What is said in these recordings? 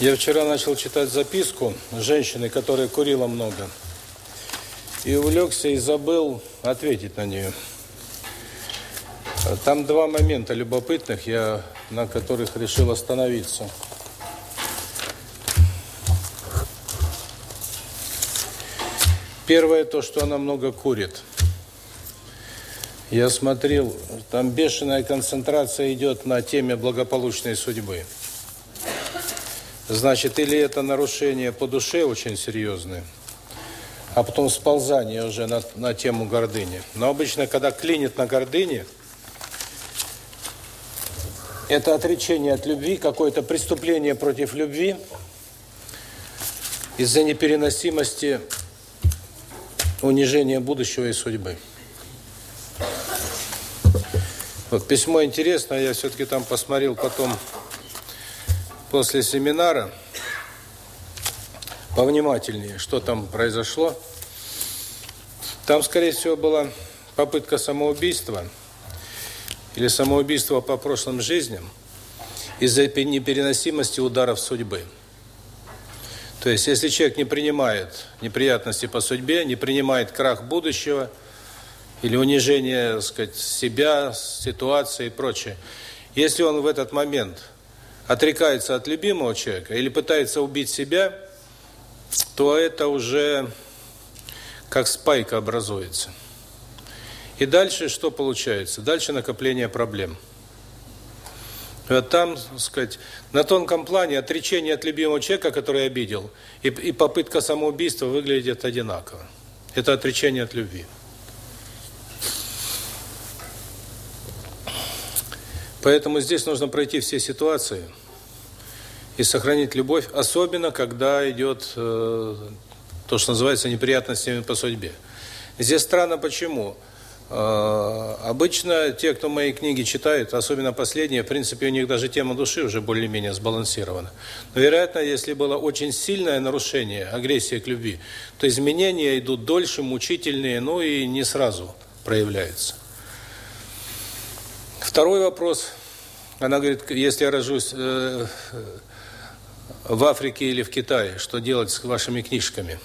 Я вчера начал читать записку женщины, которая курила много. И увлекся и забыл ответить на нее. Там два момента любопытных, я на которых решил остановиться. Первое то, что она много курит. Я смотрел, там бешеная концентрация идет на теме благополучной судьбы. Значит, или это нарушение по душе очень серьезное, а потом сползание уже на, на тему гордыни. Но обычно, когда клинит на гордыне, это отречение от любви, какое-то преступление против любви из-за непереносимости унижения будущего и судьбы. Вот письмо интересное, я все-таки там посмотрел потом после семинара повнимательнее, что там произошло. Там, скорее всего, была попытка самоубийства или самоубийство по прошлым жизням из-за непереносимости ударов судьбы. То есть, если человек не принимает неприятности по судьбе, не принимает крах будущего или унижение, так сказать, себя, ситуации и прочее, если он в этот момент отрекается от любимого человека или пытается убить себя, то это уже как спайка образуется. И дальше что получается? Дальше накопление проблем. вот там, так сказать, на тонком плане отречение от любимого человека, который обидел, и, и попытка самоубийства выглядят одинаково. Это отречение от любви. Поэтому здесь нужно пройти все ситуации и сохранить любовь, особенно когда идет э, то, что называется неприятностями по судьбе. Здесь странно почему? Э, обычно те, кто мои книги читают, особенно последние, в принципе, у них даже тема души уже более-менее сбалансирована. Но, вероятно, если было очень сильное нарушение, агрессия к любви, то изменения идут дольше, мучительнее, ну и не сразу проявляются. Второй вопрос. Она говорит, если я рожусь э, в Африке или в Китае, что делать с вашими книжками?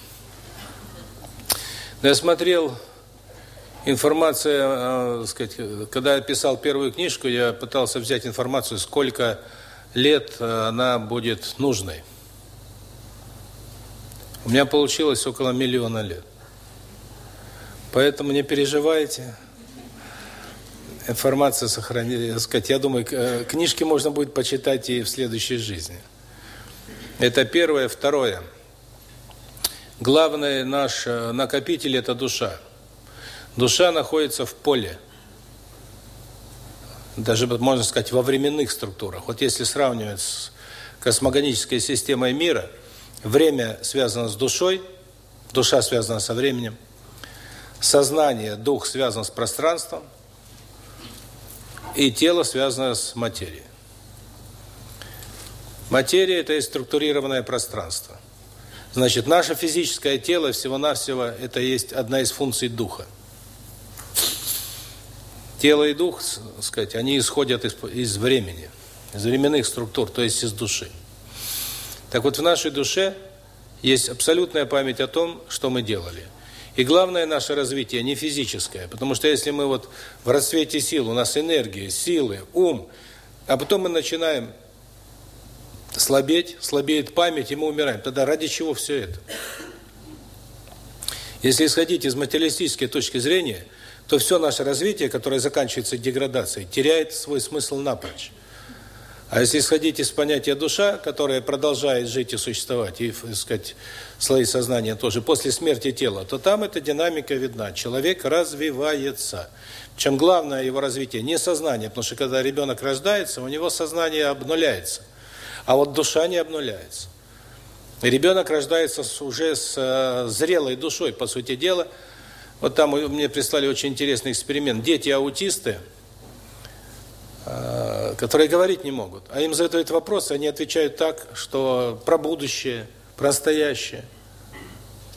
Я смотрел информация, э, сказать, когда я писал первую книжку, я пытался взять информацию, сколько лет она будет нужной. У меня получилось около миллиона лет. Поэтому не переживайте информация сохранится, сказать, я думаю, э, книжки можно будет почитать и в следующей жизни. Это первое. Второе. Главный наш э, накопитель – это душа. Душа находится в поле. Даже, можно сказать, во временных структурах. Вот если сравнивать с космогонической системой мира, время связано с душой, душа связана со временем, сознание, дух связан с пространством – и тело связано с материей. Материя – это и структурированное пространство. Значит, наше физическое тело всего-навсего – это есть одна из функций духа. Тело и дух, сказать, они исходят из, из времени, из временных структур, то есть из души. Так вот, в нашей душе есть абсолютная память о том, что мы делали – и главное наше развитие не физическое, потому что если мы вот в расцвете сил, у нас энергия, силы, ум, а потом мы начинаем слабеть, слабеет память, и мы умираем. Тогда ради чего все это? Если исходить из материалистической точки зрения, то все наше развитие, которое заканчивается деградацией, теряет свой смысл напрочь. А если исходить из понятия душа, которая продолжает жить и существовать, и, так сказать, слои сознания тоже, после смерти тела, то там эта динамика видна. Человек развивается. Чем главное его развитие не сознание, потому что когда ребенок рождается, у него сознание обнуляется. А вот душа не обнуляется. Ребенок рождается уже с э, зрелой душой, по сути дела. Вот там мне прислали очень интересный эксперимент. Дети-аутисты – Э, которые говорить не могут. А им задают вопросы, они отвечают так, что про будущее, про настоящее.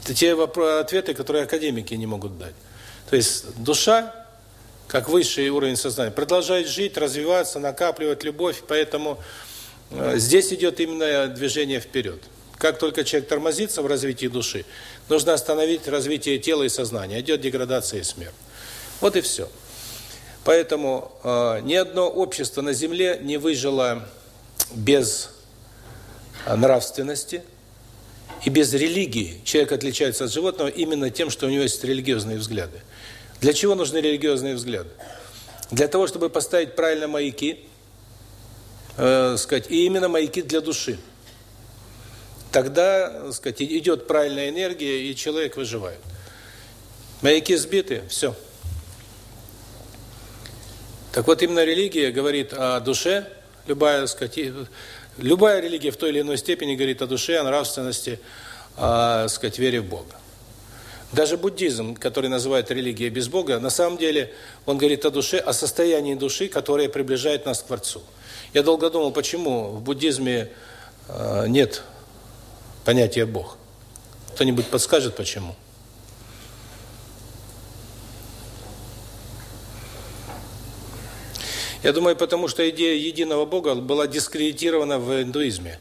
Это те ответы, которые академики не могут дать. То есть душа, как высший уровень сознания, продолжает жить, развиваться, накапливать любовь, поэтому здесь идет именно движение вперед. Как только человек тормозится в развитии души, нужно остановить развитие тела и сознания. Идет деградация и смерть. Вот и все. Поэтому э, ни одно общество на Земле не выжило без э, нравственности и без религии. Человек отличается от животного именно тем, что у него есть религиозные взгляды. Для чего нужны религиозные взгляды? Для того, чтобы поставить правильно маяки, э, сказать, и именно маяки для души. Тогда, сказать, идет правильная энергия, и человек выживает. Маяки сбиты, все. Так вот, именно религия говорит о душе, любая, сказать, любая религия в той или иной степени говорит о душе, о нравственности, о, сказать, вере в Бога. Даже буддизм, который называют религией без Бога, на самом деле он говорит о душе, о состоянии души, которое приближает нас к Творцу. Я долго думал, почему в буддизме э, нет понятия Бог. Кто-нибудь подскажет, почему? Я думаю, потому что идея единого Бога была дискредитирована в индуизме.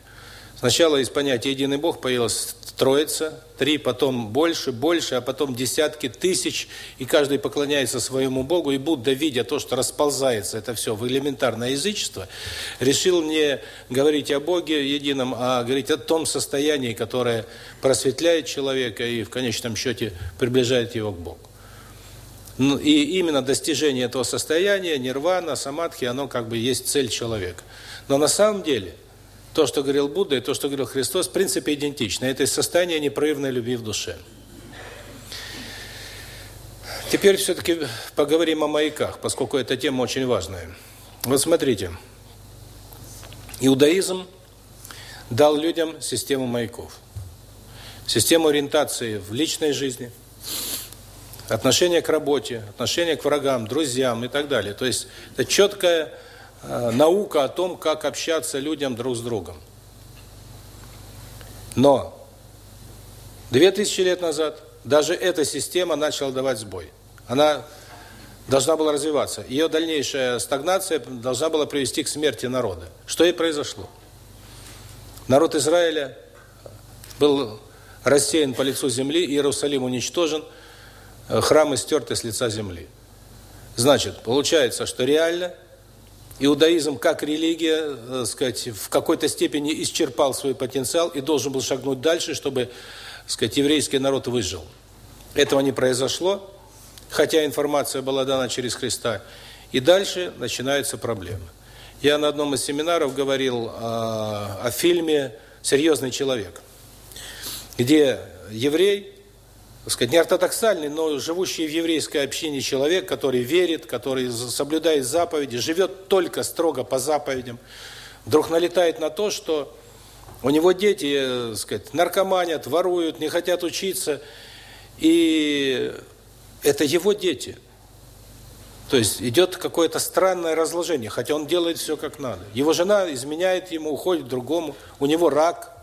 Сначала из понятия «единый Бог» появилась Троица, три, потом больше, больше, а потом десятки тысяч, и каждый поклоняется своему Богу, и Будда, видя то, что расползается это все в элементарное язычество, решил не говорить о Боге едином, а говорить о том состоянии, которое просветляет человека и в конечном счете приближает его к Богу. Ну, и именно достижение этого состояния, нирвана, самадхи, оно как бы есть цель человека. Но на самом деле, то, что говорил Будда и то, что говорил Христос, в принципе идентично. Это состояние непрерывной любви в душе. Теперь все-таки поговорим о маяках, поскольку эта тема очень важная. Вот смотрите, иудаизм дал людям систему маяков. Систему ориентации в личной жизни – отношение к работе, отношение к врагам, друзьям и так далее. То есть это четкая наука о том, как общаться людям друг с другом. Но 2000 лет назад даже эта система начала давать сбой. Она должна была развиваться. Ее дальнейшая стагнация должна была привести к смерти народа. Что и произошло. Народ Израиля был рассеян по лицу земли, Иерусалим уничтожен – Э, храмы стерты с лица земли. Значит, получается, что реально иудаизм как религия, так э, сказать, в какой-то степени исчерпал свой потенциал и должен был шагнуть дальше, чтобы, так сказать, еврейский народ выжил. Этого не произошло, хотя информация была дана через Христа. И дальше начинаются проблемы. Я на одном из семинаров говорил о, о фильме «Серьезный человек», где еврей так сказать, не ортодоксальный, но живущий в еврейской общине человек, который верит, который соблюдает заповеди, живет только строго по заповедям, вдруг налетает на то, что у него дети, э, так сказать, наркоманят, воруют, не хотят учиться, и это его дети. То есть идет какое-то странное разложение, хотя он делает все как надо. Его жена изменяет ему, уходит к другому, у него рак –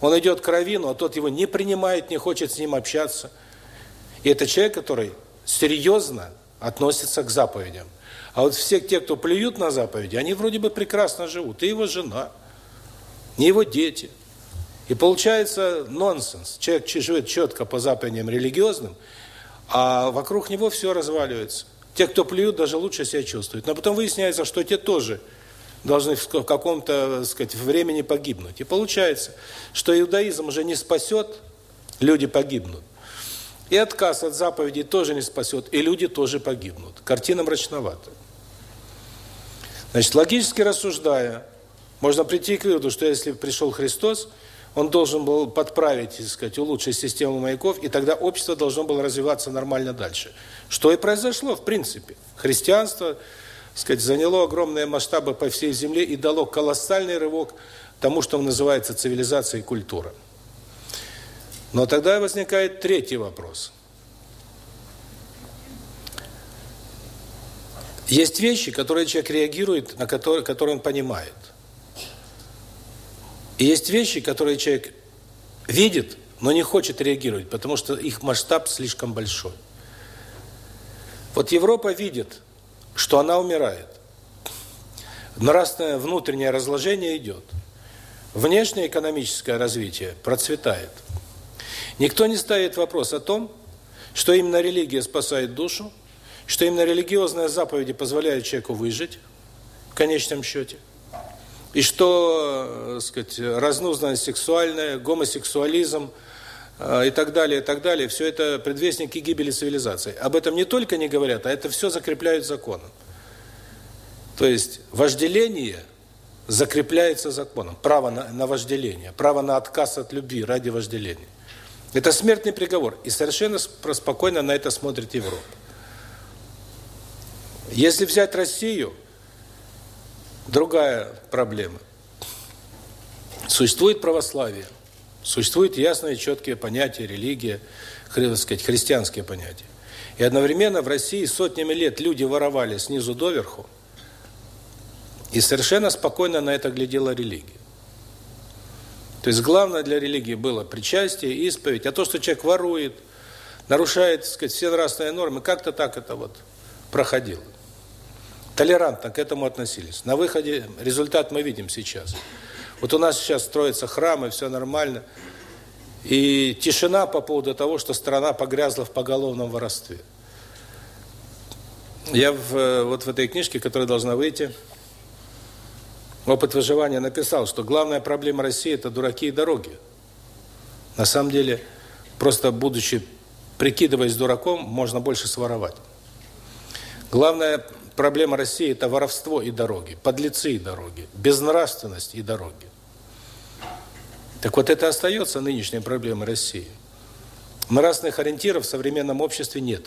он идет к раввину, а тот его не принимает, не хочет с ним общаться. И это человек, который серьезно относится к заповедям. А вот все те, кто плюют на заповеди, они вроде бы прекрасно живут. И его жена, и его дети. И получается нонсенс. Человек живет четко по заповедям религиозным, а вокруг него все разваливается. Те, кто плюют, даже лучше себя чувствуют. Но потом выясняется, что те тоже должны в каком-то, сказать, времени погибнуть. И получается, что иудаизм уже не спасет, люди погибнут. И отказ от заповедей тоже не спасет, и люди тоже погибнут. Картина мрачновата. Значит, логически рассуждая, можно прийти к выводу, что если пришел Христос, он должен был подправить, так сказать, улучшить систему маяков, и тогда общество должно было развиваться нормально дальше. Что и произошло, в принципе. Христианство сказать, заняло огромные масштабы по всей земле и дало колоссальный рывок тому, что называется цивилизация и культура. Но тогда возникает третий вопрос. Есть вещи, которые человек реагирует, на которые, которые он понимает. И есть вещи, которые человек видит, но не хочет реагировать, потому что их масштаб слишком большой. Вот Европа видит что она умирает. Нравственное внутреннее разложение идет. внешнее экономическое развитие процветает. Никто не ставит вопрос о том, что именно религия спасает душу, что именно религиозные заповеди позволяют человеку выжить в конечном счете, и что, так сказать, разнузданность сексуальная, гомосексуализм э, и так далее, и так далее, все это предвестники гибели цивилизации. Об этом не только не говорят, а это все закрепляют законом. То есть вожделение закрепляется законом, право на, на вожделение, право на отказ от любви ради вожделения. Это смертный приговор, и совершенно спокойно на это смотрит Европа. Если взять Россию, другая проблема. Существует православие, существуют ясные, четкие понятия, религия, так сказать, христианские понятия. И одновременно в России сотнями лет люди воровали снизу доверху, и совершенно спокойно на это глядела религия. То есть главное для религии было причастие, исповедь, а то, что человек ворует, нарушает, так сказать, все нравственные нормы, как-то так это вот проходило. Толерантно к этому относились. На выходе результат мы видим сейчас. Вот у нас сейчас строятся храмы, все нормально. И тишина по поводу того, что страна погрязла в поголовном воровстве. Я в, вот в этой книжке, которая должна выйти, опыт выживания написал, что главная проблема России – это дураки и дороги. На самом деле, просто будучи, прикидываясь дураком, можно больше своровать. Главная проблема России – это воровство и дороги, подлецы и дороги, безнравственность и дороги. Так вот, это остается нынешней проблемой России. Нравственных ориентиров в современном обществе нет.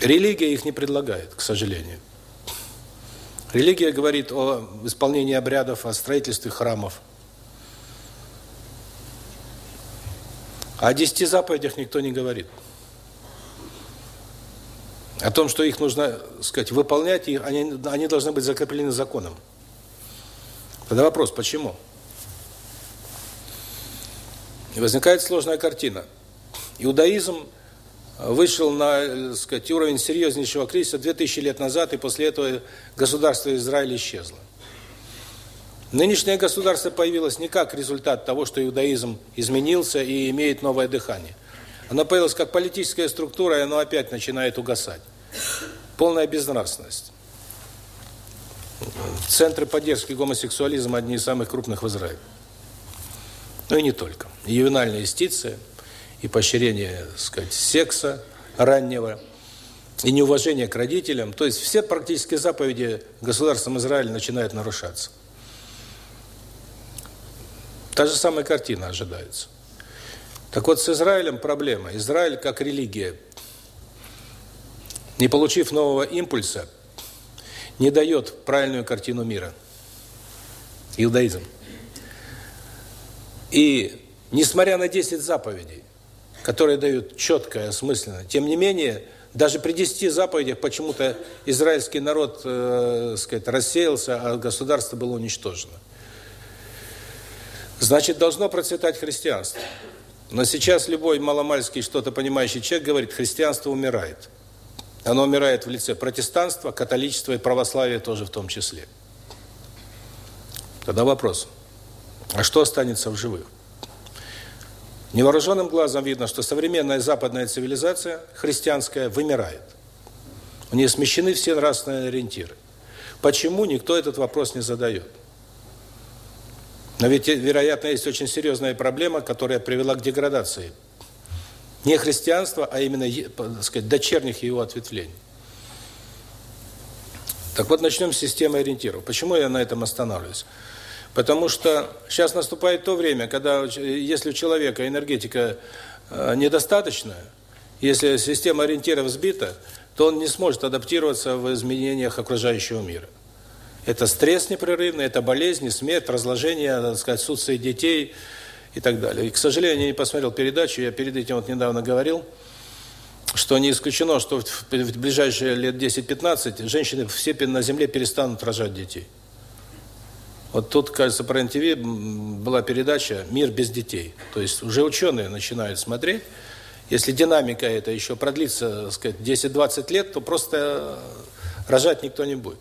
Религия их не предлагает, к сожалению. Религия говорит о исполнении обрядов, о строительстве храмов. О десяти заповедях никто не говорит. О том, что их нужно, сказать, выполнять, и они, они должны быть закреплены законом. Тогда вопрос, почему? И возникает сложная картина. Иудаизм вышел на, сказать, уровень серьезнейшего кризиса 2000 лет назад, и после этого государство Израиль исчезло. Нынешнее государство появилось не как результат того, что иудаизм изменился и имеет новое дыхание. Оно появилось как политическая структура, и оно опять начинает угасать. Полная безнравственность. Центры поддержки гомосексуализма одни из самых крупных в Израиле. Ну и не только. Ювенальная юстиция – и поощрение, так сказать, секса раннего, и неуважение к родителям. То есть все практически заповеди государством Израиля начинают нарушаться. Та же самая картина ожидается. Так вот, с Израилем проблема. Израиль, как религия, не получив нового импульса, не дает правильную картину мира. Иудаизм. И, несмотря на 10 заповедей, которые дают четкое, осмысленно. Тем не менее, даже при десяти заповедях почему-то израильский народ, э, сказать, рассеялся, а государство было уничтожено. Значит, должно процветать христианство. Но сейчас любой маломальский что-то понимающий человек говорит, христианство умирает. Оно умирает в лице протестанства, католичества и православия тоже в том числе. Тогда вопрос, а что останется в живых? Невооруженным глазом видно, что современная западная цивилизация, христианская, вымирает. У нее смещены все нравственные ориентиры. Почему, никто этот вопрос не задает. Но ведь, вероятно, есть очень серьезная проблема, которая привела к деградации. Не христианства, а именно, так сказать, дочерних его ответвлений. Так вот, начнем с системы ориентиров. Почему я на этом останавливаюсь? Потому что сейчас наступает то время, когда если у человека энергетика э, недостаточная, если система ориентиров сбита, то он не сможет адаптироваться в изменениях окружающего мира. Это стресс непрерывный, это болезни, смерть, разложение, так сказать, суицид детей и так далее. И, к сожалению, я не посмотрел передачу, я перед этим вот недавно говорил, что не исключено, что в ближайшие лет 10-15 женщины все на Земле перестанут рожать детей. Вот тут, кажется, про НТВ была передача «Мир без детей». То есть уже ученые начинают смотреть. Если динамика это еще продлится, так сказать, 10-20 лет, то просто рожать никто не будет.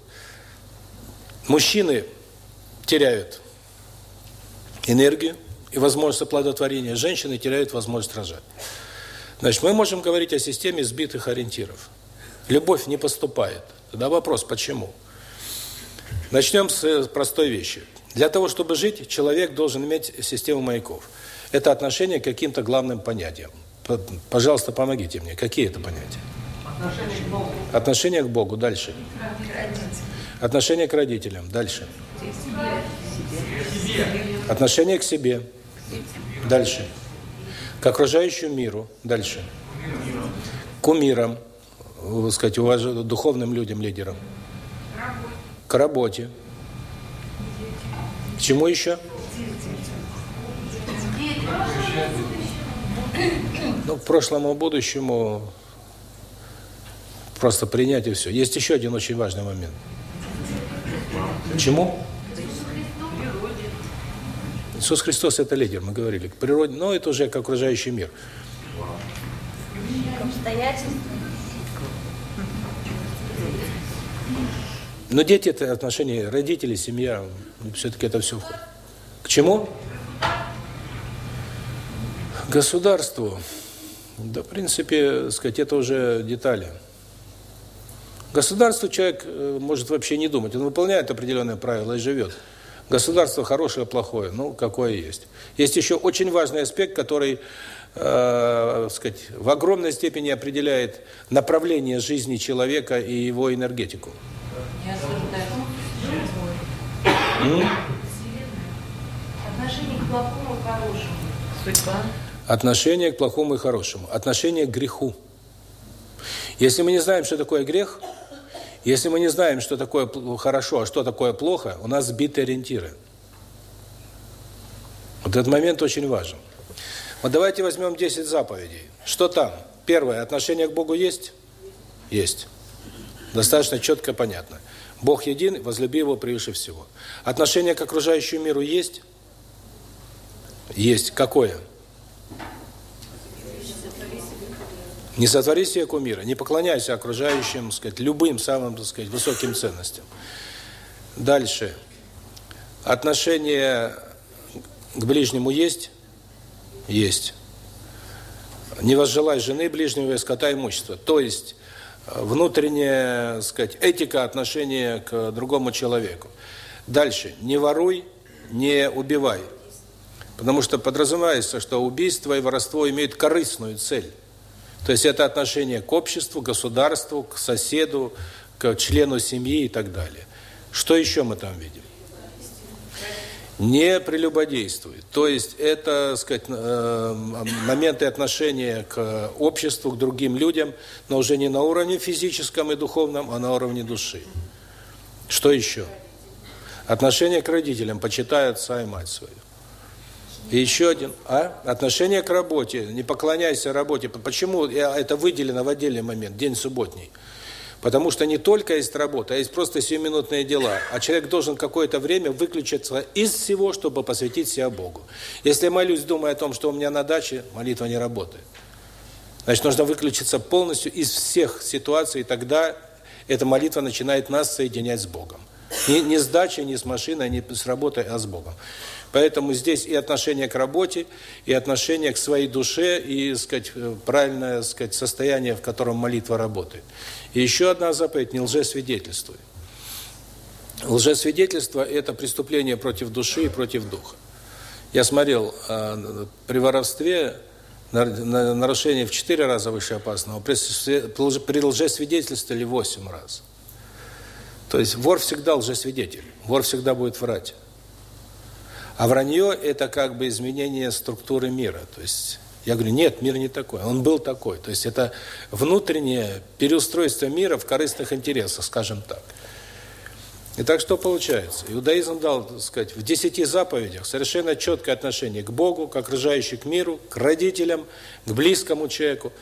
Мужчины теряют энергию и возможность оплодотворения, женщины теряют возможность рожать. Значит, мы можем говорить о системе сбитых ориентиров. Любовь не поступает. Тогда вопрос, почему? Начнем с простой вещи. Для того, чтобы жить, человек должен иметь систему маяков. Это отношение к каким-то главным понятиям. Пожалуйста, помогите мне. Какие это понятия? Отношение к Богу. Отношение к Богу. Дальше. Отношение к родителям. Дальше. Отношение к себе. Дальше. К окружающему миру. Дальше. К кумирам, сказать, уваж... духовным людям, лидерам. К работе. К чему еще? Ну, к прошлому, будущему просто принять и все. Есть еще один очень важный момент. Чему? Иисус Христос – это лидер, мы говорили, к природе, но это уже к окружающий мир. Но дети – это отношения родители, семья, все-таки это все входит. К чему? Государству. Да, в принципе, сказать, это уже детали. Государство человек э, может вообще не думать. Он выполняет определенные правила и живет. Государство хорошее, плохое, ну, какое есть. Есть еще очень важный аспект, который, э, сказать, в огромной степени определяет направление жизни человека и его энергетику. Отношение к плохому и хорошему. Судьба. Отношение к плохому и хорошему. Отношение к греху. Если мы не знаем, что такое грех, если мы не знаем, что такое хорошо, а что такое плохо, у нас сбиты ориентиры. Вот этот момент очень важен. Вот давайте возьмем 10 заповедей. Что там? Первое, отношение к Богу есть? Есть. Достаточно четко понятно. Бог един, возлюби Его превыше всего. Отношение к окружающему миру есть? Есть. Какое? Не сотвори себе кумира, не поклоняйся окружающим, сказать, любым самым, так сказать, высоким ценностям. Дальше. Отношение к ближнему есть? Есть. Не возжелай жены ближнего и скота имущества. То есть внутренняя, сказать, этика отношения к другому человеку. Дальше. Не воруй, не убивай. Потому что подразумевается, что убийство и воровство имеют корыстную цель. То есть это отношение к обществу, государству, к соседу, к члену семьи и так далее. Что еще мы там видим? Не прелюбодействует. То есть это, сказать, э, моменты отношения к обществу, к другим людям, но уже не на уровне физическом и духовном, а на уровне души. Что еще? Отношение к родителям, почитай отца и мать свою. И еще один, а? Отношение к работе. Не поклоняйся работе. Почему это выделено в отдельный момент, день субботний? Потому что не только есть работа, а есть просто сиюминутные дела. А человек должен какое-то время выключиться из всего, чтобы посвятить себя Богу. Если я молюсь, думая о том, что у меня на даче, молитва не работает. Значит, нужно выключиться полностью из всех ситуаций, тогда эта молитва начинает нас соединять с Богом. Не, не с дачей, не с машиной, не с работой, а с Богом. Поэтому здесь и отношение к работе, и отношение к своей душе, и, сказать, правильное, сказать, состояние, в котором молитва работает. И еще одна заповедь – не лжесвидетельствуй. Лжесвидетельство – это преступление против души и против духа. Я смотрел, а, при воровстве нарушение в четыре раза выше опасного, при лжесвидетельстве или восемь раз. То есть вор всегда лжесвидетель, вор всегда будет врать. А вранье – это как бы изменение структуры мира. То есть я говорю, нет, мир не такой, он был такой. То есть это внутреннее переустройство мира в корыстных интересах, скажем так. Итак, что получается? Иудаизм дал, так сказать, в десяти заповедях совершенно четкое отношение к Богу, к окружающему миру, к родителям, к близкому человеку.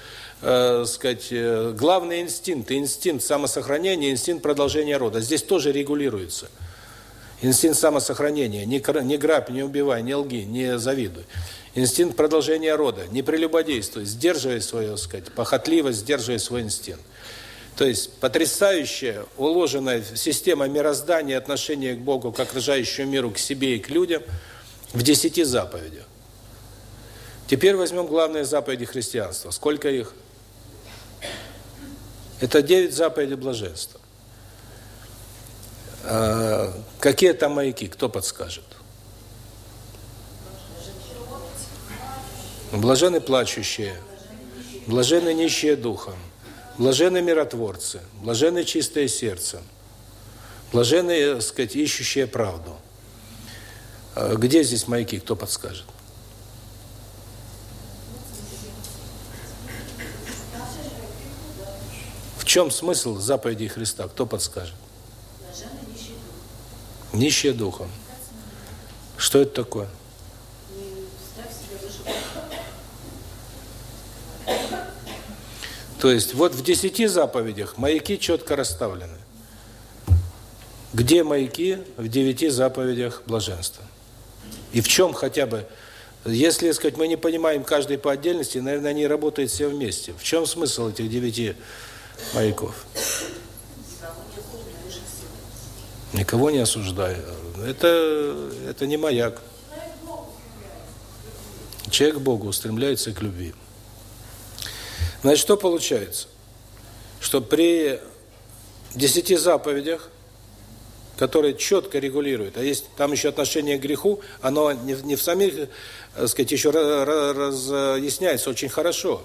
Э, сказать, э, главный инстинкт, инстинкт самосохранения, инстинкт продолжения рода. Здесь тоже регулируется. Инстинкт самосохранения. Не, не грабь, не убивай, не лги, не завидуй. Инстинкт продолжения рода. Не прелюбодействуй, сдерживай свою, сказать, похотливость, сдерживай свой инстинкт. То есть потрясающая, уложенная система мироздания, отношения к Богу, к окружающему миру, к себе и к людям в десяти заповедях. Теперь возьмем главные заповеди христианства. Сколько их? Это девять заповедей блаженства. А, какие там маяки? Кто подскажет? Блажены плачущие, блажены нищие духом, блажены миротворцы, блажены чистое сердце, блажены, так сказать, ищущие правду. А где здесь маяки, кто подскажет? В чем смысл заповедей Христа? Кто подскажет? Нищие духом. Что это такое? То есть вот в десяти заповедях маяки четко расставлены. Где маяки в девяти заповедях блаженства? И в чем хотя бы, если, сказать, мы не понимаем каждый по отдельности, наверное, они работают все вместе. В чем смысл этих девяти маяков? Никого не осуждаю. Это, это не маяк. Человек к Богу устремляется к любви. Значит, что получается? Что при десяти заповедях, которые четко регулируют, а есть там еще отношение к греху, оно не, не в самих, так э, сказать, еще разъясняется очень хорошо.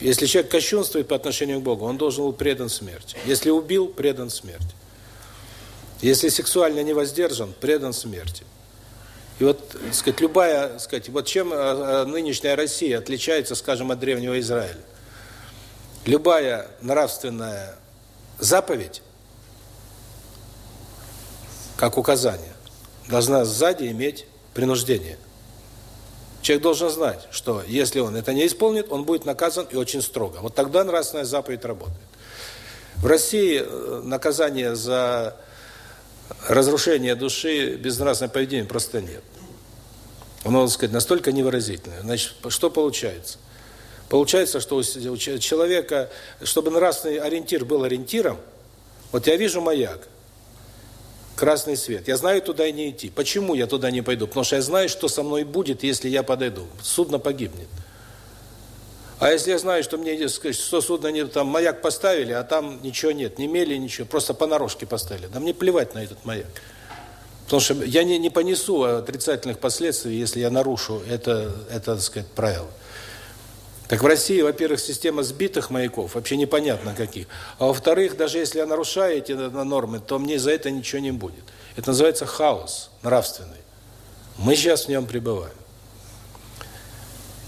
Если человек кощунствует по отношению к Богу, он должен был предан смерти. Если убил, предан смерти. Если сексуально не воздержан, предан смерти. И вот, так сказать, любая, так сказать, вот чем э, э, нынешняя Россия отличается, скажем, от древнего Израиля? Любая нравственная заповедь, как указание, должна сзади иметь принуждение. Человек должен знать, что если он это не исполнит, он будет наказан и очень строго. Вот тогда нравственная заповедь работает. В России э, наказание за разрушения души безнравственное поведение просто нет. Оно, так сказать, настолько невыразительное. Значит, что получается? Получается, что у человека, чтобы нравственный ориентир был ориентиром, вот я вижу маяк, красный свет. Я знаю туда не идти. Почему я туда не пойду? Потому что я знаю, что со мной будет, если я подойду. Судно погибнет. А если я знаю, что мне, что судно не там маяк поставили, а там ничего нет, не мели ничего, просто понарошке поставили. Да мне плевать на этот маяк. Потому что я не не понесу отрицательных последствий, если я нарушу это это, так сказать, правило. Так в России, во-первых, система сбитых маяков, вообще непонятно каких. А во-вторых, даже если я нарушаю эти нормы, то мне за это ничего не будет. Это называется хаос нравственный. Мы сейчас в нем пребываем.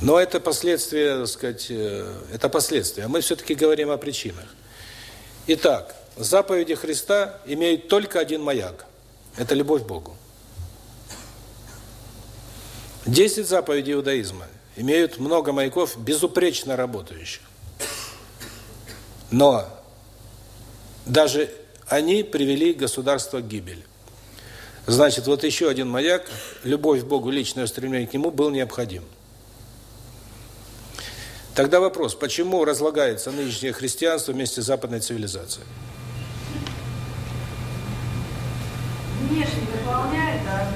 Но это последствия, так сказать, э, это последствия. А мы все-таки говорим о причинах. Итак, заповеди Христа имеют только один маяк. Это любовь к Богу. Десять заповедей иудаизма имеют много маяков, безупречно работающих. Но даже они привели государство к гибели. Значит, вот еще один маяк, любовь к Богу, личное стремление к Нему был необходим. Тогда вопрос, почему разлагается нынешнее христианство вместе с западной цивилизацией? Внешне дополняет, а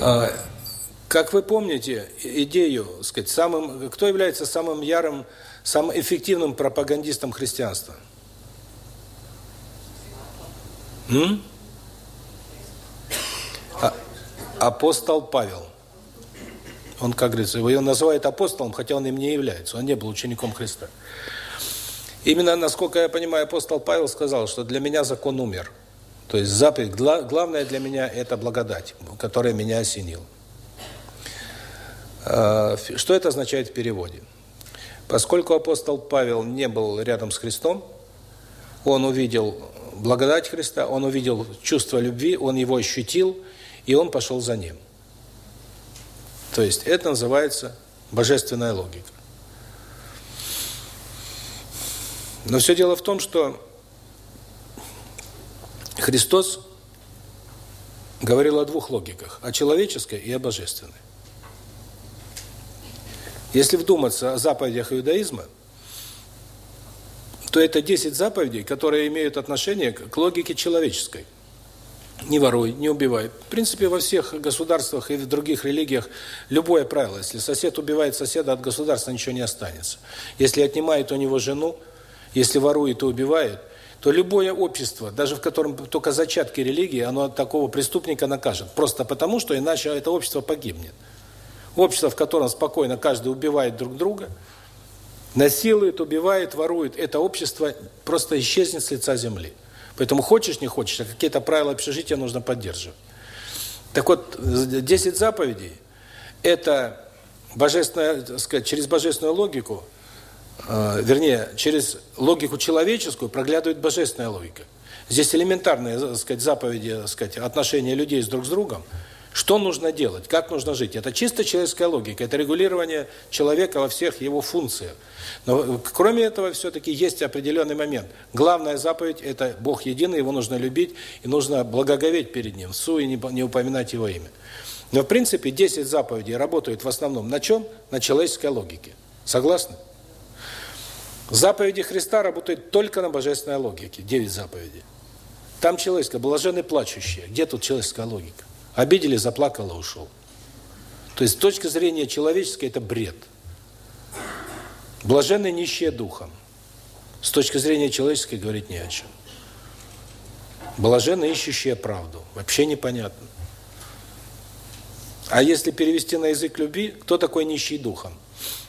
а, Как вы помните идею, сказать, самым, кто является самым ярым, самым эффективным пропагандистом христианства? М? А, апостол Павел. Он, как говорится, его называют апостолом, хотя он им не является. Он не был учеником Христа. Именно, насколько я понимаю, апостол Павел сказал, что для меня закон умер. То есть заповедь, главное для меня – это благодать, которая меня осенила. А, что это означает в переводе? Поскольку апостол Павел не был рядом с Христом, он увидел благодать Христа, он увидел чувство любви, он его ощутил, и он пошел за ним. То есть это называется божественная логика. Но все дело в том, что Христос говорил о двух логиках, о человеческой и о божественной. Если вдуматься о заповедях иудаизма, то это 10 заповедей, которые имеют отношение к логике человеческой. Не воруй, не убивай. В принципе, во всех государствах и в других религиях любое правило. Если сосед убивает соседа, от государства ничего не останется. Если отнимает у него жену, если ворует и убивает, то любое общество, даже в котором только зачатки религии, оно такого преступника накажет. Просто потому, что иначе это общество погибнет. Общество, в котором спокойно каждый убивает друг друга, насилует, убивает, ворует, это общество просто исчезнет с лица земли. Поэтому хочешь, не хочешь, а какие-то правила общежития нужно поддерживать. Так вот, 10 заповедей – это божественная, так сказать, через божественную логику, э, вернее, через логику человеческую проглядывает божественная логика. Здесь элементарные, так сказать, заповеди, так сказать, отношения людей с друг с другом – что нужно делать? Как нужно жить? Это чисто человеческая логика, это регулирование человека во всех его функциях. Но кроме этого все-таки есть определенный момент. Главная заповедь – это Бог единый, его нужно любить и нужно благоговеть перед Ним, в суе не, упоминать Его имя. Но в принципе 10 заповедей работают в основном на чем? На человеческой логике. Согласны? Заповеди Христа работают только на божественной логике, 9 заповедей. Там человеческое, блаженны плачущие. Где тут человеческая логика? Обидели, заплакал и ушел. То есть с точки зрения человеческой это бред. Блаженны нищие духом. С точки зрения человеческой говорить не о чем. Блаженны ищущие правду. Вообще непонятно. А если перевести на язык любви, кто такой нищий духом?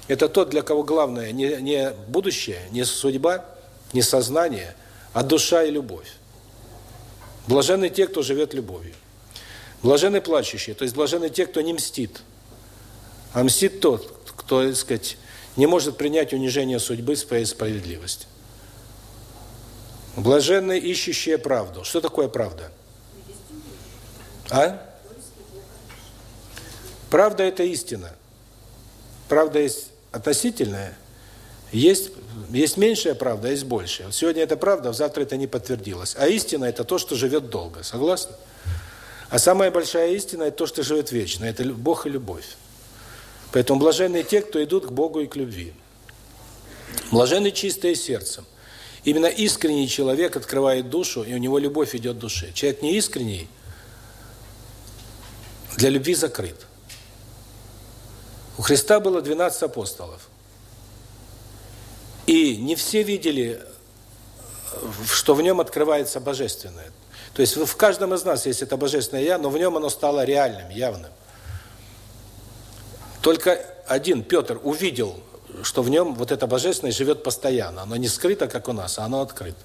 Это тот, для кого главное не, не будущее, не судьба, не сознание, а душа и любовь. Блаженны те, кто живет любовью. Блажены плачущие, то есть блажены те, кто не мстит. А мстит тот, кто, так сказать, не может принять унижение судьбы своей справедливости. Блаженны ищущие правду. Что такое правда? А? Правда – это истина. Правда есть относительная, есть есть меньшая правда, а есть большая. Сегодня это правда, а завтра это не подтвердилось. А истина – это то, что живет долго. Согласны? А самая большая истина – это то, что живет вечно. Это Бог и любовь. Поэтому блаженные те, кто идут к Богу и к любви. Блаженны чистые сердцем. Именно искренний человек открывает душу, и у него любовь идет в душе. Человек не искренний, для любви закрыт. У Христа было 12 апостолов. И не все видели, что в нем открывается божественное. То есть в каждом из нас есть это Божественное Я, но в нем оно стало реальным, явным. Только один, Петр, увидел, что в нем вот это Божественное живет постоянно. Оно не скрыто, как у нас, а оно открыто.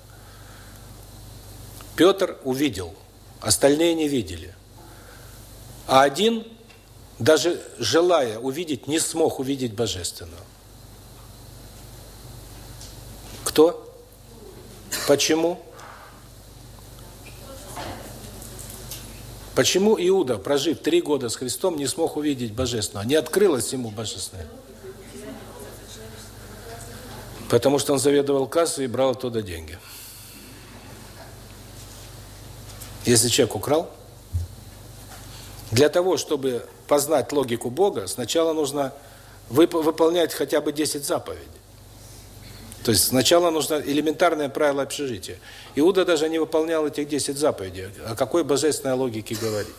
Петр увидел, остальные не видели. А один, даже желая увидеть, не смог увидеть Божественного. Кто? Почему? Почему Иуда, прожив три года с Христом, не смог увидеть Божественного? Не открылось ему Божественное. Потому что он заведовал кассой и брал оттуда деньги. Если человек украл, для того, чтобы познать логику Бога, сначала нужно выполнять хотя бы 10 заповедей. То есть сначала нужно элементарное правило общежития. Иуда даже не выполнял этих 10 заповедей. О какой божественной логике говорить?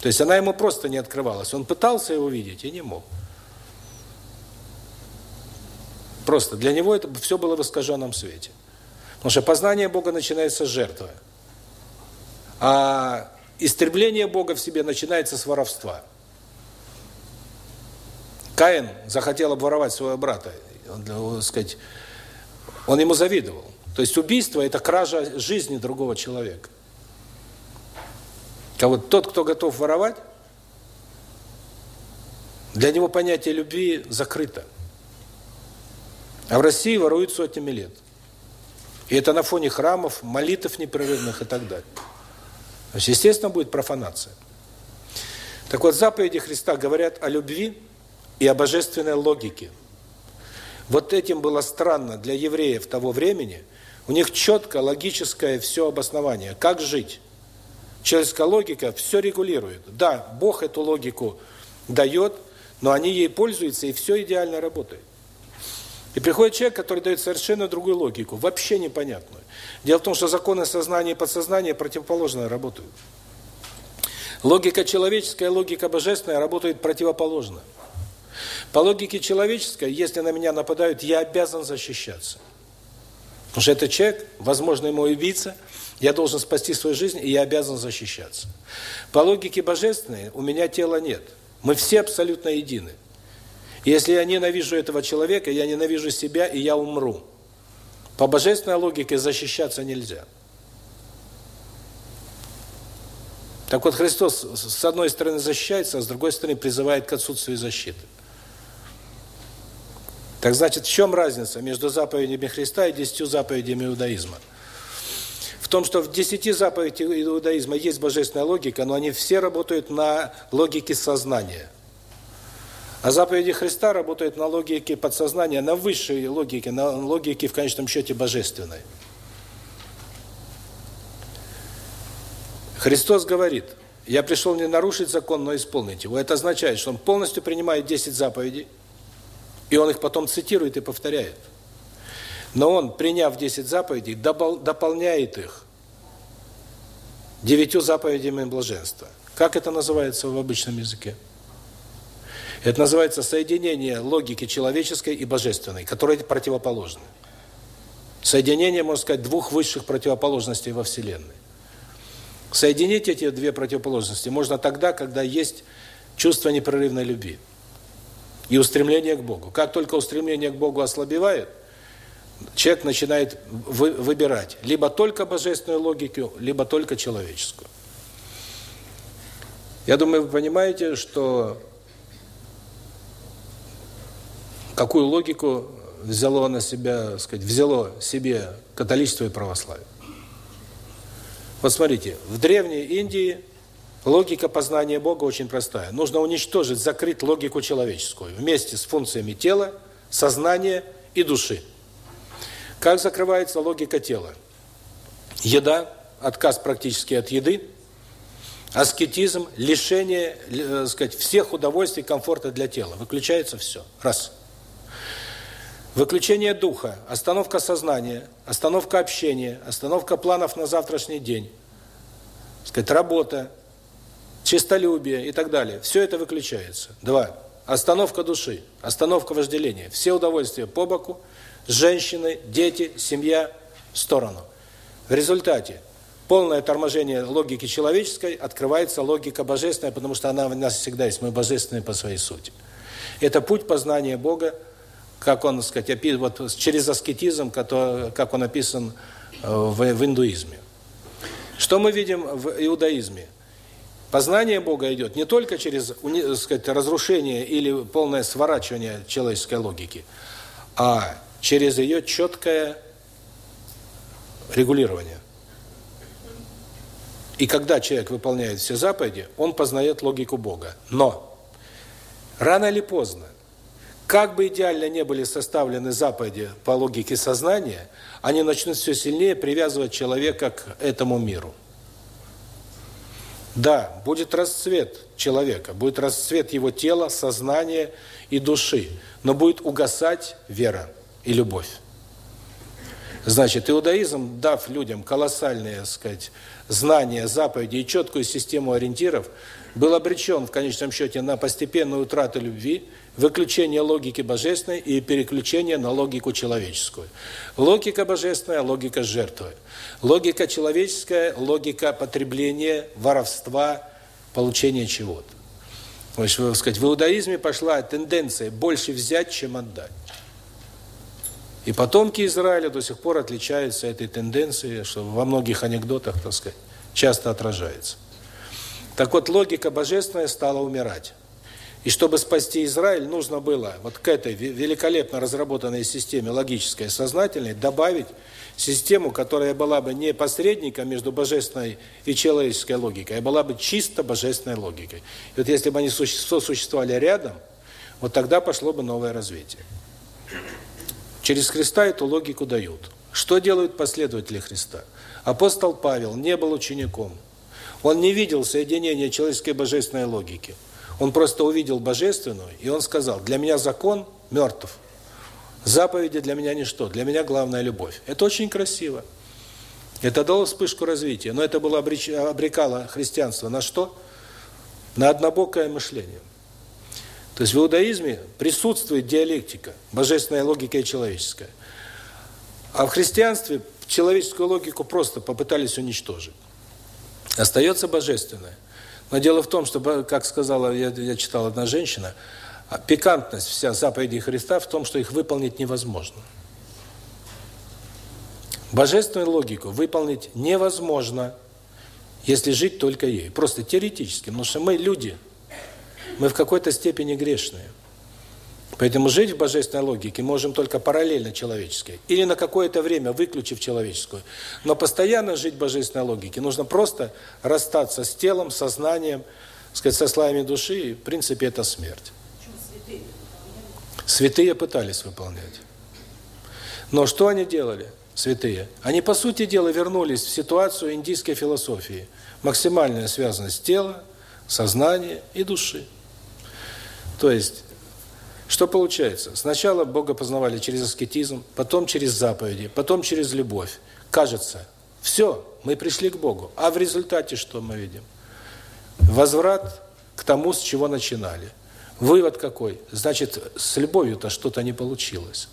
То есть она ему просто не открывалась. Он пытался его видеть и не мог. Просто для него это все было в искаженном свете. Потому что познание Бога начинается с жертвы. А истребление Бога в себе начинается с воровства. Каин захотел обворовать своего брата. Он, сказать, он ему завидовал. То есть убийство – это кража жизни другого человека. А вот тот, кто готов воровать, для него понятие любви закрыто. А в России воруют сотнями лет. И это на фоне храмов, молитв непрерывных и так далее. То есть, естественно, будет профанация. Так вот, заповеди Христа говорят о любви и о божественной логике. Вот этим было странно для евреев того времени. У них четко логическое все обоснование. Как жить? Человеческая логика все регулирует. Да, Бог эту логику дает, но они ей пользуются, и все идеально работает. И приходит человек, который дает совершенно другую логику, вообще непонятную. Дело в том, что законы сознания и подсознания противоположно работают. Логика человеческая, логика божественная работают противоположно. По логике человеческой, если на меня нападают, я обязан защищаться. Потому что этот человек, возможно, ему убийца, я должен спасти свою жизнь, и я обязан защищаться. По логике божественной у меня тела нет. Мы все абсолютно едины. Если я ненавижу этого человека, я ненавижу себя, и я умру. По божественной логике защищаться нельзя. Так вот, Христос с одной стороны защищается, а с другой стороны призывает к отсутствию защиты. Так значит, в чем разница между заповедями Христа и десятью заповедями иудаизма? В том, что в десяти заповедях иудаизма есть божественная логика, но они все работают на логике сознания – а заповеди Христа работают на логике подсознания, на высшей логике, на логике, в конечном счете, божественной. Христос говорит, я пришел не нарушить закон, но исполнить его. Это означает, что он полностью принимает 10 заповедей, и он их потом цитирует и повторяет. Но он, приняв 10 заповедей, дополняет их девятью заповедями блаженства. Как это называется в обычном языке? Это называется соединение логики человеческой и божественной, которые противоположны. Соединение, можно сказать, двух высших противоположностей во Вселенной. Соединить эти две противоположности можно тогда, когда есть чувство непрерывной любви и устремление к Богу. Как только устремление к Богу ослабевает, человек начинает вы, выбирать либо только божественную логику, либо только человеческую. Я думаю, вы понимаете, что какую логику взяло на себя, сказать, взяло себе католичество и православие. Вот смотрите, в древней Индии логика познания Бога очень простая. Нужно уничтожить, закрыть логику человеческую вместе с функциями тела, сознания и души. Как закрывается логика тела? Еда, отказ практически от еды, аскетизм, лишение, э, сказать, всех удовольствий, комфорта для тела. Выключается все. Раз. Выключение духа, остановка сознания, остановка общения, остановка планов на завтрашний день, сказать, работа, честолюбие и так далее. Все это выключается. Два. Остановка души, остановка вожделения. Все удовольствия по боку, женщины, дети, семья в сторону. В результате полное торможение логики человеческой, открывается логика божественная, потому что она у нас всегда есть, мы божественные по своей сути. Это путь познания Бога, как он, сказать, опис, вот через аскетизм, как он описан э, в, в индуизме. Что мы видим в иудаизме? Познание Бога идет не только через, сказать, разрушение или полное сворачивание человеческой логики, а через ее четкое регулирование. И когда человек выполняет все заповеди, он познает логику Бога. Но рано или поздно как бы идеально не были составлены заповеди по логике сознания, они начнут все сильнее привязывать человека к этому миру. Да, будет расцвет человека, будет расцвет его тела, сознания и души, но будет угасать вера и любовь. Значит, иудаизм, дав людям колоссальные, сказать, знания, заповеди и четкую систему ориентиров, был обречен в конечном счете на постепенную утрату любви, выключение логики божественной и переключение на логику человеческую. Логика божественная, логика жертвы. Логика человеческая, логика потребления, воровства, получения чего-то. То есть, сказать, в иудаизме пошла тенденция больше взять, чем отдать. И потомки Израиля до сих пор отличаются этой тенденцией, что во многих анекдотах, так сказать, часто отражается. Так вот, логика божественная стала умирать. И чтобы спасти Израиль, нужно было вот к этой великолепно разработанной системе логической сознательной добавить систему, которая была бы не посредником между божественной и человеческой логикой, а была бы чисто божественной логикой. И вот если бы они сосуществовали рядом, вот тогда пошло бы новое развитие. Через Христа эту логику дают. Что делают последователи Христа? Апостол Павел не был учеником. Он не видел соединения человеческой и божественной логики. Он просто увидел божественную, и он сказал, для меня закон мертв. Заповеди для меня ничто, для меня главная любовь. Это очень красиво. Это дало вспышку развития, но это было обреч... обрекало христианство на что? На однобокое мышление. То есть в иудаизме присутствует диалектика, божественная логика и человеческая. А в христианстве человеческую логику просто попытались уничтожить. Остается божественное. Но дело в том, что, как сказала, я, я читал одна женщина, а пикантность вся заповедей Христа в том, что их выполнить невозможно. Божественную логику выполнить невозможно, если жить только ей. Просто теоретически, потому что мы люди, мы в какой-то степени грешные. Поэтому жить в божественной логике можем только параллельно человеческой. Или на какое-то время выключив человеческую. Но постоянно жить в божественной логике нужно просто расстаться с телом, сознанием, сказать, со слоями души. И, в принципе, это смерть. Святые пытались выполнять. Но что они делали, святые? Они, по сути дела, вернулись в ситуацию индийской философии. Максимальная связанность тела, сознания и души. То есть что получается? Сначала Бога познавали через аскетизм, потом через заповеди, потом через любовь. Кажется, все, мы пришли к Богу. А в результате что мы видим? Возврат к тому, с чего начинали. Вывод какой? Значит, с любовью-то что-то не получилось.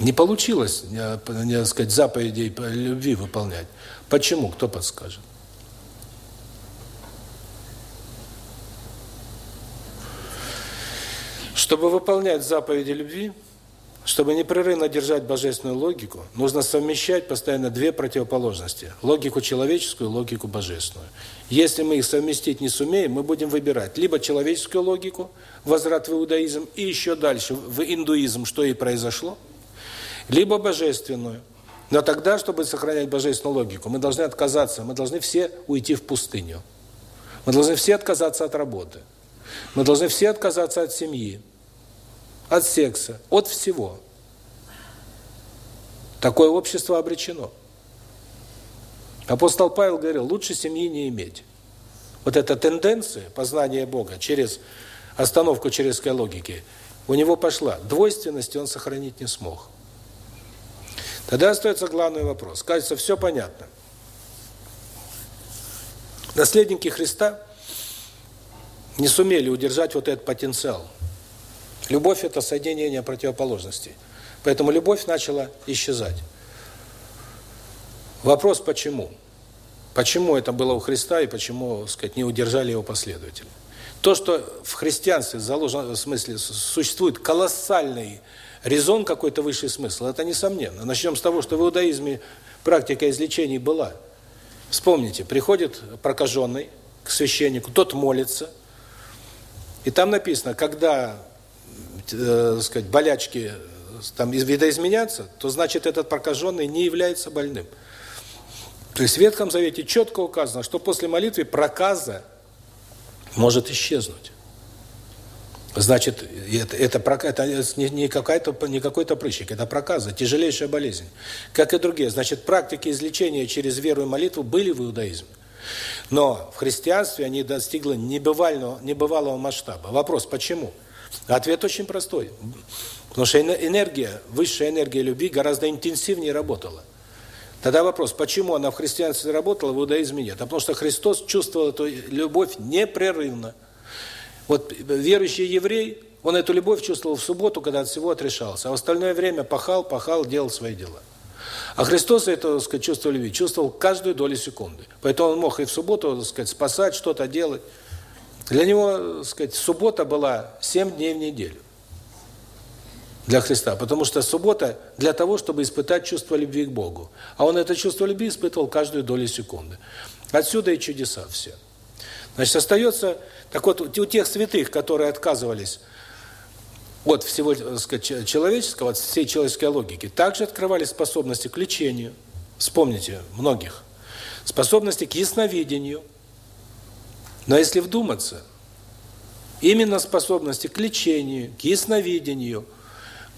Не получилось, не, не сказать, заповедей любви выполнять. Почему? Кто подскажет? Чтобы выполнять заповеди любви, чтобы непрерывно держать божественную логику, нужно совмещать постоянно две противоположности – логику человеческую логику божественную. Если мы их совместить не сумеем, мы будем выбирать либо человеческую логику, возврат в иудаизм, и еще дальше в индуизм, что и произошло, либо божественную. Но тогда, чтобы сохранять божественную логику, мы должны отказаться, мы должны все уйти в пустыню. Мы должны все отказаться от работы. Мы должны все отказаться от семьи, от секса, от всего. Такое общество обречено. Апостол Павел говорил, лучше семьи не иметь. Вот эта тенденция познания Бога через остановку человеческой логики, у него пошла. Двойственности он сохранить не смог. Тогда остается главный вопрос. Кажется, все понятно. Наследники Христа не сумели удержать вот этот потенциал. Любовь – это соединение противоположностей. Поэтому любовь начала исчезать. Вопрос почему? Почему это было у Христа и почему, сказать, не удержали его последователи? То, что в христианстве заложено, в смысле, существует колоссальный резон, какой-то высший смысл, это несомненно. Начнем с того, что в иудаизме практика излечений была. Вспомните, приходит прокаженный к священнику, тот молится – и там написано, когда, э, сказать, болячки там видоизменятся, то значит этот прокаженный не является больным. То есть в Ветхом Завете четко указано, что после молитвы проказа может исчезнуть. Значит, это, это, это не, не какой-то прыщик, это проказа, тяжелейшая болезнь. Как и другие. Значит, практики излечения через веру и молитву были в иудаизме. Но в христианстве они достигли небывального, небывалого масштаба. Вопрос, почему? Ответ очень простой. Потому что энергия, высшая энергия любви гораздо интенсивнее работала. Тогда вопрос, почему она в христианстве работала, в иудаизме нет? А потому что Христос чувствовал эту любовь непрерывно. Вот верующий еврей, он эту любовь чувствовал в субботу, когда от всего отрешался, а в остальное время пахал, пахал, делал свои дела. А Христос это, так сказать, чувство любви чувствовал каждую долю секунды. Поэтому он мог и в субботу, так сказать, спасать, что-то делать. Для него, так сказать, суббота была 7 дней в неделю. Для Христа. Потому что суббота для того, чтобы испытать чувство любви к Богу. А он это чувство любви испытывал каждую долю секунды. Отсюда и чудеса все. Значит, остается... Так вот, у тех святых, которые отказывались от всего так сказать, человеческого, от всей человеческой логики, также открывали способности к лечению. Вспомните многих. Способности к ясновидению. Но если вдуматься, именно способности к лечению, к ясновидению,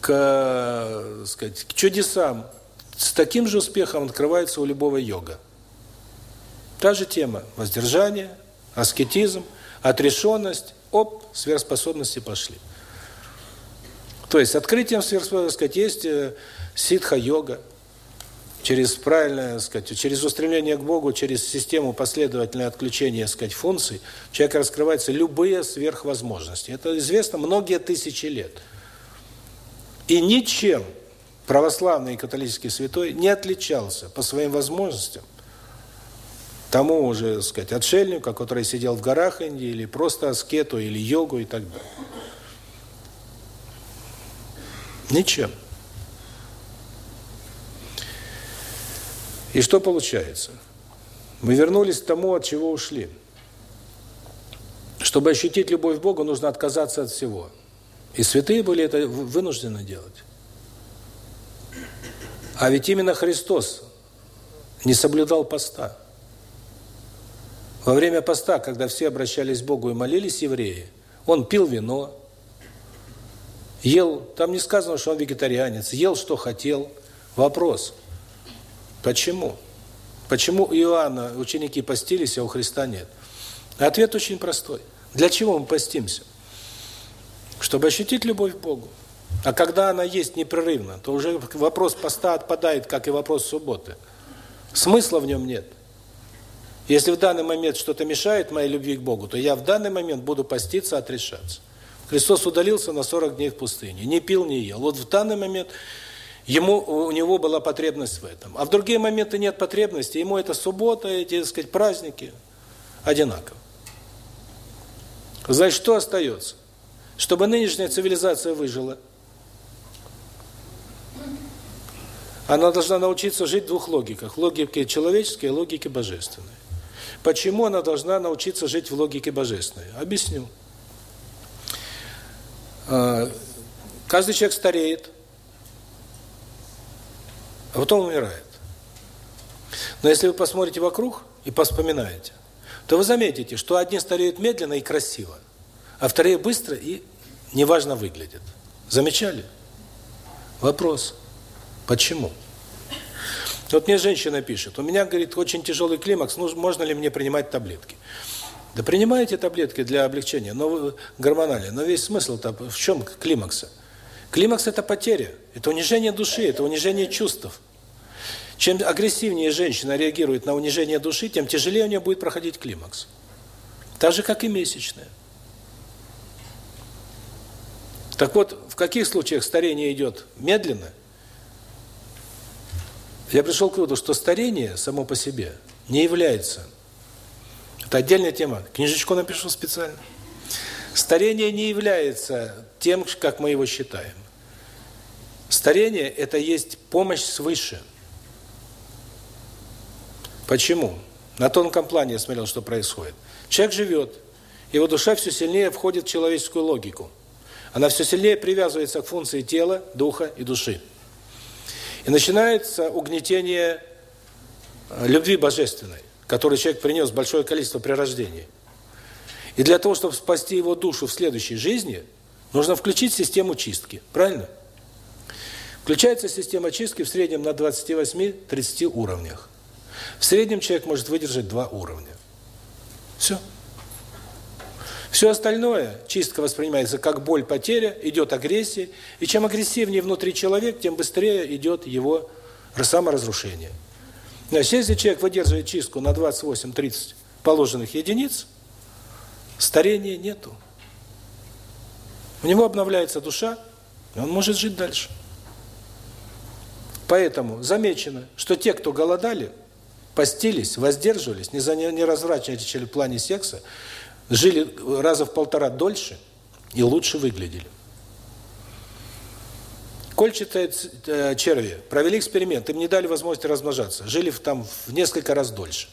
к, сказать, к чудесам, с таким же успехом открывается у любого йога. Та же тема – воздержание, аскетизм, отрешенность, оп, сверхспособности пошли. То есть открытием сверхспособности, есть э, ситха-йога, через правильное, сказать, через устремление к Богу, через систему последовательное отключение, сказать, функций, человек раскрываются любые сверхвозможности. Это известно многие тысячи лет. И ничем православный и католический святой не отличался по своим возможностям тому уже, сказать, отшельнику, который сидел в горах Индии, или просто аскету, или йогу и так далее. Ничем. И что получается? Мы вернулись к тому, от чего ушли. Чтобы ощутить любовь к Богу, нужно отказаться от всего. И святые были это вынуждены делать. А ведь именно Христос не соблюдал поста. Во время поста, когда все обращались к Богу и молились евреи, он пил вино, ел, там не сказано, что он вегетарианец, ел, что хотел. Вопрос, почему? Почему у Иоанна ученики постились, а у Христа нет? Ответ очень простой. Для чего мы постимся? Чтобы ощутить любовь к Богу. А когда она есть непрерывно, то уже вопрос поста отпадает, как и вопрос субботы. Смысла в нем нет. Если в данный момент что-то мешает моей любви к Богу, то я в данный момент буду поститься, отрешаться. Христос удалился на 40 дней в пустыне, не пил, не ел. Вот в данный момент ему у него была потребность в этом. А в другие моменты нет потребности, ему это суббота, эти, так сказать, праздники одинаково. Значит, что остается? Чтобы нынешняя цивилизация выжила, она должна научиться жить в двух логиках. Логике человеческой и логике божественной. Почему она должна научиться жить в логике божественной? Объясню. А, каждый человек стареет, а потом умирает. Но если вы посмотрите вокруг и поспоминаете, то вы заметите, что одни стареют медленно и красиво, а вторые быстро и неважно выглядят. Замечали? Вопрос. Почему? Вот мне женщина пишет, у меня, говорит, очень тяжелый климакс, ну, можно ли мне принимать таблетки? Да принимайте таблетки для облегчения, но гормональные. Но весь смысл-то в чем климакса? Климакс – это потеря, это унижение души, это унижение чувств. Чем агрессивнее женщина реагирует на унижение души, тем тяжелее у нее будет проходить климакс. Так же, как и месячная. Так вот, в каких случаях старение идет медленно – я пришел к выводу, что старение само по себе не является. Это отдельная тема. Книжечку напишу специально. Старение не является тем, как мы его считаем. Старение – это есть помощь свыше. Почему? На тонком плане я смотрел, что происходит. Человек живет, его душа все сильнее входит в человеческую логику. Она все сильнее привязывается к функции тела, духа и души. И начинается угнетение любви божественной, которую человек принес большое количество при рождении. И для того, чтобы спасти его душу в следующей жизни, нужно включить систему чистки. Правильно? Включается система чистки в среднем на 28-30 уровнях. В среднем человек может выдержать два уровня. Все. Все остальное, чистка воспринимается как боль, потеря, идет агрессия. И чем агрессивнее внутри человек, тем быстрее идет его саморазрушение. Значит, если человек выдерживает чистку на 28-30 положенных единиц, старения нету. У него обновляется душа, и он может жить дальше. Поэтому замечено, что те, кто голодали, постились, воздерживались, не, за, не разврачивали в плане секса, жили раза в полтора дольше и лучше выглядели. Кольчатые э, черви провели эксперимент, им не дали возможности размножаться, жили там в несколько раз дольше.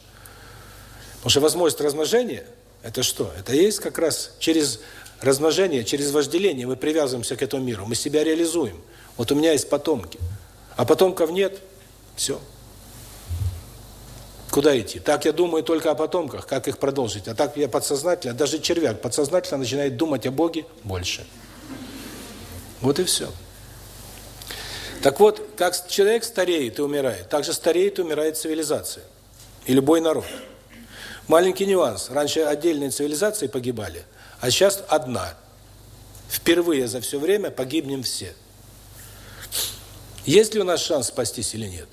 Потому что возможность размножения – это что? Это есть как раз через размножение, через вожделение мы привязываемся к этому миру, мы себя реализуем. Вот у меня есть потомки, а потомков нет – все. Куда идти? Так я думаю только о потомках, как их продолжить. А так я подсознательно, даже червяк подсознательно начинает думать о Боге больше. Вот и все. Так вот, как человек стареет и умирает, так же стареет и умирает цивилизация. И любой народ. Маленький нюанс. Раньше отдельные цивилизации погибали, а сейчас одна. впервые за все время погибнем все. Есть ли у нас шанс спастись или нет?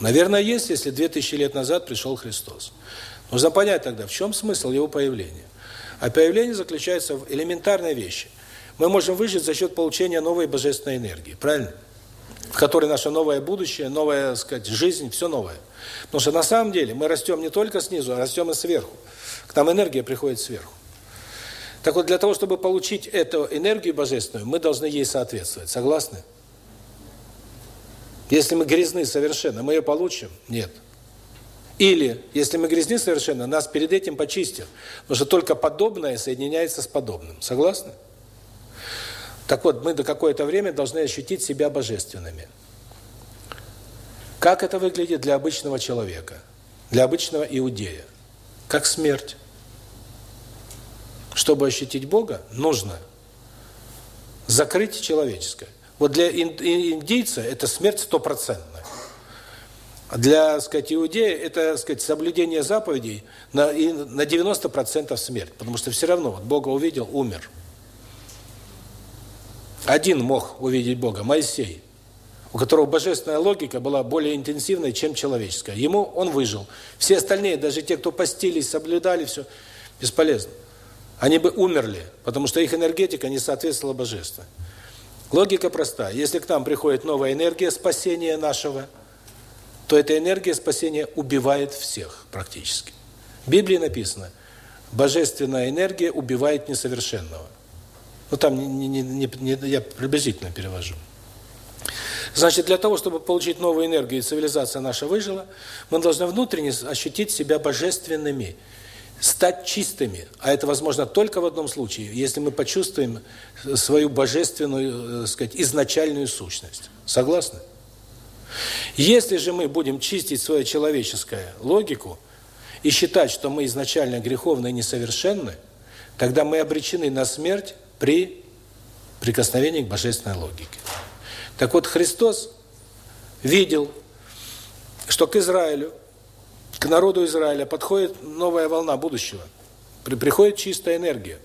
Наверное, есть, если 2000 лет назад пришел Христос. Нужно понять тогда, в чем смысл его появления. А появление заключается в элементарной вещи. Мы можем выжить за счет получения новой божественной энергии, правильно? В которой наше новое будущее, новая, сказать, жизнь, все новое. Потому что на самом деле мы растем не только снизу, а растем и сверху. К нам энергия приходит сверху. Так вот, для того, чтобы получить эту энергию божественную, мы должны ей соответствовать. Согласны? Если мы грязны совершенно, мы ее получим? Нет. Или, если мы грязны совершенно, нас перед этим почистят. Потому что только подобное соединяется с подобным. Согласны? Так вот, мы до какое-то время должны ощутить себя божественными. Как это выглядит для обычного человека? Для обычного иудея? Как смерть. Чтобы ощутить Бога, нужно закрыть человеческое. Вот для индийца это смерть стопроцентная. Для, сказать, иудея это, сказать, соблюдение заповедей на, на 90% смерть. Потому что все равно, вот Бога увидел, умер. Один мог увидеть Бога, Моисей, у которого божественная логика была более интенсивной, чем человеческая. Ему он выжил. Все остальные, даже те, кто постились, соблюдали, все, бесполезно. Они бы умерли, потому что их энергетика не соответствовала божественной. Логика проста. Если к нам приходит новая энергия спасения нашего, то эта энергия спасения убивает всех практически. В Библии написано, божественная энергия убивает несовершенного. Ну там не, не, не, не, я приблизительно перевожу. Значит, для того, чтобы получить новую энергию и цивилизация наша выжила, мы должны внутренне ощутить себя божественными – стать чистыми, а это возможно только в одном случае, если мы почувствуем свою божественную, э, сказать, изначальную сущность. Согласны? Если же мы будем чистить свою человеческую логику и считать, что мы изначально греховны и несовершенны, тогда мы обречены на смерть при прикосновении к божественной логике. Так вот, Христос видел, что к Израилю к народу Израиля подходит новая волна будущего. Приходит чистая энергия.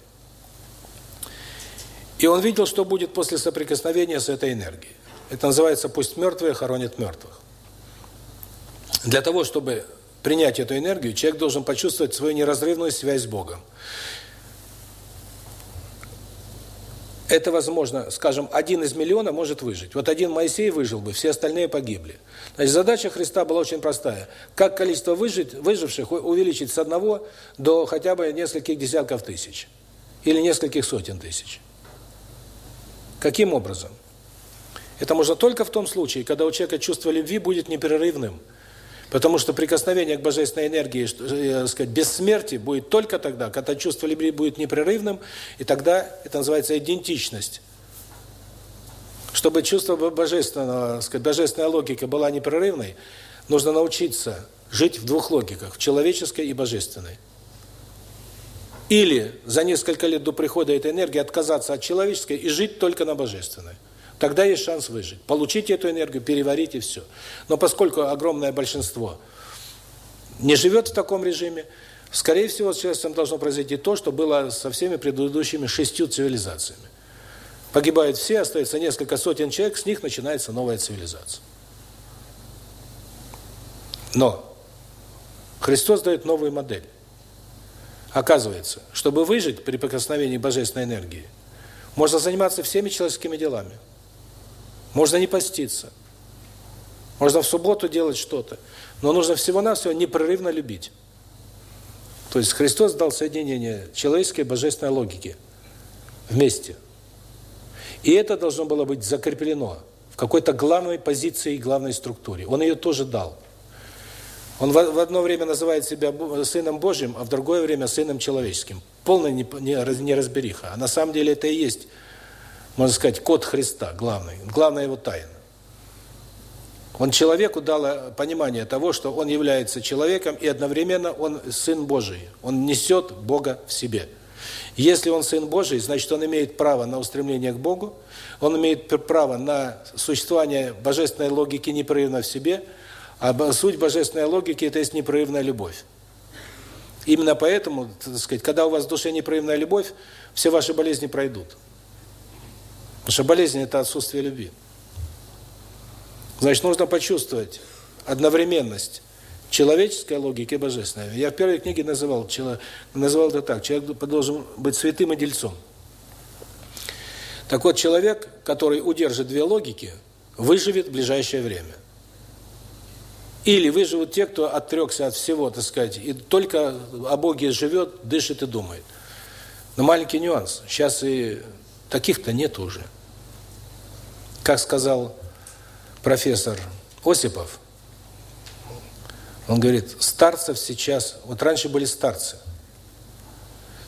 И он видел, что будет после соприкосновения с этой энергией. Это называется «пусть мертвые хоронят мертвых». Для того, чтобы принять эту энергию, человек должен почувствовать свою неразрывную связь с Богом. Это возможно, скажем, один из миллиона может выжить. Вот один Моисей выжил бы, все остальные погибли. Значит, задача Христа была очень простая. Как количество выжить, выживших увеличить с одного до хотя бы нескольких десятков тысяч. Или нескольких сотен тысяч. Каким образом? Это можно только в том случае, когда у человека чувство любви будет непрерывным. Потому что прикосновение к божественной энергии, э, сказать, бессмертие будет только тогда, когда чувство любви будет непрерывным, и тогда это называется идентичность. Чтобы чувство божественного, сказать, божественная логика была непрерывной, нужно научиться жить в двух логиках, в человеческой и божественной. Или за несколько лет до прихода этой энергии отказаться от человеческой и жить только на божественной. Тогда есть шанс выжить. Получите эту энергию, переварите все. Но поскольку огромное большинство не живет в таком режиме, скорее всего, с человечеством должно произойти то, что было со всеми предыдущими шестью цивилизациями. Погибают все, остается несколько сотен человек, с них начинается новая цивилизация. Но Христос дает новую модель. Оказывается, чтобы выжить при прикосновении божественной энергии, можно заниматься всеми человеческими делами. Можно не поститься. Можно в субботу делать что-то. Но нужно всего-навсего непрерывно любить. То есть Христос дал соединение человеческой и божественной логики вместе. И это должно было быть закреплено в какой-то главной позиции и главной структуре. Он ее тоже дал. Он в одно время называет себя Сыном Божьим, а в другое время Сыном Человеческим. Полная неразбериха. А на самом деле это и есть можно сказать, код Христа, главный, главная его тайна. Он человеку дал э, понимание того, что он является человеком, и одновременно он Сын Божий. Он несет Бога в себе. Если он Сын Божий, значит, он имеет право на устремление к Богу, он имеет право на существование божественной логики непрерывно в себе, а суть божественной логики – это есть непрерывная любовь. Именно поэтому, так сказать, когда у вас в душе непрерывная любовь, все ваши болезни пройдут. Потому что болезнь – это отсутствие любви. Значит, нужно почувствовать одновременность человеческой логики и божественной. Я в первой книге называл, называл это так, человек должен быть святым и дельцом. Так вот, человек, который удержит две логики, выживет в ближайшее время. Или выживут те, кто отрекся от всего, так сказать, и только о Боге живет, дышит и думает. Но маленький нюанс. Сейчас и таких-то нет уже. Как сказал профессор Осипов, он говорит, старцев сейчас, вот раньше были старцы.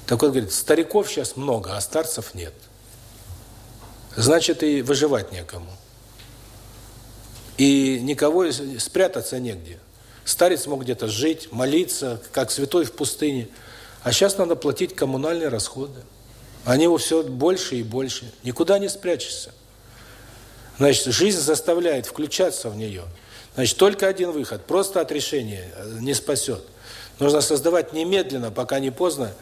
Так вот, говорит, стариков сейчас много, а старцев нет. Значит, и выживать некому. И никого спрятаться негде. Старец мог где-то жить, молиться, как святой в пустыне. А сейчас надо платить коммунальные расходы. Они его все больше и больше. Никуда не спрячешься. Значит, жизнь заставляет включаться в нее. Значит, только один выход. Просто отрешение не спасет. Нужно создавать немедленно, пока не поздно,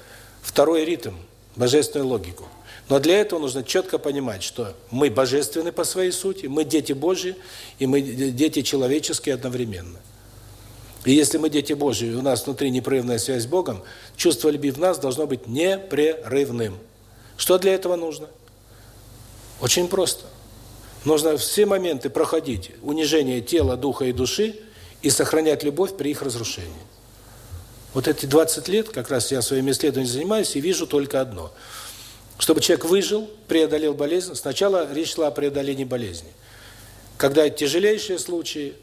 второй ритм, божественную логику. Но для этого нужно четко понимать, что мы божественны по своей сути, мы дети Божьи, и мы дети человеческие одновременно. И если мы дети Божьи, у нас внутри непрерывная связь с Богом, чувство любви в нас должно быть непрерывным. Что для этого нужно? Очень просто. Нужно все моменты проходить, унижение тела, духа и души, и сохранять любовь при их разрушении. Вот эти 20 лет, как раз я своими исследованиями занимаюсь, и вижу только одно – чтобы человек выжил, преодолел болезнь, сначала речь шла о преодолении болезни. Когда тяжелейшие случаи,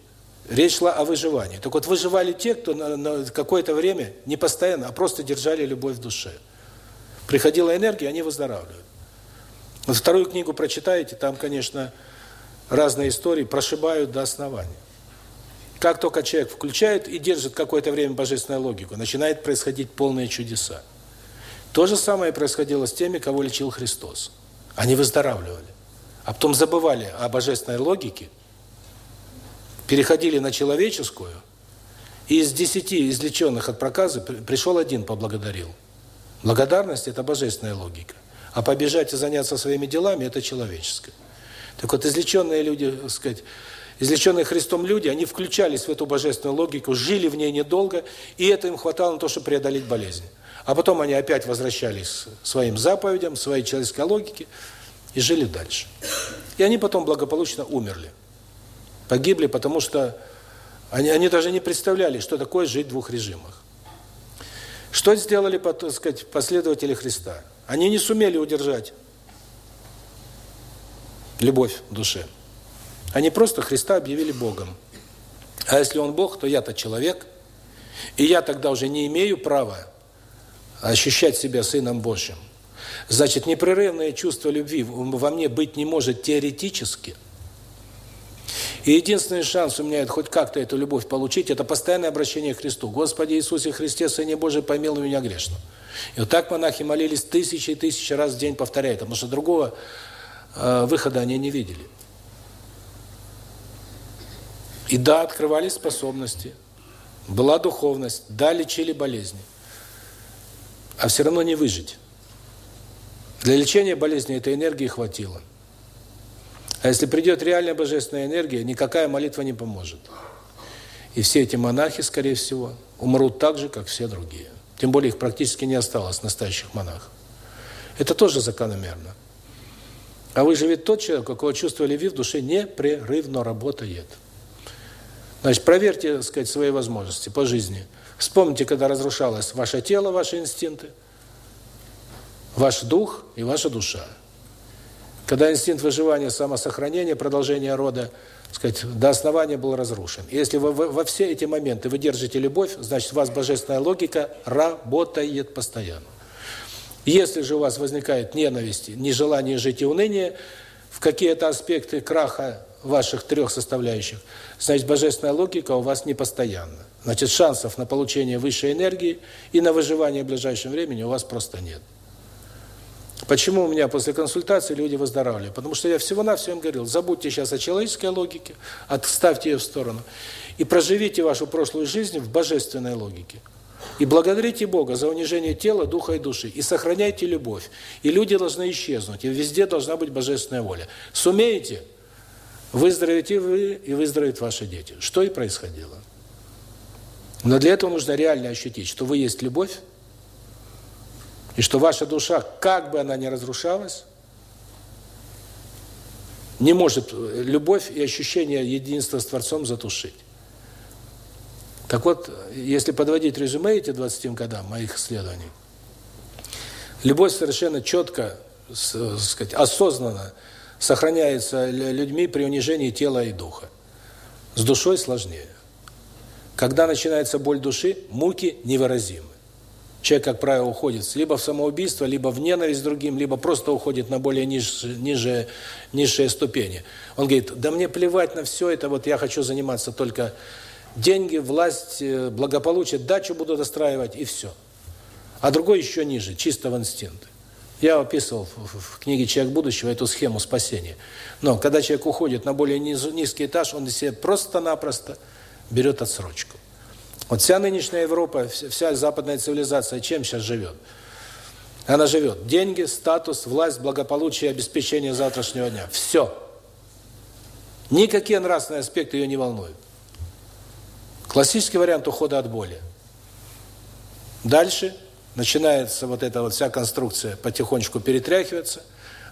речь шла о выживании. Так вот, выживали те, кто на, на какое-то время, не постоянно, а просто держали любовь в душе. Приходила энергия, они выздоравливают. Вот вторую книгу прочитаете, там, конечно, разные истории прошибают до основания. Как только человек включает и держит какое-то время божественную логику, начинает происходить полные чудеса. То же самое происходило с теми, кого лечил Христос. Они выздоравливали. А потом забывали о божественной логике, переходили на человеческую, и из десяти излеченных от проказа пришел один, поблагодарил. Благодарность – это божественная логика. А побежать и заняться своими делами – это человеческое. Так вот, излеченные люди, так сказать, излеченные Христом люди, они включались в эту божественную логику, жили в ней недолго, и это им хватало на то, чтобы преодолеть болезнь. А потом они опять возвращались своим заповедям, своей человеческой логике и жили дальше. И они потом благополучно умерли. Погибли, потому что они, они даже не представляли, что такое жить в двух режимах. Что сделали, так сказать, последователи Христа? Они не сумели удержать любовь в душе. Они просто Христа объявили Богом. А если Он Бог, то я-то человек, и я тогда уже не имею права ощущать себя Сыном Божьим. Значит, непрерывное чувство любви во мне быть не может теоретически. И единственный шанс у меня хоть как-то эту любовь получить, это постоянное обращение к Христу. Господи Иисусе Христе, Сыне Божий, помилуй меня грешно. И вот так монахи молились тысячи и тысячи раз в день, повторяя потому что другого выхода они не видели. И да, открывались способности, была духовность, да, лечили болезни а все равно не выжить. Для лечения болезни этой энергии хватило. А если придет реальная божественная энергия, никакая молитва не поможет. И все эти монахи, скорее всего, умрут так же, как все другие. Тем более их практически не осталось, настоящих монахов. Это тоже закономерно. А выживет тот человек, у кого чувство любви в душе непрерывно работает. Значит, проверьте, так сказать, свои возможности по жизни – Вспомните, когда разрушалось ваше тело, ваши инстинкты, ваш дух и ваша душа. Когда инстинкт выживания, самосохранения, продолжения рода, сказать, до основания был разрушен. Если вы во все эти моменты вы держите любовь, значит, у вас божественная логика работает постоянно. Если же у вас возникает ненависть, нежелание жить и уныние, в какие-то аспекты краха ваших трех составляющих, значит, божественная логика у вас не постоянна. Значит, шансов на получение высшей энергии и на выживание в ближайшем времени у вас просто нет. Почему у меня после консультации люди выздоравливают? Потому что я всего-навсего им говорил, забудьте сейчас о человеческой логике, отставьте ее в сторону и проживите вашу прошлую жизнь в божественной логике. И благодарите Бога за унижение тела, духа и души. И сохраняйте любовь. И люди должны исчезнуть. И везде должна быть божественная воля. Сумеете, выздоровите вы и выздоровеют ваши дети. Что и происходило. Но для этого нужно реально ощутить, что вы есть любовь, и что ваша душа, как бы она ни разрушалась, не может любовь и ощущение единства с Творцом затушить. Так вот, если подводить резюме эти 20 годам моих исследований, любовь совершенно четко, сказать, осознанно сохраняется людьми при унижении тела и духа. С душой сложнее. Когда начинается боль души, муки невыразимы. Человек, как правило, уходит либо в самоубийство, либо в ненависть другим, либо просто уходит на более ниж, ниже, низшие ступени. Он говорит, да мне плевать на все это, вот я хочу заниматься только деньги, власть, э, благополучие, дачу буду достраивать и все. А другой еще ниже, чисто в инстинкты. Я описывал в книге «Человек будущего» эту схему спасения. Но когда человек уходит на более низ, низкий этаж, он себе просто-напросто берет отсрочку. Вот вся нынешняя Европа, вся западная цивилизация чем сейчас живет? Она живет. Деньги, статус, власть, благополучие, обеспечение завтрашнего дня. Все. Никакие нравственные аспекты ее не волнуют. Классический вариант ухода от боли. Дальше начинается вот эта вот вся конструкция потихонечку перетряхиваться,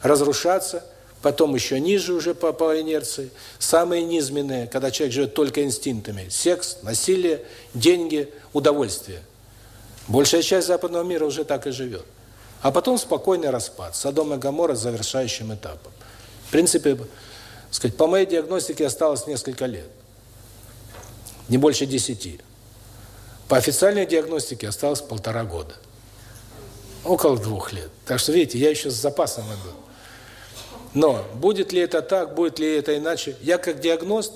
разрушаться, потом еще ниже уже по, по инерции, самые низменные, когда человек живет только инстинктами, секс, насилие, деньги, удовольствие. Большая часть западного мира уже так и живет. А потом спокойный распад, Содом и Гоморра с завершающим этапом. В принципе, сказать, по моей диагностике осталось несколько лет. Не больше десяти. По официальной диагностике осталось полтора года. Около двух лет. Так что, видите, я еще с запасом иду. Но будет ли это так, будет ли это иначе, я как диагност,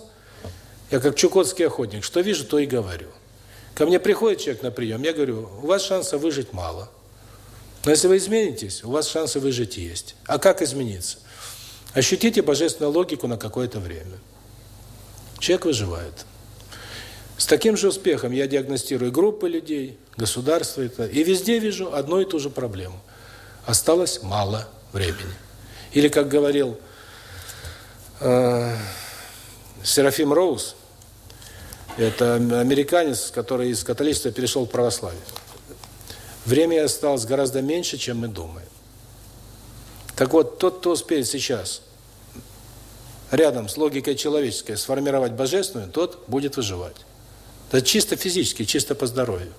я как чукотский охотник, что вижу, то и говорю. Ко мне приходит человек на прием, я говорю, у вас шанса выжить мало. Но если вы изменитесь, у вас шансы выжить есть. А как измениться? Ощутите божественную логику на какое-то время. Человек выживает. С таким же успехом я диагностирую группы людей, государства, и везде вижу одну и ту же проблему. Осталось мало времени. Или, как говорил э, Серафим Роуз, это американец, который из католичества перешел в православие. Время осталось гораздо меньше, чем мы думаем. Так вот, тот, кто успеет сейчас рядом с логикой человеческой сформировать божественную, тот будет выживать. Это чисто физически, чисто по здоровью.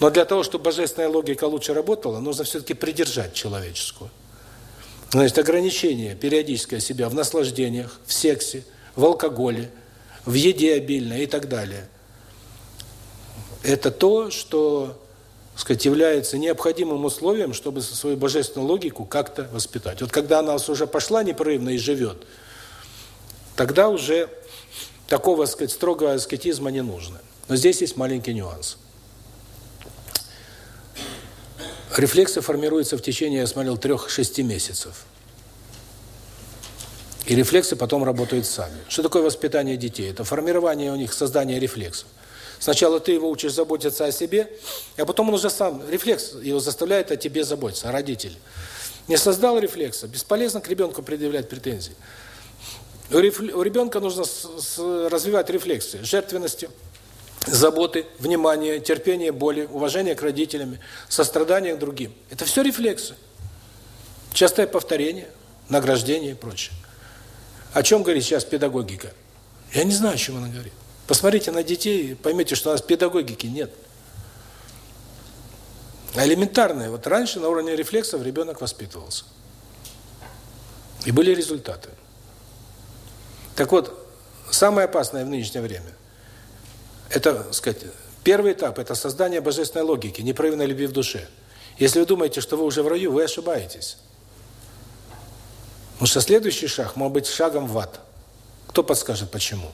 Но для того, чтобы божественная логика лучше работала, нужно все-таки придержать человеческую. Значит, ограничение периодическое себя в наслаждениях, в сексе, в алкоголе, в еде обильной и так далее. Это то, что, сказать, является необходимым условием, чтобы свою божественную логику как-то воспитать. Вот когда она уже пошла непрерывно и живет, тогда уже такого, сказать, строгого аскетизма не нужно. Но здесь есть маленький нюанс. Рефлексы формируются в течение, я смотрел, трех-шести месяцев. И рефлексы потом работают сами. Что такое воспитание детей? Это формирование у них, создание рефлексов. Сначала ты его учишь заботиться о себе, а потом он уже сам, рефлекс его заставляет о тебе заботиться, о родителе. Не создал рефлекса, бесполезно к ребенку предъявлять претензии. У ребенка нужно развивать рефлексы жертвенности, заботы, внимания, терпения, боли, уважения к родителям, сострадания к другим. Это все рефлексы. Частое повторение, награждение и прочее. О чем говорит сейчас педагогика? Я не знаю, о чем она говорит. Посмотрите на детей, поймете, что у нас педагогики нет. А элементарное. Вот раньше на уровне рефлексов ребенок воспитывался. И были результаты. Так вот, самое опасное в нынешнее время это, сказать, первый этап – это создание божественной логики, непрерывной любви в душе. Если вы думаете, что вы уже в раю, вы ошибаетесь. Потому что следующий шаг может быть шагом в ад. Кто подскажет, почему?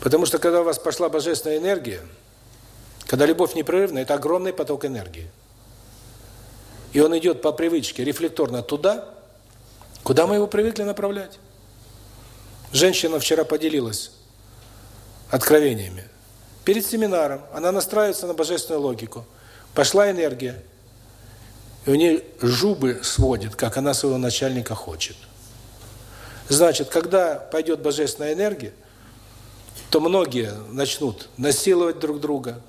Потому что когда у вас пошла божественная энергия, когда любовь непрерывна, это огромный поток энергии. И он идет по привычке рефлекторно туда, куда мы его привыкли направлять. Женщина вчера поделилась откровениями. Перед семинаром она настраивается на божественную логику. Пошла энергия, и у нее жубы сводит, как она своего начальника хочет. Значит, когда пойдет божественная энергия, то многие начнут насиловать друг друга,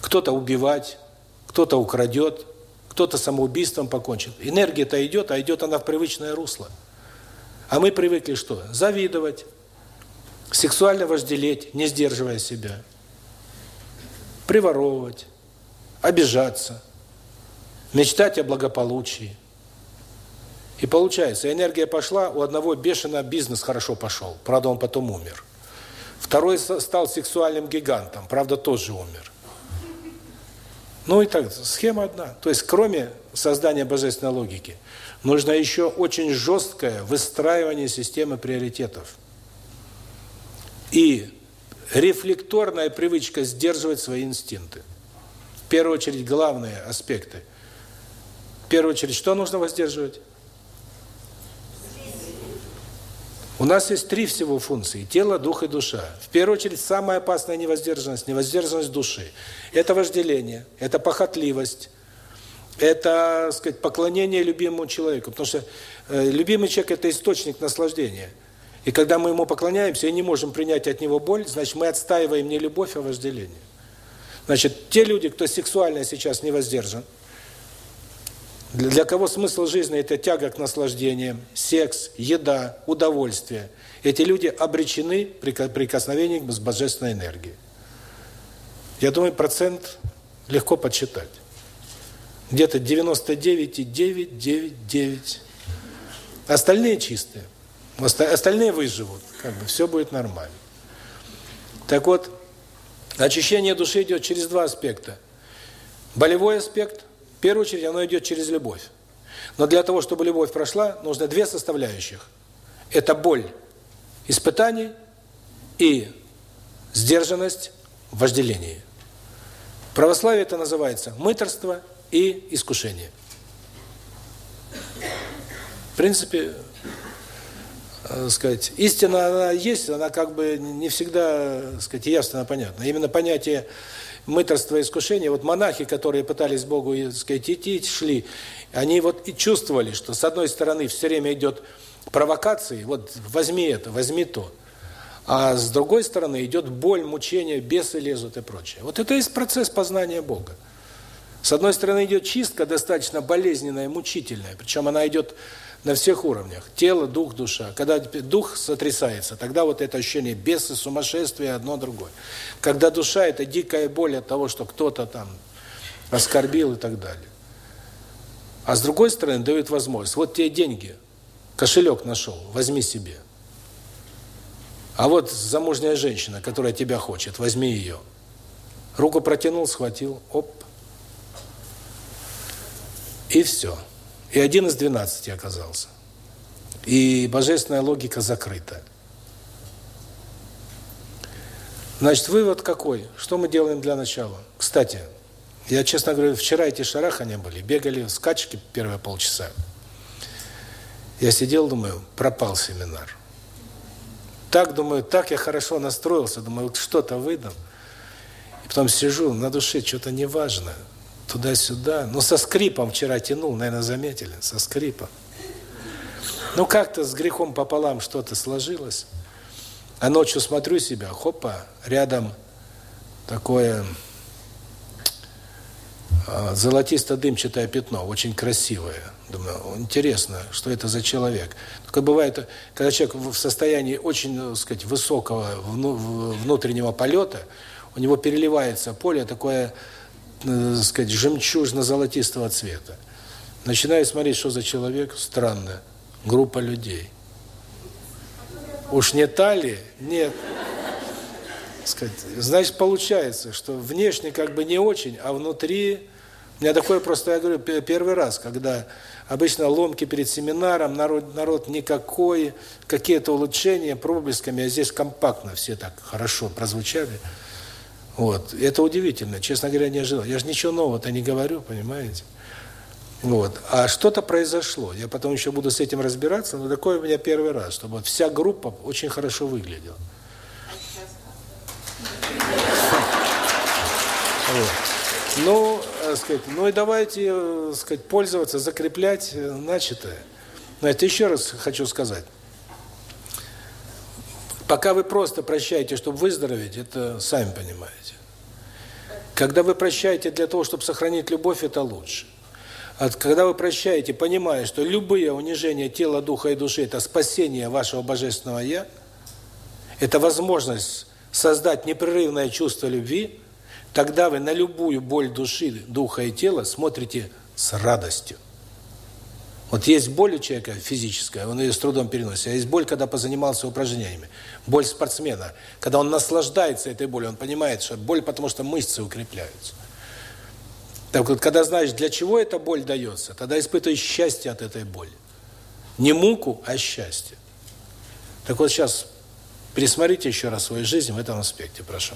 кто-то убивать, кто-то украдет, кто-то самоубийством покончит. Энергия-то идет, а идет она в привычное русло. А мы привыкли что? Завидовать, сексуально вожделеть, не сдерживая себя, приворовывать, обижаться, мечтать о благополучии. И получается, энергия пошла, у одного бешено бизнес хорошо пошел, правда он потом умер. Второй стал сексуальным гигантом, правда тоже умер. Ну и так, схема одна. То есть кроме создания божественной логики, нужно еще очень жесткое выстраивание системы приоритетов. И рефлекторная привычка сдерживать свои инстинкты. В первую очередь главные аспекты. В первую очередь что нужно воздерживать? У нас есть три всего функции – тело, дух и душа. В первую очередь, самая опасная невоздержанность – невоздержанность души. Это вожделение, это похотливость, это, сказать, поклонение любимому человеку. Потому что э, любимый человек – это источник наслаждения. И когда мы ему поклоняемся и не можем принять от него боль, значит, мы отстаиваем не любовь, а вожделение. Значит, те люди, кто сексуально сейчас не воздержан, для кого смысл жизни – это тяга к наслаждениям, секс, еда, удовольствие. Эти люди обречены при прикосновении с божественной энергией. Я думаю, процент легко подсчитать. Где-то 99,999. Остальные чистые. Остальные выживут. Как бы все будет нормально. Так вот, очищение души идет через два аспекта. Болевой аспект – в первую очередь оно идет через любовь. Но для того, чтобы любовь прошла, нужно две составляющих. Это боль испытаний и сдержанность в вожделении. В православии это называется мыторство и искушение. В принципе, э, сказать, истина она есть, она как бы не всегда, сказать, ясно понятна. Именно понятие мыторство и искушение, вот монахи, которые пытались Богу, так сказать, идти, шли, они вот и чувствовали, что с одной стороны все время идет провокации, вот возьми это, возьми то, а с другой стороны идет боль, мучение, бесы лезут и прочее. Вот это и есть процесс познания Бога. С одной стороны идет чистка достаточно болезненная, мучительная, причем она идет на всех уровнях. Тело, дух, душа. Когда дух сотрясается, тогда вот это ощущение бесы, сумасшествия, одно другое. Когда душа – это дикая боль от того, что кто-то там оскорбил и так далее. А с другой стороны дают возможность. Вот тебе деньги, кошелек нашел, возьми себе. А вот замужняя женщина, которая тебя хочет, возьми ее. Руку протянул, схватил, оп. И все. И один из двенадцати оказался. И божественная логика закрыта. Значит, вывод какой? Что мы делаем для начала? Кстати, я, честно говоря, вчера эти шарахания были, бегали скачки первые полчаса. Я сидел, думаю, пропал семинар. Так, думаю, так я хорошо настроился, думаю, что-то выдам. И потом сижу, на душе что-то неважно туда-сюда. Ну, со скрипом вчера тянул, наверное, заметили, со скрипом. Ну, как-то с грехом пополам что-то сложилось. А ночью смотрю себя, хопа, рядом такое а, золотисто-дымчатое пятно, очень красивое. Думаю, интересно, что это за человек. Только бывает, когда человек в состоянии очень, так сказать, высокого внутреннего полета, у него переливается поле такое так сказать, жемчужно-золотистого цвета. Начинаю смотреть, что за человек, странно, группа людей. Уж не тали? Нет. Сказать, значит, получается, что внешне как бы не очень, а внутри... У меня такое просто, я говорю, первый раз, когда обычно ломки перед семинаром, народ, народ никакой, какие-то улучшения проблесками, а здесь компактно все так хорошо прозвучали. Вот. Это удивительно. Честно говоря, не ожидал. Я же ничего нового-то не говорю, понимаете? Вот. А что-то произошло. Я потом еще буду с этим разбираться, но такое у меня первый раз, чтобы вся группа очень хорошо выглядела. Вот. Ну, э, сказать, ну и давайте, э, сказать, пользоваться, закреплять э, начатое. это еще раз хочу сказать. Пока вы просто прощаете, чтобы выздороветь, это сами понимаете. Когда вы прощаете для того, чтобы сохранить любовь, это лучше. А когда вы прощаете, понимая, что любые унижения тела, духа и души – это спасение вашего Божественного Я, это возможность создать непрерывное чувство любви, тогда вы на любую боль души, духа и тела смотрите с радостью. Вот есть боль у человека физическая, он ее с трудом переносит, а есть боль, когда позанимался упражнениями. Боль спортсмена, когда он наслаждается этой болью, он понимает, что боль, потому что мышцы укрепляются. Так вот, когда знаешь, для чего эта боль дается, тогда испытываешь счастье от этой боли. Не муку, а счастье. Так вот сейчас пересмотрите еще раз свою жизнь в этом аспекте, прошу.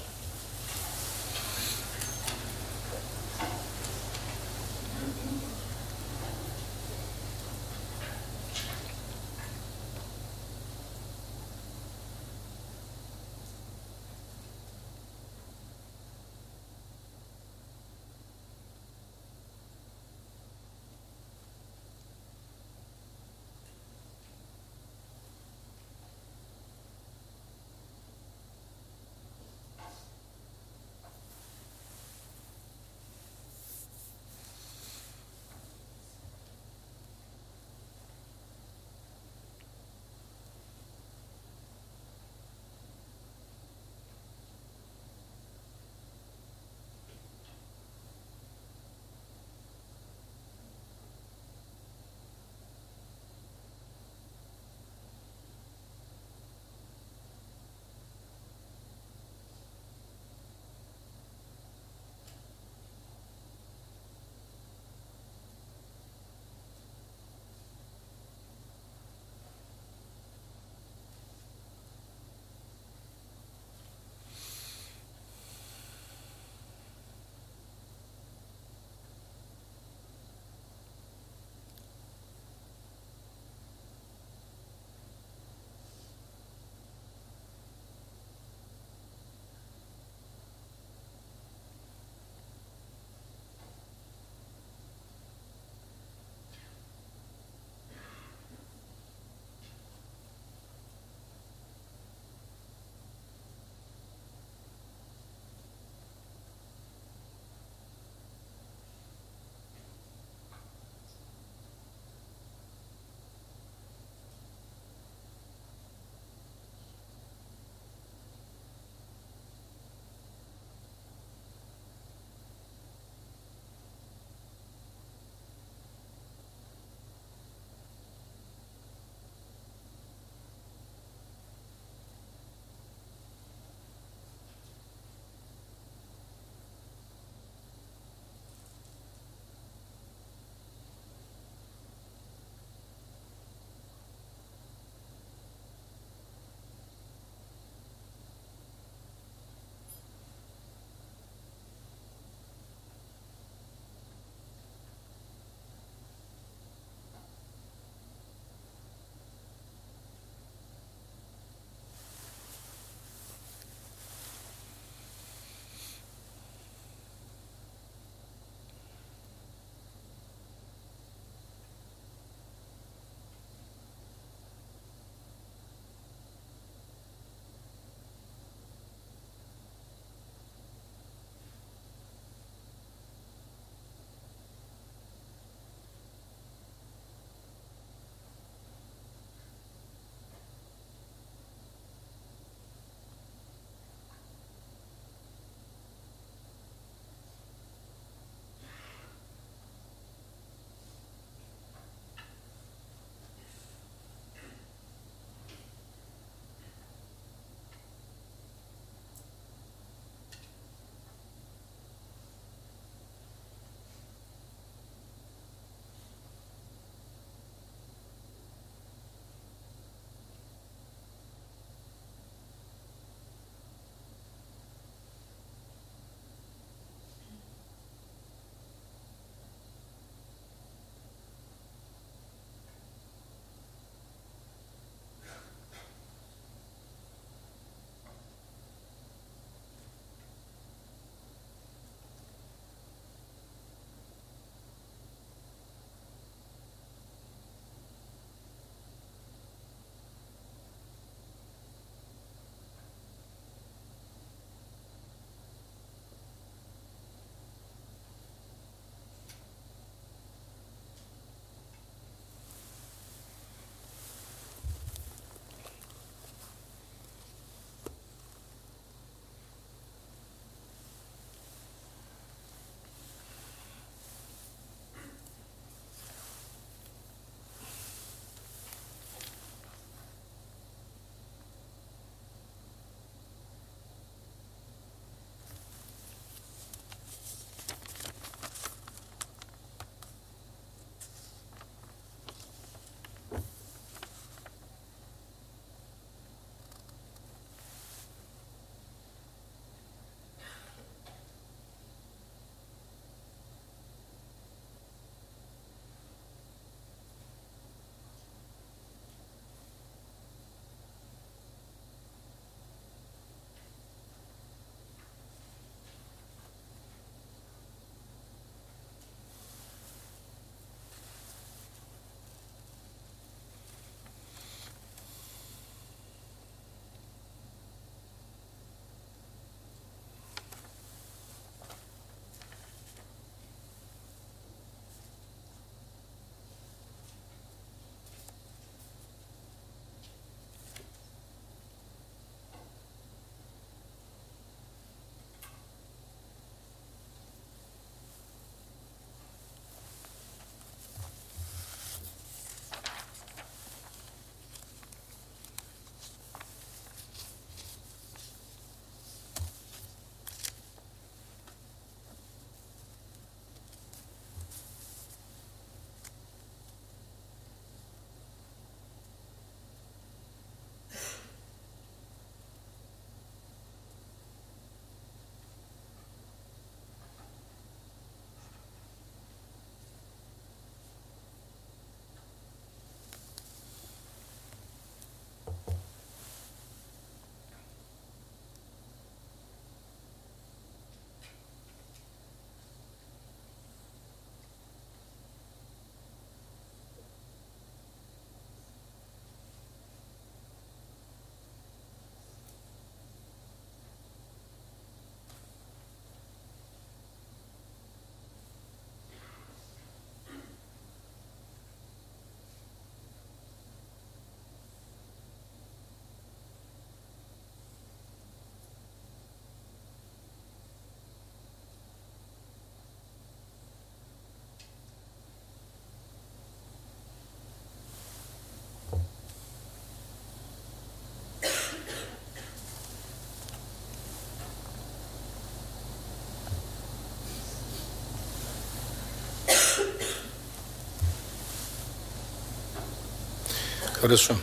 Хорошо.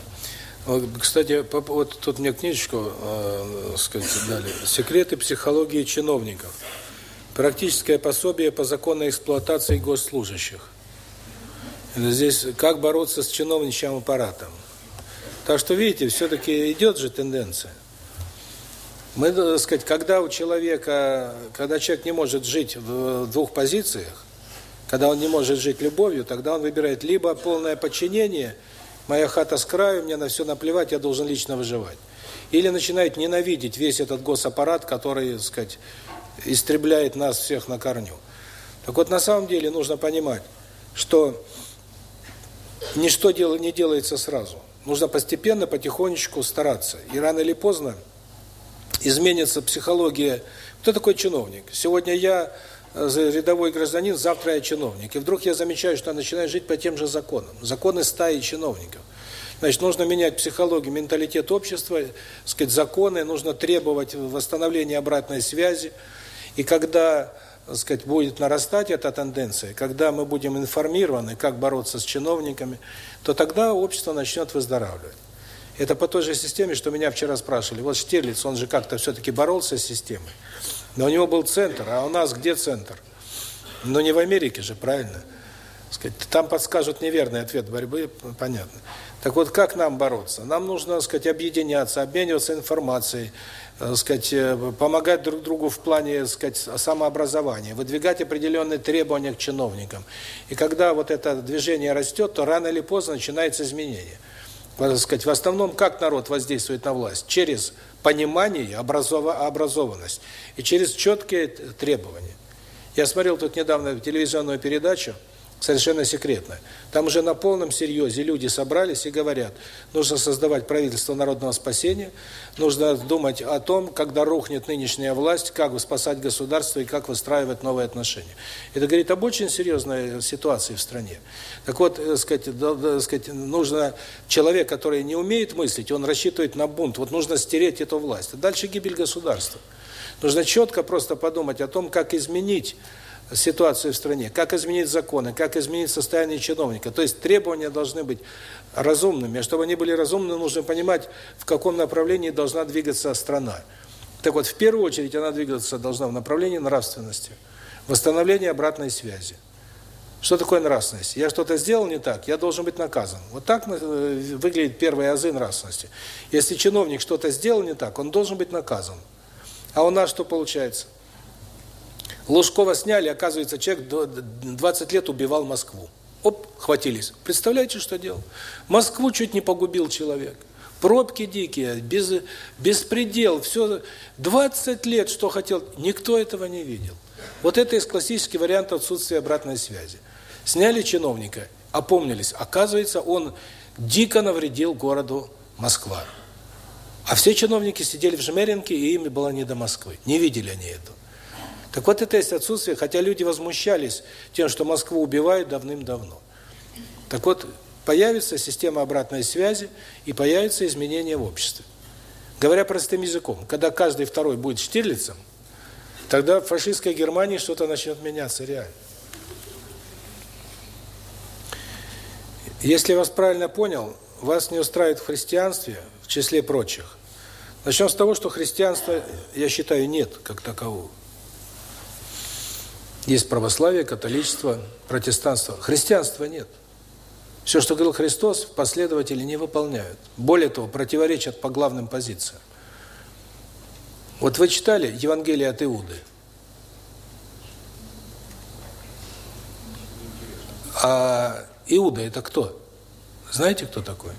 Кстати, вот тут мне книжечку, э, сказать, дали. «Секреты психологии чиновников». Практическое пособие по законной эксплуатации госслужащих. Здесь как бороться с чиновничьим аппаратом. Так что, видите, все-таки идет же тенденция. Мы, так сказать, когда у человека, когда человек не может жить в двух позициях, когда он не может жить любовью, тогда он выбирает либо полное подчинение, моя хата с краю, мне на все наплевать, я должен лично выживать. Или начинает ненавидеть весь этот госаппарат, который, так сказать, истребляет нас всех на корню. Так вот, на самом деле нужно понимать, что ничто не делается сразу. Нужно постепенно, потихонечку стараться. И рано или поздно изменится психология. Кто такой чиновник? Сегодня я рядовой гражданин, завтра я чиновник. И вдруг я замечаю, что я начинаю жить по тем же законам. Законы стаи чиновников. Значит, нужно менять психологию, менталитет общества, сказать, законы, нужно требовать восстановления обратной связи. И когда сказать, будет нарастать эта тенденция, когда мы будем информированы, как бороться с чиновниками, то тогда общество начнет выздоравливать. Это по той же системе, что меня вчера спрашивали. Вот Штирлиц, он же как-то все-таки боролся с системой. Но у него был центр, а у нас где центр? Но не в Америке же, правильно? Сказать, там подскажут неверный ответ борьбы, понятно. Так вот, как нам бороться? Нам нужно, сказать, объединяться, обмениваться информацией, так сказать, э, помогать друг другу в плане, сказать, самообразования, выдвигать определенные требования к чиновникам. И когда вот это движение растет, то рано или поздно начинается изменение. Сказать, в основном как народ воздействует на власть? Через понимание, образованность и через четкие требования. Я смотрел тут недавно телевизионную передачу, совершенно секретно. Там уже на полном серьезе люди собрались и говорят, нужно создавать правительство народного спасения, нужно думать о том, когда рухнет нынешняя власть, как спасать государство и как выстраивать новые отношения. Это говорит об очень серьезной ситуации в стране. Так вот, э, да, сказать, нужно человек, который не умеет мыслить, он рассчитывает на бунт. Вот нужно стереть эту власть. Дальше гибель государства. Нужно четко просто подумать о том, как изменить ситуацию в стране, как изменить законы, как изменить состояние чиновника. То есть требования должны быть разумными. А чтобы они были разумны, нужно понимать, в каком направлении должна двигаться страна. Так вот, в первую очередь она двигаться должна в направлении нравственности, восстановления обратной связи. Что такое нравственность? Я что-то сделал не так, я должен быть наказан. Вот так э, выглядит первые азы нравственности. Если чиновник что-то сделал не так, он должен быть наказан. А у нас что получается? Лужкова сняли, оказывается, человек 20 лет убивал Москву. Оп, хватились. Представляете, что делал? Москву чуть не погубил человек. Пробки дикие, без, беспредел, все. 20 лет, что хотел, никто этого не видел. Вот это из классический вариант отсутствия обратной связи. Сняли чиновника, опомнились. Оказывается, он дико навредил городу Москва. А все чиновники сидели в Жмеринке, и ими было не до Москвы. Не видели они это. Так вот это есть отсутствие, хотя люди возмущались тем, что Москву убивают давным-давно. Так вот, появится система обратной связи и появится изменение в обществе. Говоря простым языком, когда каждый второй будет Штирлицем, тогда в фашистской Германии что-то начнет меняться реально. Если я вас правильно понял, вас не устраивает в христианстве, в числе прочих. Начнем с того, что христианства, я считаю, нет как такового. Есть православие, католичество, протестанство. Христианства нет. Все, что говорил Христос, последователи не выполняют. Более того, противоречат по главным позициям. Вот вы читали Евангелие от Иуды? А Иуда это кто? Знаете, кто такой?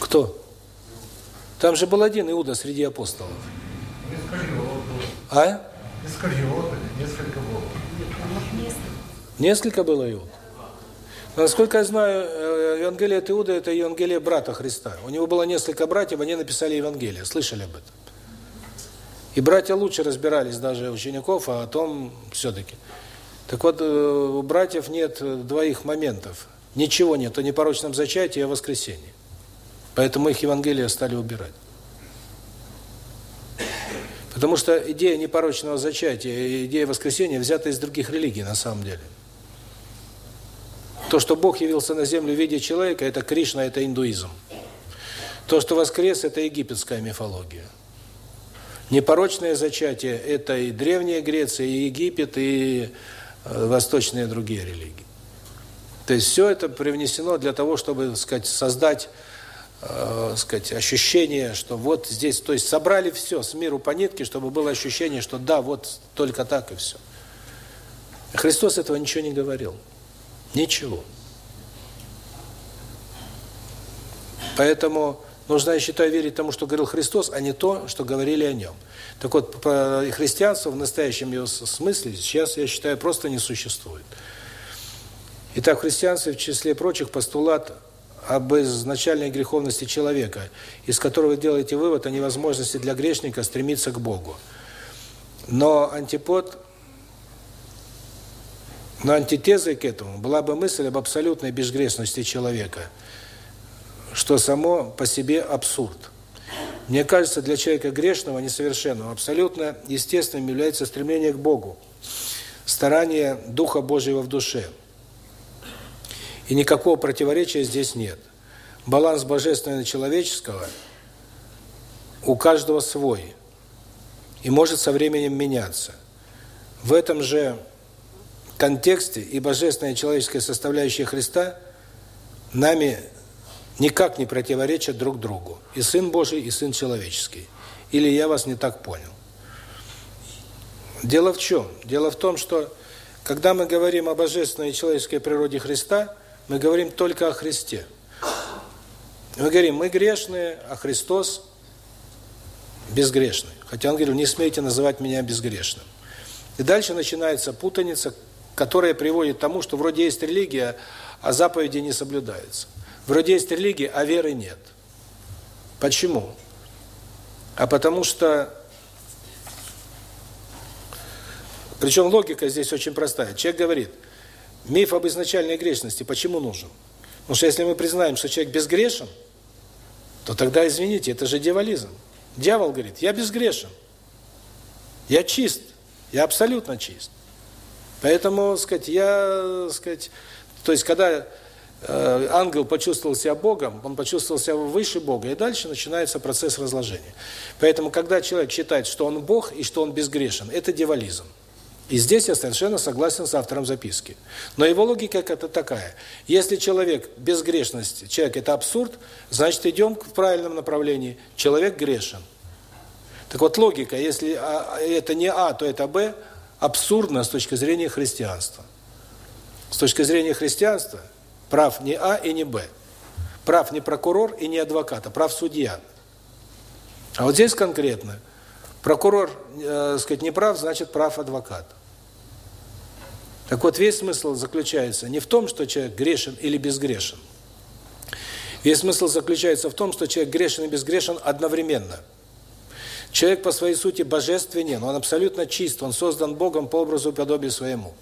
Кто? Там же был один Иуда среди апостолов. А? Искариоты, несколько было. Несколько было Иуд? Насколько я знаю, э, Евангелие от Иуда – это Евангелие брата Христа. У него было несколько братьев, они написали Евангелие. Слышали об этом? И братья лучше разбирались даже учеников, а о том все-таки. Так вот, э, у братьев нет двоих моментов. Ничего нет о непорочном зачатии и о воскресении. Поэтому их Евангелие стали убирать. Потому что идея непорочного зачатия идея воскресения взята из других религий на самом деле. То, что Бог явился на землю в виде человека, это Кришна, это индуизм. То, что воскрес, это египетская мифология. Непорочное зачатие – это и Древняя Греция, и Египет, и э, восточные другие религии. То есть все это привнесено для того, чтобы, так сказать, создать, э, сказать, ощущение, что вот здесь, то есть собрали все с миру по нитке, чтобы было ощущение, что да, вот только так и все. Христос этого ничего не говорил. Ничего. Поэтому нужно, я считаю, верить тому, что говорил Христос, а не то, что говорили о нем. Так вот, христианство в настоящем его смысле сейчас, я считаю, просто не существует. Итак, в христианстве, в числе прочих, постулат об изначальной греховности человека, из которого делаете вывод о невозможности для грешника стремиться к Богу. Но антипод но антитезой к этому была бы мысль об абсолютной безгрешности человека, что само по себе абсурд. Мне кажется, для человека грешного, несовершенного, абсолютно естественным является стремление к Богу, старание Духа Божьего в душе. И никакого противоречия здесь нет. Баланс божественного и человеческого у каждого свой и может со временем меняться. В этом же контексте и божественная и человеческая составляющая Христа нами никак не противоречат друг другу. И Сын Божий, и Сын Человеческий. Или я вас не так понял. Дело в чем? Дело в том, что когда мы говорим о божественной и человеческой природе Христа, мы говорим только о Христе. Мы говорим, мы грешные, а Христос безгрешный. Хотя он говорил, не смейте называть меня безгрешным. И дальше начинается путаница, которая приводит к тому, что вроде есть религия, а заповеди не соблюдаются. Вроде есть религия, а веры нет. Почему? А потому что... Причем логика здесь очень простая. Человек говорит, миф об изначальной грешности почему нужен? Потому что если мы признаем, что человек безгрешен, то тогда, извините, это же дьяволизм. Дьявол говорит, я безгрешен, я чист, я абсолютно чист. Поэтому, сказать, я, сказать, то есть когда э, ангел почувствовал себя Богом, он почувствовал себя выше Бога, и дальше начинается процесс разложения. Поэтому, когда человек считает, что он Бог и что он безгрешен, это дьяволизм. И здесь я совершенно согласен с автором записки. Но его логика это такая. Если человек безгрешность, человек это абсурд, значит идем в правильном направлении. Человек грешен. Так вот логика, если а, это не А, то это Б, абсурдно с точки зрения христианства. С точки зрения христианства прав не А и не Б. Прав не прокурор и не адвокат, а прав судья. А вот здесь конкретно прокурор, э, сказать, не прав, значит прав адвокат. Так вот, весь смысл заключается не в том, что человек грешен или безгрешен. Весь смысл заключается в том, что человек грешен и безгрешен одновременно – Человек по своей сути божественен, он абсолютно чист, он создан Богом по образу и подобию своему.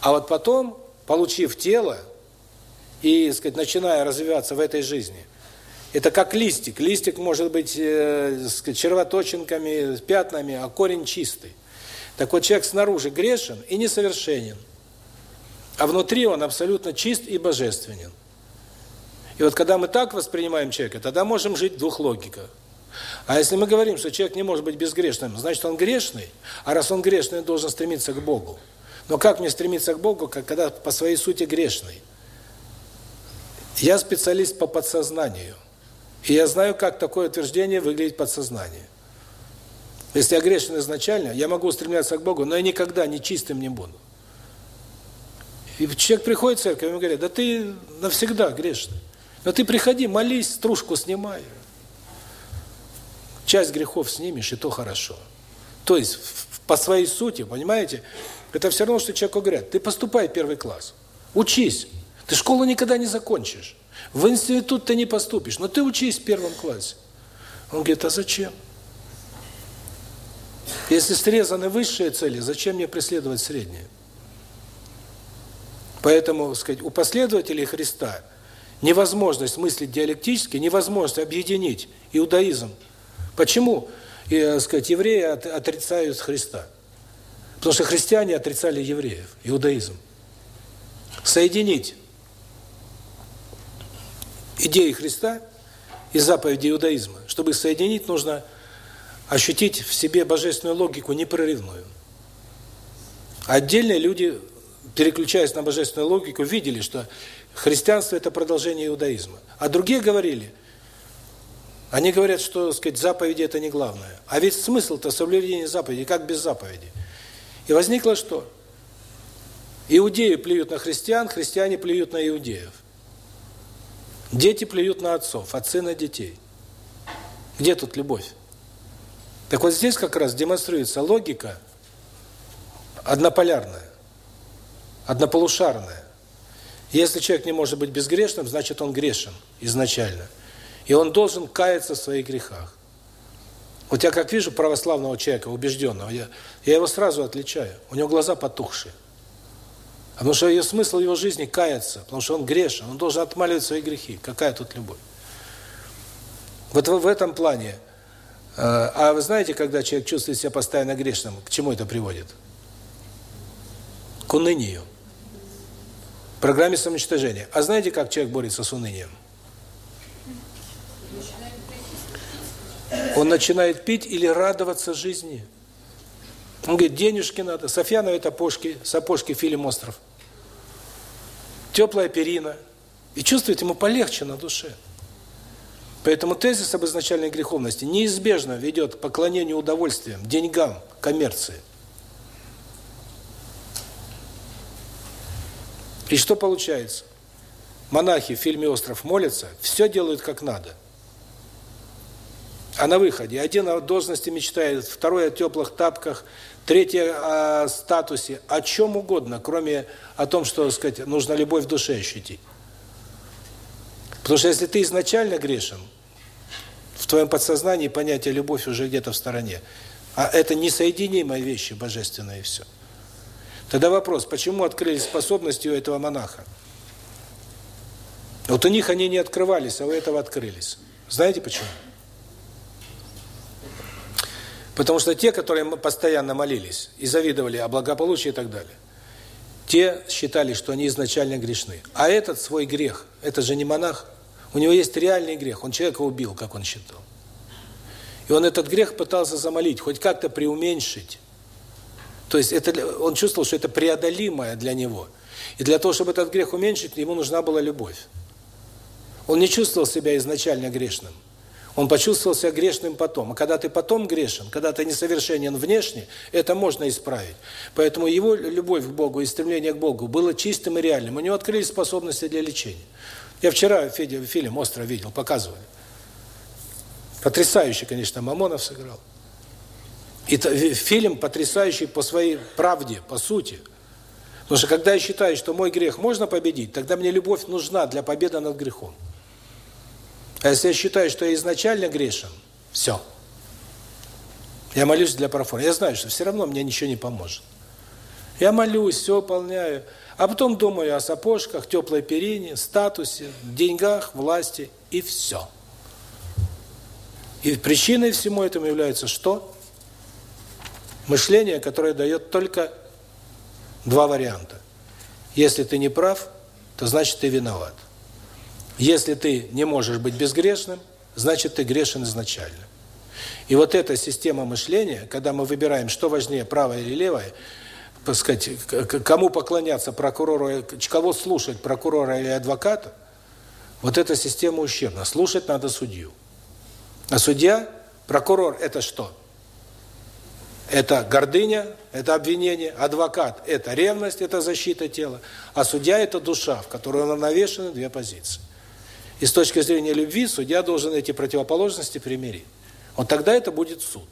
А вот потом, получив тело и, сказать, начиная развиваться в этой жизни, это как листик. Листик может быть э, червоточинками, пятнами, а корень чистый. Так вот, человек снаружи грешен и несовершенен, а внутри он абсолютно чист и божественен. И вот когда мы так воспринимаем человека, тогда можем жить в двух логиках. А если мы говорим, что человек не может быть безгрешным, значит он грешный, а раз он грешный, он должен стремиться к Богу. Но как мне стремиться к Богу, когда по своей сути грешный? Я специалист по подсознанию. И я знаю, как такое утверждение выглядит подсознание. Если я грешен изначально, я могу стремляться к Богу, но я никогда не чистым не буду. И человек приходит в церковь, ему говорят, да ты навсегда грешный. Но ты приходи, молись, стружку снимай. Часть грехов снимешь, и то хорошо. То есть, по своей сути, понимаете, это все равно, что человеку говорят, ты поступай в первый класс, учись, ты школу никогда не закончишь, в институт ты не поступишь, но ты учись в первом классе. Он говорит, а зачем? Если срезаны высшие цели, зачем мне преследовать средние? Поэтому, сказать, у последователей Христа невозможность мыслить диалектически, невозможность объединить иудаизм Почему, э, сказать, евреи отрицают Христа? Потому что христиане отрицали евреев, иудаизм. Соединить идеи Христа и заповеди иудаизма. Чтобы их соединить, нужно ощутить в себе божественную логику непрерывную. Отдельные люди, переключаясь на божественную логику, видели, что христианство – это продолжение иудаизма. А другие говорили, они говорят, что, сказать, заповеди – это не главное. А ведь смысл-то соблюдения заповедей, как без заповеди. И возникло что? Иудеи плюют на христиан, христиане плюют на иудеев. Дети плюют на отцов, отцы на детей. Где тут любовь? Так вот здесь как раз демонстрируется логика однополярная, однополушарная. Если человек не может быть безгрешным, значит он грешен изначально. И он должен каяться в своих грехах. Вот я как вижу православного человека, убежденного, я, я его сразу отличаю. У него глаза потухшие. Потому что ее смысл его жизни каяться, потому что он грешен, он должен отмаливать свои грехи. Какая тут любовь? Вот в, этом плане. Э, а вы знаете, когда человек чувствует себя постоянно грешным, к чему это приводит? К унынию. Программе самоуничтожения. А знаете, как человек борется с унынием? Он начинает пить или радоваться жизни. Он говорит, денежки надо. Софьяновые сапожки, сапожки фильм «Остров». Теплая перина. И чувствует ему полегче на душе. Поэтому тезис об изначальной греховности неизбежно ведет к поклонению удовольствиям, деньгам, коммерции. И что получается? Монахи в фильме «Остров» молятся, все делают как надо. А на выходе один о должности мечтает, второй о теплых тапках, третий о статусе, о чем угодно, кроме о том, что, сказать, нужно любовь в душе ощутить. Потому что если ты изначально грешен, в твоем подсознании понятие любовь уже где-то в стороне. А это несоединимые вещи, божественное и все. Тогда вопрос, почему открылись способности у этого монаха? Вот у них они не открывались, а у этого открылись. Знаете почему? Потому что те, которые постоянно молились и завидовали о благополучии и так далее, те считали, что они изначально грешны. А этот свой грех, это же не монах, у него есть реальный грех, он человека убил, как он считал. И он этот грех пытался замолить, хоть как-то преуменьшить. То есть это он чувствовал, что это преодолимое для него. И для того, чтобы этот грех уменьшить, ему нужна была любовь. Он не чувствовал себя изначально грешным. Он почувствовал себя грешным потом. А когда ты потом грешен, когда ты несовершенен внешне, это можно исправить. Поэтому его любовь к Богу и стремление к Богу было чистым и реальным. У него открылись способности для лечения. Я вчера Федя, фильм «Остров» видел, показывали. Потрясающий, конечно, Мамонов сыграл. И фильм потрясающий по своей правде, по сути. Потому что когда я считаю, что мой грех можно победить, тогда мне любовь нужна для победы над грехом. А если я считаю, что я изначально грешен, все. Я молюсь для профора. Я знаю, что все равно мне ничего не поможет. Я молюсь, все выполняю. А потом думаю о сапожках, теплой перине, статусе, деньгах, власти и все. И причиной всему этому является что? Мышление, которое дает только два варианта. Если ты не прав, то значит ты виноват. Если ты не можешь быть безгрешным, значит ты грешен изначально. И вот эта система мышления, когда мы выбираем, что важнее, правое или левое, так сказать, кому поклоняться, прокурору, кого слушать, прокурора или адвоката, вот эта система ущербна. Слушать надо судью. А судья, прокурор – это что? Это гордыня, это обвинение, адвокат – это ревность, это защита тела, а судья – это душа, в которую навешаны две позиции. И с точки зрения любви судья должен эти противоположности примирить. Вот тогда это будет суд.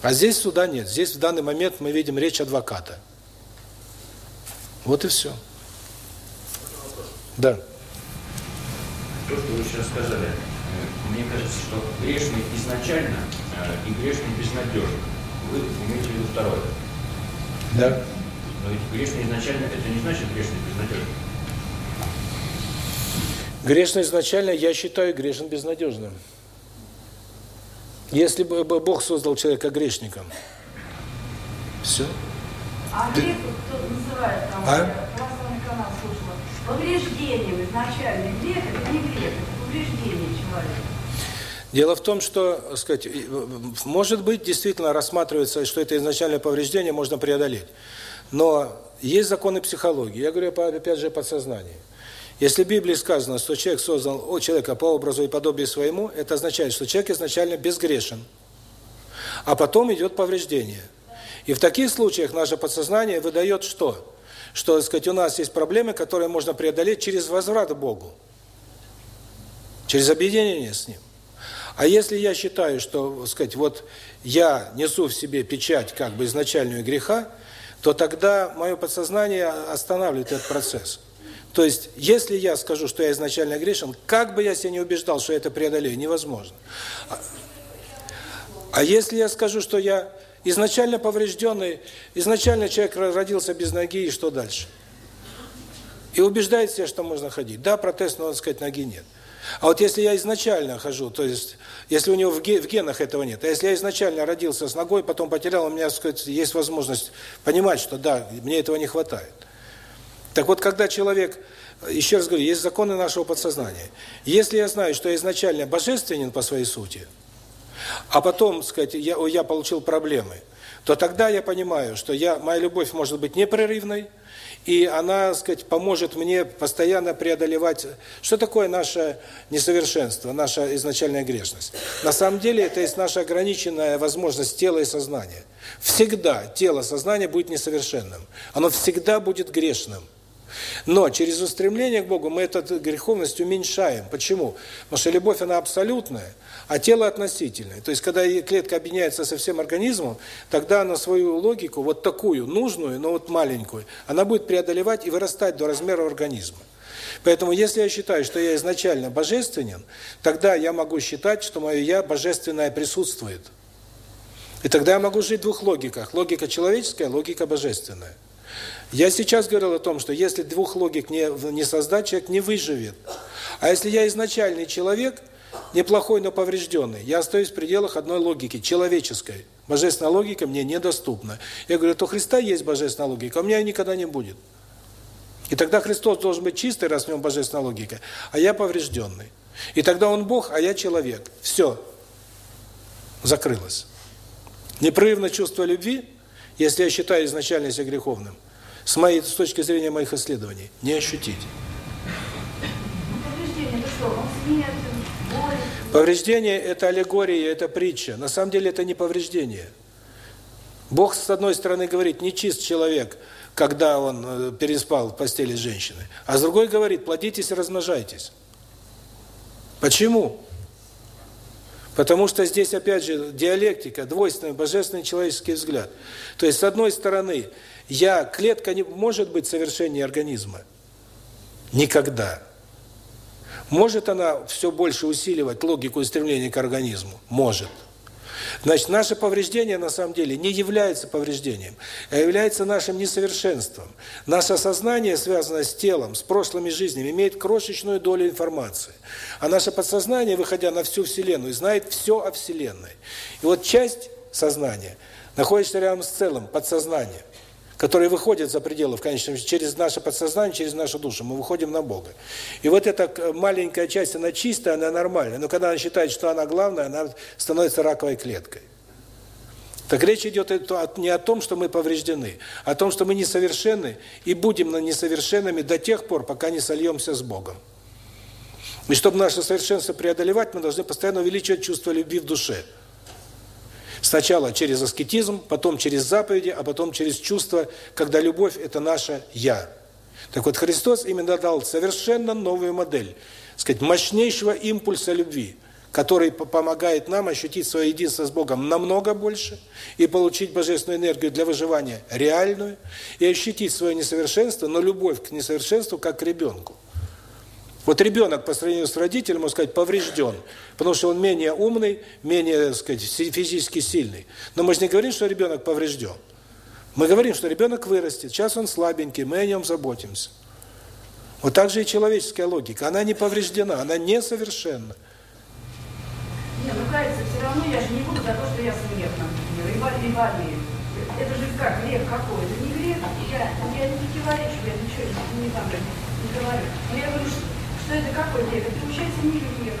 А здесь суда нет. Здесь в данный момент мы видим речь адвоката. Вот и все. Да. То, что вы сейчас сказали, мне кажется, что грешный изначально э, и грешный безнадежно. Вы имеете в виду второе. Да. Но ведь грешный изначально, это не значит грешный безнадежно. Грешно изначально, я считаю, грешен безнадежным. Если бы Бог создал человека грешником, все. А грех, кто называет, там, а? православный канал слушала, повреждением изначально грех, это не грех, это повреждение человека. Дело в том, что, сказать, может быть, действительно рассматривается, что это изначальное повреждение можно преодолеть. Но есть законы психологии. Я говорю, опять же, подсознание. Если в Библии сказано, что человек создан у человека по образу и подобию своему, это означает, что человек изначально безгрешен. А потом идет повреждение. И в таких случаях наше подсознание выдает что? Что, так сказать, у нас есть проблемы, которые можно преодолеть через возврат к Богу. Через объединение с Ним. А если я считаю, что, так сказать, вот я несу в себе печать как бы изначальную греха, то тогда мое подсознание останавливает этот процесс. То есть, если я скажу, что я изначально грешен, как бы я себя не убеждал, что это преодолею, невозможно. А, а если я скажу, что я изначально поврежденный, изначально человек родился без ноги, и что дальше? И убеждает себя, что можно ходить. Да, протез, но, так сказать, ноги нет. А вот если я изначально хожу, то есть, если у него в генах этого нет, а если я изначально родился с ногой, потом потерял, у меня, так сказать, есть возможность понимать, что да, мне этого не хватает. Так вот, когда человек, еще раз говорю, есть законы нашего подсознания. Если я знаю, что я изначально божественен по своей сути, а потом, сказать, я, я получил проблемы, то тогда я понимаю, что я моя любовь может быть непрерывной, и она, сказать, поможет мне постоянно преодолевать... Что такое наше несовершенство, наша изначальная грешность? На самом деле это есть наша ограниченная возможность тела и сознания. Всегда тело, сознание будет несовершенным. Оно всегда будет грешным. Но через устремление к Богу мы эту греховность уменьшаем. Почему? Потому что любовь, она абсолютная, а тело относительное. То есть, когда клетка объединяется со всем организмом, тогда она свою логику, вот такую, нужную, но вот маленькую, она будет преодолевать и вырастать до размера организма. Поэтому, если я считаю, что я изначально божественен, тогда я могу считать, что мое «я» божественное присутствует. И тогда я могу жить в двух логиках. Логика человеческая, логика божественная. Я сейчас говорил о том, что если двух логик не, не создать, человек не выживет. А если я изначальный человек, неплохой, но поврежденный, я остаюсь в пределах одной логики, человеческой. Божественная логика мне недоступна. Я говорю, то Христа есть божественная логика, а у меня ее никогда не будет. И тогда Христос должен быть чистый, раз в нем божественная логика, а я поврежденный. И тогда он Бог, а я человек. Все. Закрылось. Непрерывно чувство любви, если я считаю изначально себя греховным – с моей с точки зрения моих исследований, не ощутить. Повреждение – это аллегория, это притча. На самом деле это не повреждение. Бог, с одной стороны, говорит, не чист человек, когда он э, переспал в постели с женщиной, а с другой говорит, плодитесь и размножайтесь. Почему? Потому что здесь, опять же, диалектика, двойственный, божественный человеческий взгляд. То есть, с одной стороны, я, клетка не может быть совершеннее организма. Никогда. Может она все больше усиливать логику и стремление к организму? Может. Значит, наше повреждение на самом деле не является повреждением, а является нашим несовершенством. Наше сознание, связанное с телом, с прошлыми жизнями, имеет крошечную долю информации. А наше подсознание, выходя на всю Вселенную, знает все о Вселенной. И вот часть сознания находится рядом с целым, подсознанием которые выходят за пределы, в конечном счете, через наше подсознание, через нашу душу, мы выходим на Бога. И вот эта маленькая часть, она чистая, она нормальная, но когда она считает, что она главная, она становится раковой клеткой. Так речь идет не о том, что мы повреждены, а о том, что мы несовершенны и будем несовершенными до тех пор, пока не сольемся с Богом. И чтобы наше совершенство преодолевать, мы должны постоянно увеличивать чувство любви в душе – Сначала через аскетизм, потом через заповеди, а потом через чувство, когда любовь – это наше «я». Так вот, Христос именно дал совершенно новую модель, сказать, мощнейшего импульса любви, который помогает нам ощутить свое единство с Богом намного больше и получить божественную энергию для выживания реальную, и ощутить свое несовершенство, но любовь к несовершенству как к ребенку. Вот ребенок по сравнению с родителем, можно сказать, поврежден, потому что он менее умный, менее, так сказать, физически сильный. Но мы же не говорим, что ребенок поврежден. Мы говорим, что ребенок вырастет, сейчас он слабенький, мы о нем заботимся. Вот так же и человеческая логика. Она не повреждена, она несовершенна. Не, ну каяться все равно я же не буду за то, что я смех, например, и болею. Это же как, грех какой? Это не грех. Я, я не противоречу, я ничего не, не, не, говорю. Но я говорю, что, что это какой грех? Это получается не грех.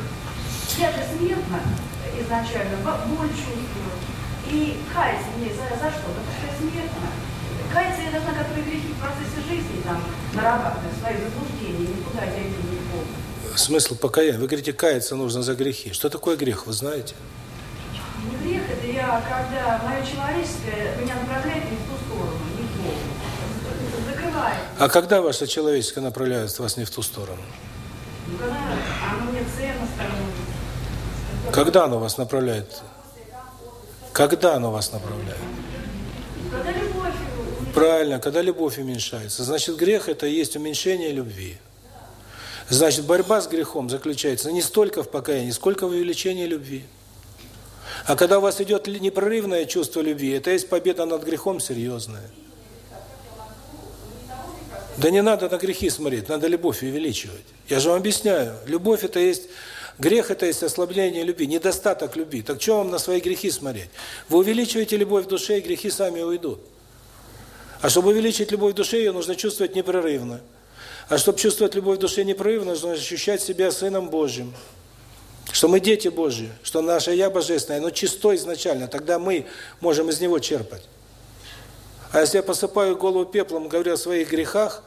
Я же смертна изначально, боль чувствую. И каяться мне за, за что? Потому что я смертна. Каяться я должна, которые грехи в процессе жизни там нарабатывать, свои заблуждения, никуда я иду не помню. Смысл покаяния? Вы говорите, каяться нужно за грехи. Что такое грех, вы знаете? Не грех, это я, когда мое человеческое меня направляет не в ту сторону, не в Богу. Закрывает. А когда ваше человеческое направляет вас не в ту сторону? Когда оно вас направляет? Когда оно вас направляет? Правильно, когда любовь уменьшается. Значит, грех – это есть уменьшение любви. Значит, борьба с грехом заключается не столько в покаянии, сколько в увеличении любви. А когда у вас идет непрерывное чувство любви, это есть победа над грехом серьезная. Да не надо на грехи смотреть, надо любовь увеличивать. Я же вам объясняю, любовь это есть грех это есть ослабление любви, недостаток любви. Так что вам на свои грехи смотреть? Вы увеличиваете любовь в душе, и грехи сами уйдут. А чтобы увеличить любовь в душе, ее нужно чувствовать непрерывно. А чтобы чувствовать любовь в душе непрерывно, нужно ощущать себя Сыном Божьим. Что мы дети Божьи, что наше Я Божественное, оно чисто изначально, тогда мы можем из него черпать. А если я посыпаю голову пеплом, говорю о своих грехах,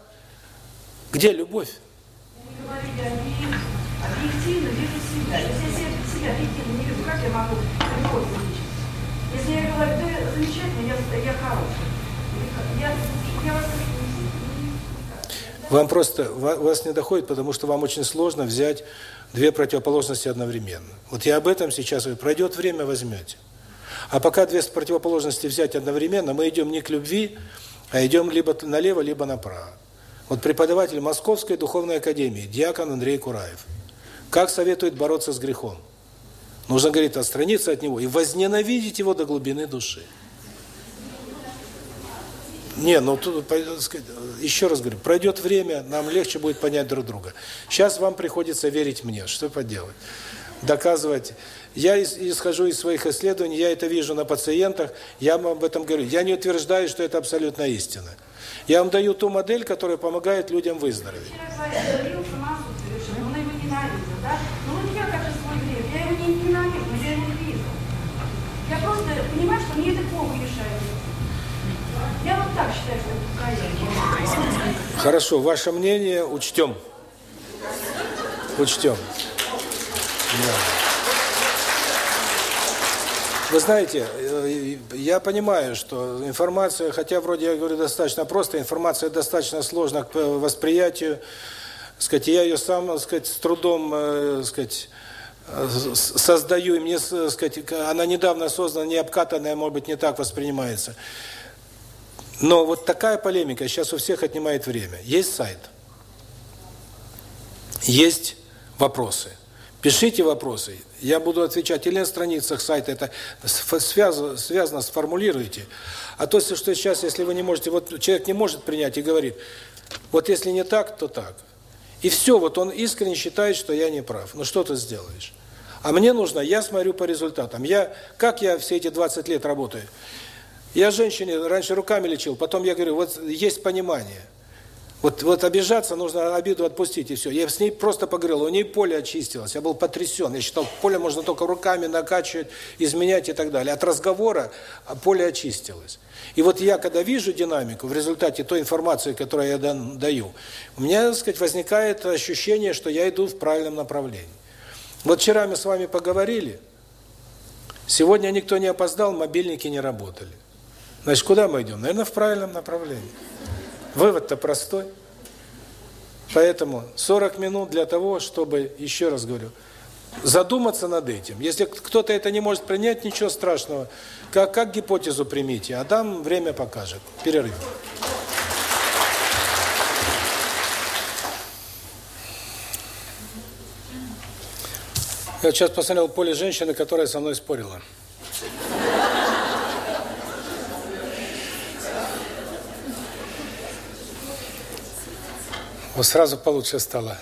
где любовь? Вам просто, вас не доходит, потому что вам очень сложно взять две противоположности одновременно. Вот я об этом сейчас говорю. Пройдет время, возьмете. А пока две противоположности взять одновременно, мы идем не к любви, а идем либо налево, либо направо. Вот преподаватель Московской духовной академии, диакон Андрей Кураев, как советует бороться с грехом? Нужно, говорит, отстраниться от него и возненавидеть его до глубины души. Не, ну тут, еще раз говорю, пройдет время, нам легче будет понять друг друга. Сейчас вам приходится верить мне, что поделать? Доказывать. Я исхожу из своих исследований, я это вижу на пациентах, я вам об этом говорю. Я не утверждаю, что это абсолютно истина. Я вам даю ту модель, которая помогает людям выздороветь. Я просто понимаю, что мне это Бог решает. Я вот так считаю, что это покаяние. Хорошо, ваше мнение учтем. Учтем. Да. Вы знаете, э, я понимаю, что информация, хотя вроде я говорю достаточно просто, информация достаточно сложна к восприятию, сказать, я ее сам, сказать, с трудом, э, сказать, э, создаю, и мне, сказать, она недавно создана, не обкатанная, может быть, не так воспринимается. Но вот такая полемика сейчас у всех отнимает время. Есть сайт, есть вопросы. Пишите вопросы, я буду отвечать или на страницах сайта, это связано, связано сформулируйте. А то, что сейчас, если вы не можете, вот человек не может принять и говорит, вот если не так, то так. И все, вот он искренне считает, что я не прав. Ну что ты сделаешь? А мне нужно, я смотрю по результатам. Я, как я все эти 20 лет работаю? Я женщине раньше руками лечил, потом я говорю, вот есть понимание. Вот, вот обижаться, нужно обиду отпустить, и все. Я с ней просто поговорил, у нее поле очистилось, я был потрясен. Я считал, поле можно только руками накачивать, изменять и так далее. От разговора поле очистилось. И вот я, когда вижу динамику в результате той информации, которую я даю, у меня, так сказать, возникает ощущение, что я иду в правильном направлении. Вот вчера мы с вами поговорили, сегодня никто не опоздал, мобильники не работали. Значит, куда мы идем? Наверное, в правильном направлении. Вывод-то простой. Поэтому 40 минут для того, чтобы, еще раз говорю, задуматься над этим. Если кто-то это не может принять, ничего страшного. Как, как гипотезу примите, а там время покажет. Перерыв. Я сейчас посмотрел поле женщины, которая со мной спорила. Вот сразу получше стало.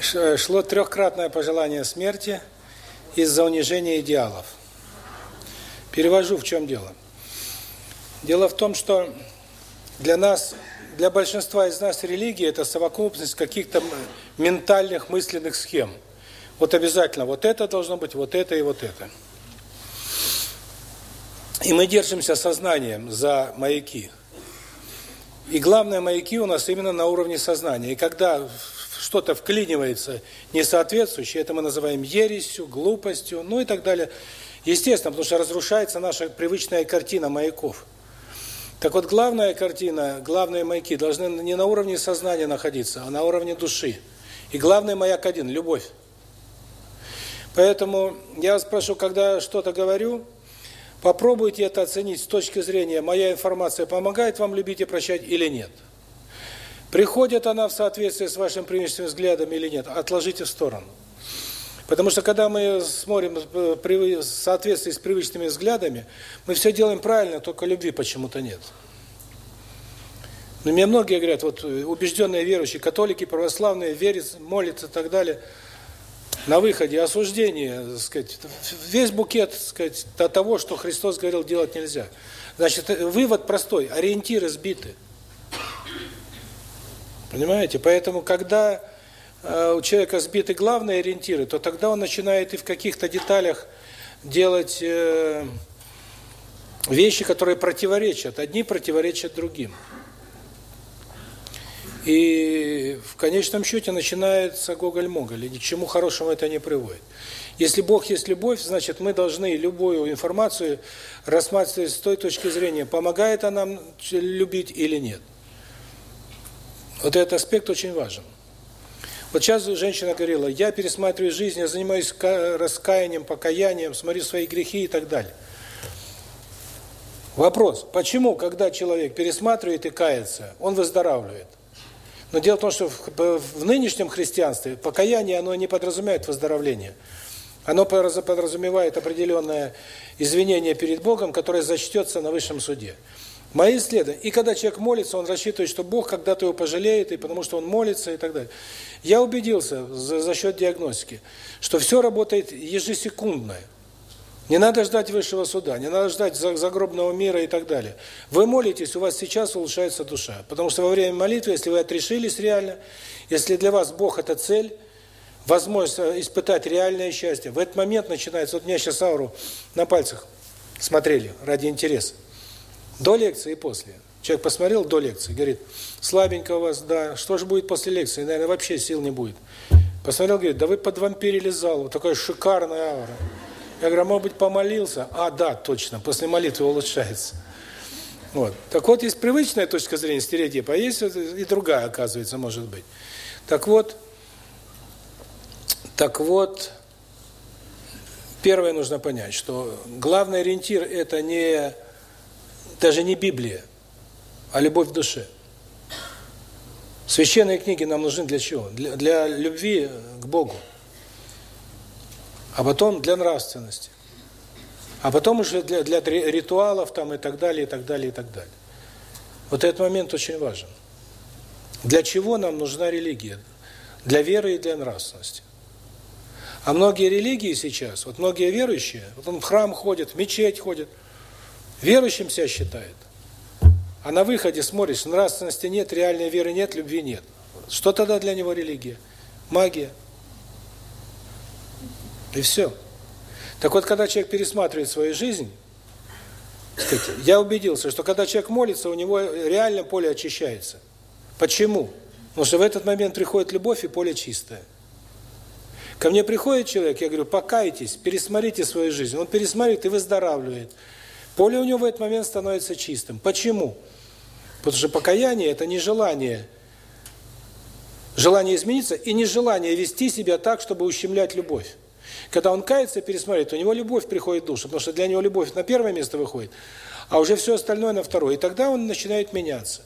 Шло трехкратное пожелание смерти из-за унижения идеалов. Перевожу, в чем дело. Дело в том, что для нас для большинства из нас религия – это совокупность каких-то ментальных мысленных схем. Вот обязательно вот это должно быть, вот это и вот это. И мы держимся сознанием за маяки. И главное, маяки у нас именно на уровне сознания. И когда что-то вклинивается несоответствующее, это мы называем ересью, глупостью, ну и так далее. Естественно, потому что разрушается наша привычная картина маяков. Так вот, главная картина, главные маяки должны не на уровне сознания находиться, а на уровне души. И главный маяк один – любовь. Поэтому я вас прошу, когда что-то говорю, попробуйте это оценить с точки зрения, моя информация помогает вам любить и прощать или нет. Приходит она в соответствии с вашим привычным взглядом или нет, отложите в сторону. Потому что когда мы смотрим в соответствии с привычными взглядами, мы все делаем правильно, только любви почему-то нет. Но мне многие говорят, вот убежденные верующие, католики, православные, верят, молятся и так далее, на выходе осуждение, так сказать, весь букет, так сказать, того, что Христос говорил, делать нельзя. Значит, вывод простой, ориентиры сбиты. Понимаете? Поэтому, когда э, у человека сбиты главные ориентиры, то тогда он начинает и в каких-то деталях делать э, вещи, которые противоречат. Одни противоречат другим. И в конечном счете начинается гоголь-моголь, и ни к чему хорошему это не приводит. Если Бог есть любовь, значит мы должны любую информацию рассматривать с той точки зрения, помогает она нам любить или нет. Вот этот аспект очень важен. Вот сейчас женщина говорила, я пересматриваю жизнь, я занимаюсь раскаянием, покаянием, смотрю свои грехи и так далее. Вопрос, почему, когда человек пересматривает и кается, он выздоравливает? Но дело в том, что в, в нынешнем христианстве покаяние, оно не подразумевает выздоровление. Оно подразумевает определенное извинение перед Богом, которое зачтется на высшем суде. Мои исследования. И когда человек молится, он рассчитывает, что Бог когда-то его пожалеет, и потому что он молится и так далее. Я убедился за, за счет диагностики, что все работает ежесекундно. Не надо ждать высшего суда, не надо ждать загробного мира и так далее. Вы молитесь, у вас сейчас улучшается душа. Потому что во время молитвы, если вы отрешились реально, если для вас Бог – это цель, возможность испытать реальное счастье, в этот момент начинается, вот у меня сейчас ауру на пальцах смотрели ради интереса, до лекции и после. Человек посмотрел до лекции, говорит, слабенько у вас, да, что же будет после лекции, наверное, вообще сил не будет. Посмотрел, говорит, да вы подвампирили зал, такая шикарная аура. Я говорю, а может быть, помолился? А, да, точно, после молитвы улучшается. Вот. Так вот, есть привычная точка зрения стереотипа, а есть и другая, оказывается, может быть. Так вот, так вот, первое нужно понять, что главный ориентир – это не даже не Библия, а любовь в душе. Священные книги нам нужны для чего? Для, для любви к Богу а потом для нравственности. А потом уже для, для ритуалов там и так далее, и так далее, и так далее. Вот этот момент очень важен. Для чего нам нужна религия? Для веры и для нравственности. А многие религии сейчас, вот многие верующие, вот он в храм ходит, в мечеть ходит, верующим себя считает. А на выходе смотришь, нравственности нет, реальной веры нет, любви нет. Что тогда для него религия? Магия. И все. Так вот, когда человек пересматривает свою жизнь, сказать, я убедился, что когда человек молится, у него реально поле очищается. Почему? Потому что в этот момент приходит любовь и поле чистое. Ко мне приходит человек, я говорю, покайтесь, пересмотрите свою жизнь. Он пересматривает и выздоравливает. Поле у него в этот момент становится чистым. Почему? Потому что покаяние – это не желание, желание измениться и не желание вести себя так, чтобы ущемлять любовь. Когда он кается, пересмотрит, у него любовь приходит в душу, потому что для него любовь на первое место выходит, а уже все остальное на второе. И тогда он начинает меняться.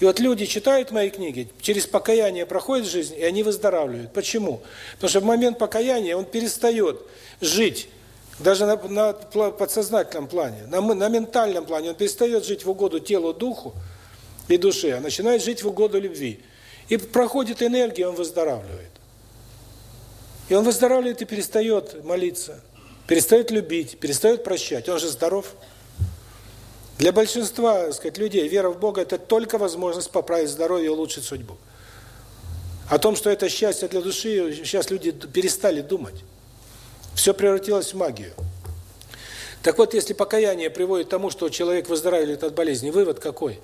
И вот люди читают мои книги, через покаяние проходит жизнь, и они выздоравливают. Почему? Потому что в момент покаяния он перестает жить, даже на, на подсознательном плане, на, на ментальном плане, он перестает жить в угоду телу, духу и душе, а начинает жить в угоду любви. И проходит энергия, он выздоравливает. И он выздоравливает и перестает молиться, перестает любить, перестает прощать. Он же здоров. Для большинства, так сказать, людей вера в Бога – это только возможность поправить здоровье и улучшить судьбу. О том, что это счастье для души, сейчас люди перестали думать. Все превратилось в магию. Так вот, если покаяние приводит к тому, что человек выздоравливает от болезни, вывод какой?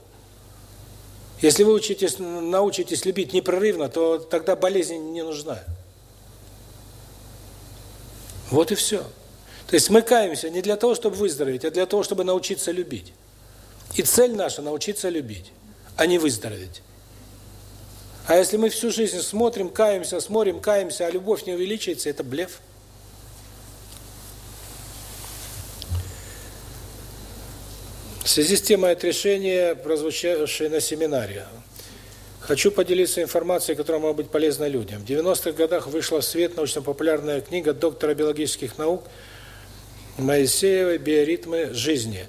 Если вы учитесь, научитесь любить непрерывно, то тогда болезнь не нужна. Вот и все. То есть мы каемся не для того, чтобы выздороветь, а для того, чтобы научиться любить. И цель наша – научиться любить, а не выздороветь. А если мы всю жизнь смотрим, каемся, смотрим, каемся, а любовь не увеличивается, это блеф. В связи с темой отрешения, прозвучавшей на семинаре, хочу поделиться информацией, которая может быть полезна людям. В 90-х годах вышла в свет научно-популярная книга доктора биологических наук Моисеева «Биоритмы жизни».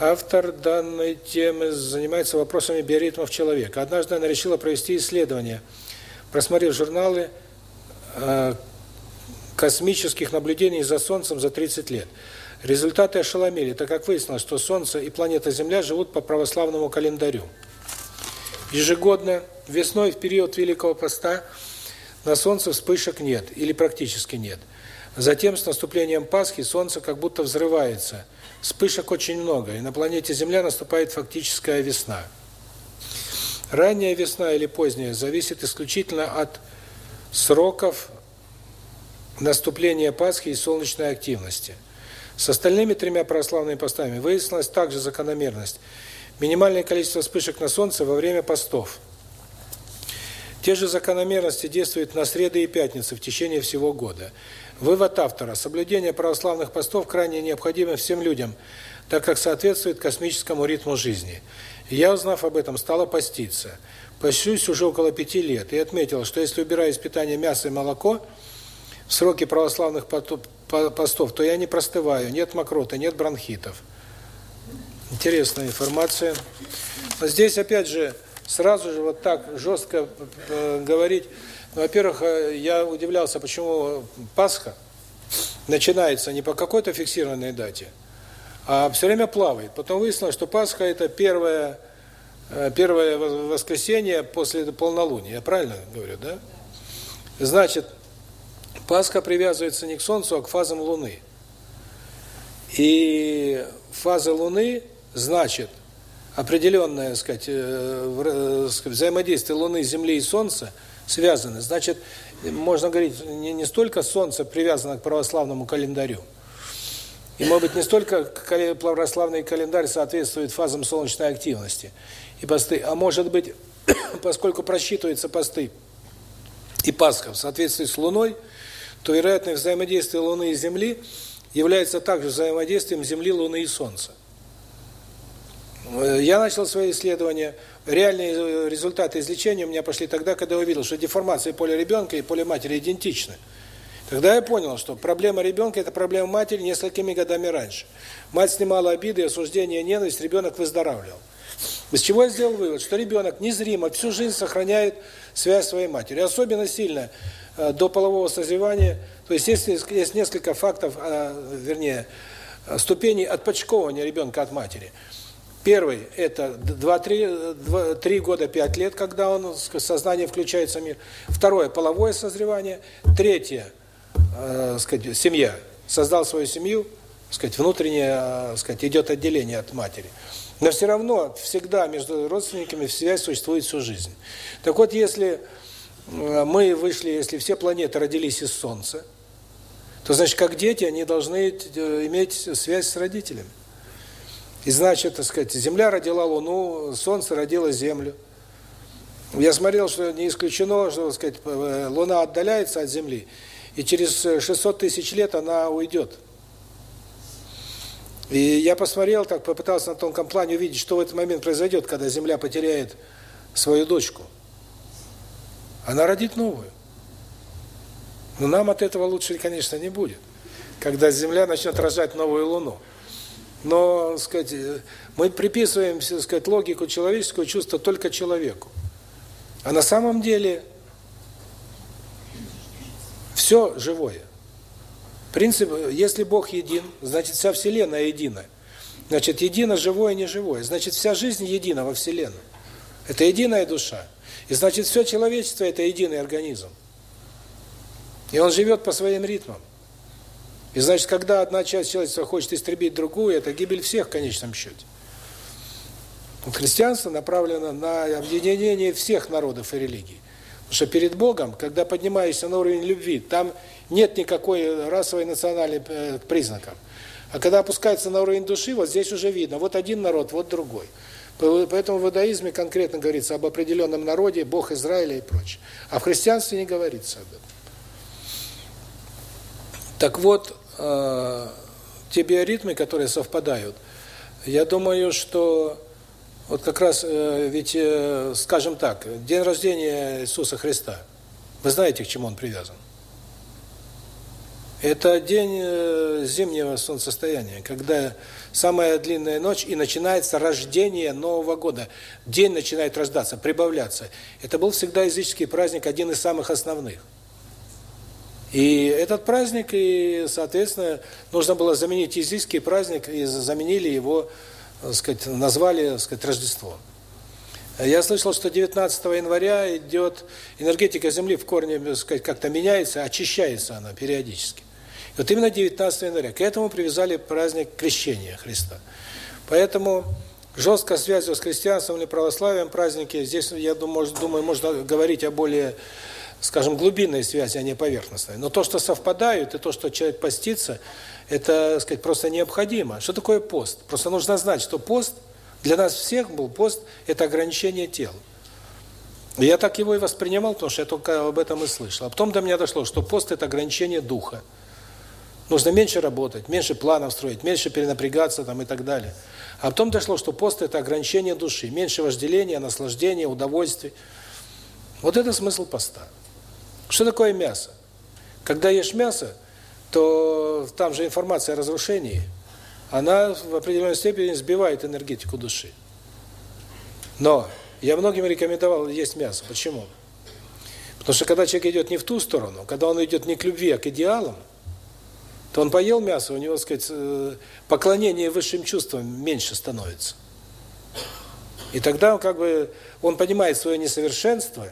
Автор данной темы занимается вопросами биоритмов человека. Однажды она решила провести исследование, просмотрев журналы э, космических наблюдений за Солнцем за 30 лет. Результаты ошеломили, так как выяснилось, что Солнце и планета Земля живут по православному календарю. Ежегодно, весной в период Великого Поста, на Солнце вспышек нет, или практически нет. Затем, с наступлением Пасхи, Солнце как будто взрывается. Вспышек очень много, и на планете Земля наступает фактическая весна. Ранняя весна или поздняя зависит исключительно от сроков наступления Пасхи и солнечной активности – с остальными тремя православными постами выяснилась также закономерность. Минимальное количество вспышек на Солнце во время постов. Те же закономерности действуют на среды и пятницы в течение всего года. Вывод автора. Соблюдение православных постов крайне необходимо всем людям, так как соответствует космическому ритму жизни. я, узнав об этом, стала поститься. Постюсь уже около пяти лет и отметила, что если убираю из питания мясо и молоко в сроки православных постов, то я не простываю, нет мокроты, нет бронхитов. Интересная информация. Но здесь, опять же, сразу же вот так жестко э, говорить. Ну, во-первых, э, я удивлялся, почему Пасха начинается не по какой-то фиксированной дате, а все время плавает. Потом выяснилось, что Пасха – это первое, э, первое воскресенье после полнолуния. Я правильно говорю, да? Значит, Пасха привязывается не к Солнцу, а к фазам Луны. И фаза Луны значит определенное, сказать, э, взаимодействие Луны, Земли и Солнца связаны. Значит, можно говорить, не, не столько Солнце привязано к православному календарю, и, может быть, не столько православный календарь соответствует фазам солнечной активности и посты, а может быть, поскольку просчитываются посты и Пасха в соответствии с Луной, то вероятное взаимодействие Луны и Земли является также взаимодействием Земли, Луны и Солнца. Э, я начал свои исследования. Реальные э, результаты излечения у меня пошли тогда, когда я увидел, что деформации поля ребенка и поля матери идентичны. Тогда я понял, что проблема ребенка – это проблема матери несколькими годами раньше. Мать снимала обиды, осуждение, ненависть, ребенок выздоравливал. Из чего я сделал вывод, что ребенок незримо всю жизнь сохраняет связь своей матерью. Особенно сильно Э, до полового созревания. То есть есть, есть несколько фактов, а, вернее, ступеней отпочковывания ребенка от матери. Первый – это 2-3 года, 5 лет, когда он сознание включается в мир. Второе – половое созревание. Третье э, – сказать, семья. Создал свою семью, сказать, внутреннее, э, сказать, идет отделение от матери. Но все равно всегда между родственниками связь существует всю жизнь. Так вот, если Э, мы вышли, если все планеты родились из Солнца, то значит, как дети, они должны э, иметь связь с родителями. И значит, так сказать, Земля родила Луну, Солнце родило Землю. Я смотрел, что не исключено, что, так сказать, э, Луна отдаляется от Земли, и через 600 тысяч лет она уйдет. И я посмотрел, так попытался на тонком плане увидеть, что в этот момент произойдет, когда Земля потеряет свою дочку. Она родит новую. Но нам от этого лучше, конечно, не будет. Когда Земля начнет рожать новую Луну. Но, сказать, мы приписываем, сказать, логику человеческого чувства только человеку. А на самом деле все живое. Принцип, если Бог един, значит вся Вселенная едина. Значит, едино живое и неживое. Значит, вся жизнь едина во Вселенной. Это единая душа. И значит, все человечество – это единый организм. И он живет по своим ритмам. И значит, когда одна часть человечества хочет истребить другую, это гибель всех в конечном счете. Христианство направлено на объединение всех народов и религий. Потому что перед Богом, когда поднимаешься на уровень любви, там нет никакой расовой национальной э, признаков. А когда опускается на уровень души, вот здесь уже видно, вот один народ, вот другой. Поэтому в иудаизме конкретно говорится об определенном народе, Бог Израиля и прочее. А в христианстве не говорится об этом. Так вот, э, те биоритмы, которые совпадают, я думаю, что вот как раз, э, ведь, э, скажем так, день рождения Иисуса Христа, вы знаете, к чему он привязан? Это день э, зимнего солнцестояния, когда самая длинная ночь и начинается рождение Нового года. День начинает рождаться, прибавляться. Это был всегда языческий праздник, один из самых основных. И этот праздник, и, соответственно, нужно было заменить языческий праздник, и заменили его, так сказать, назвали, так сказать, Рождество. Я слышал, что 19 января идет энергетика Земли в корне, так сказать, как-то меняется, очищается она периодически. Вот именно 19 января. К этому привязали праздник Крещения Христа. Поэтому жесткая связь с христианством или православием праздники, здесь, я думаю, думаю, можно говорить о более, скажем, глубинной связи, а не поверхностной. Но то, что совпадают, и то, что человек постится, это, сказать, просто необходимо. Что такое пост? Просто нужно знать, что пост для нас всех был пост – это ограничение тела. Я так его и воспринимал, потому что я только об этом и слышал. А потом до меня дошло, что пост – это ограничение духа. Нужно меньше работать, меньше планов строить, меньше перенапрягаться там и так далее. А потом дошло, что пост – это ограничение души, меньше вожделения, наслаждения, удовольствий. Вот это смысл поста. Что такое мясо? Когда ешь мясо, то там же информация о разрушении, она в определенной степени сбивает энергетику души. Но я многим рекомендовал есть мясо. Почему? Потому что когда человек идет не в ту сторону, когда он идет не к любви, а к идеалам, то он поел мясо, у него, так сказать, э, поклонение высшим чувствам меньше становится. И тогда он как бы он понимает свое несовершенство.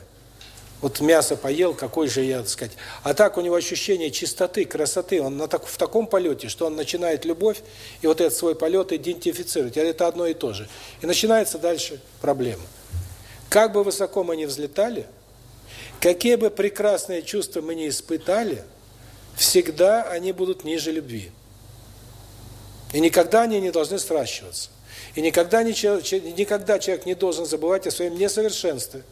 Вот мясо поел, какой же я, так сказать. А так у него ощущение чистоты, красоты. Он на так в таком полете, что он начинает любовь и вот этот свой полет идентифицировать. Это одно и то же. И начинается дальше проблема. Как бы высоко мы ни взлетали, какие бы прекрасные чувства мы не испытали – всегда они будут ниже любви. И никогда они не должны сращиваться. И никогда, не, никогда человек не должен забывать о своем несовершенстве.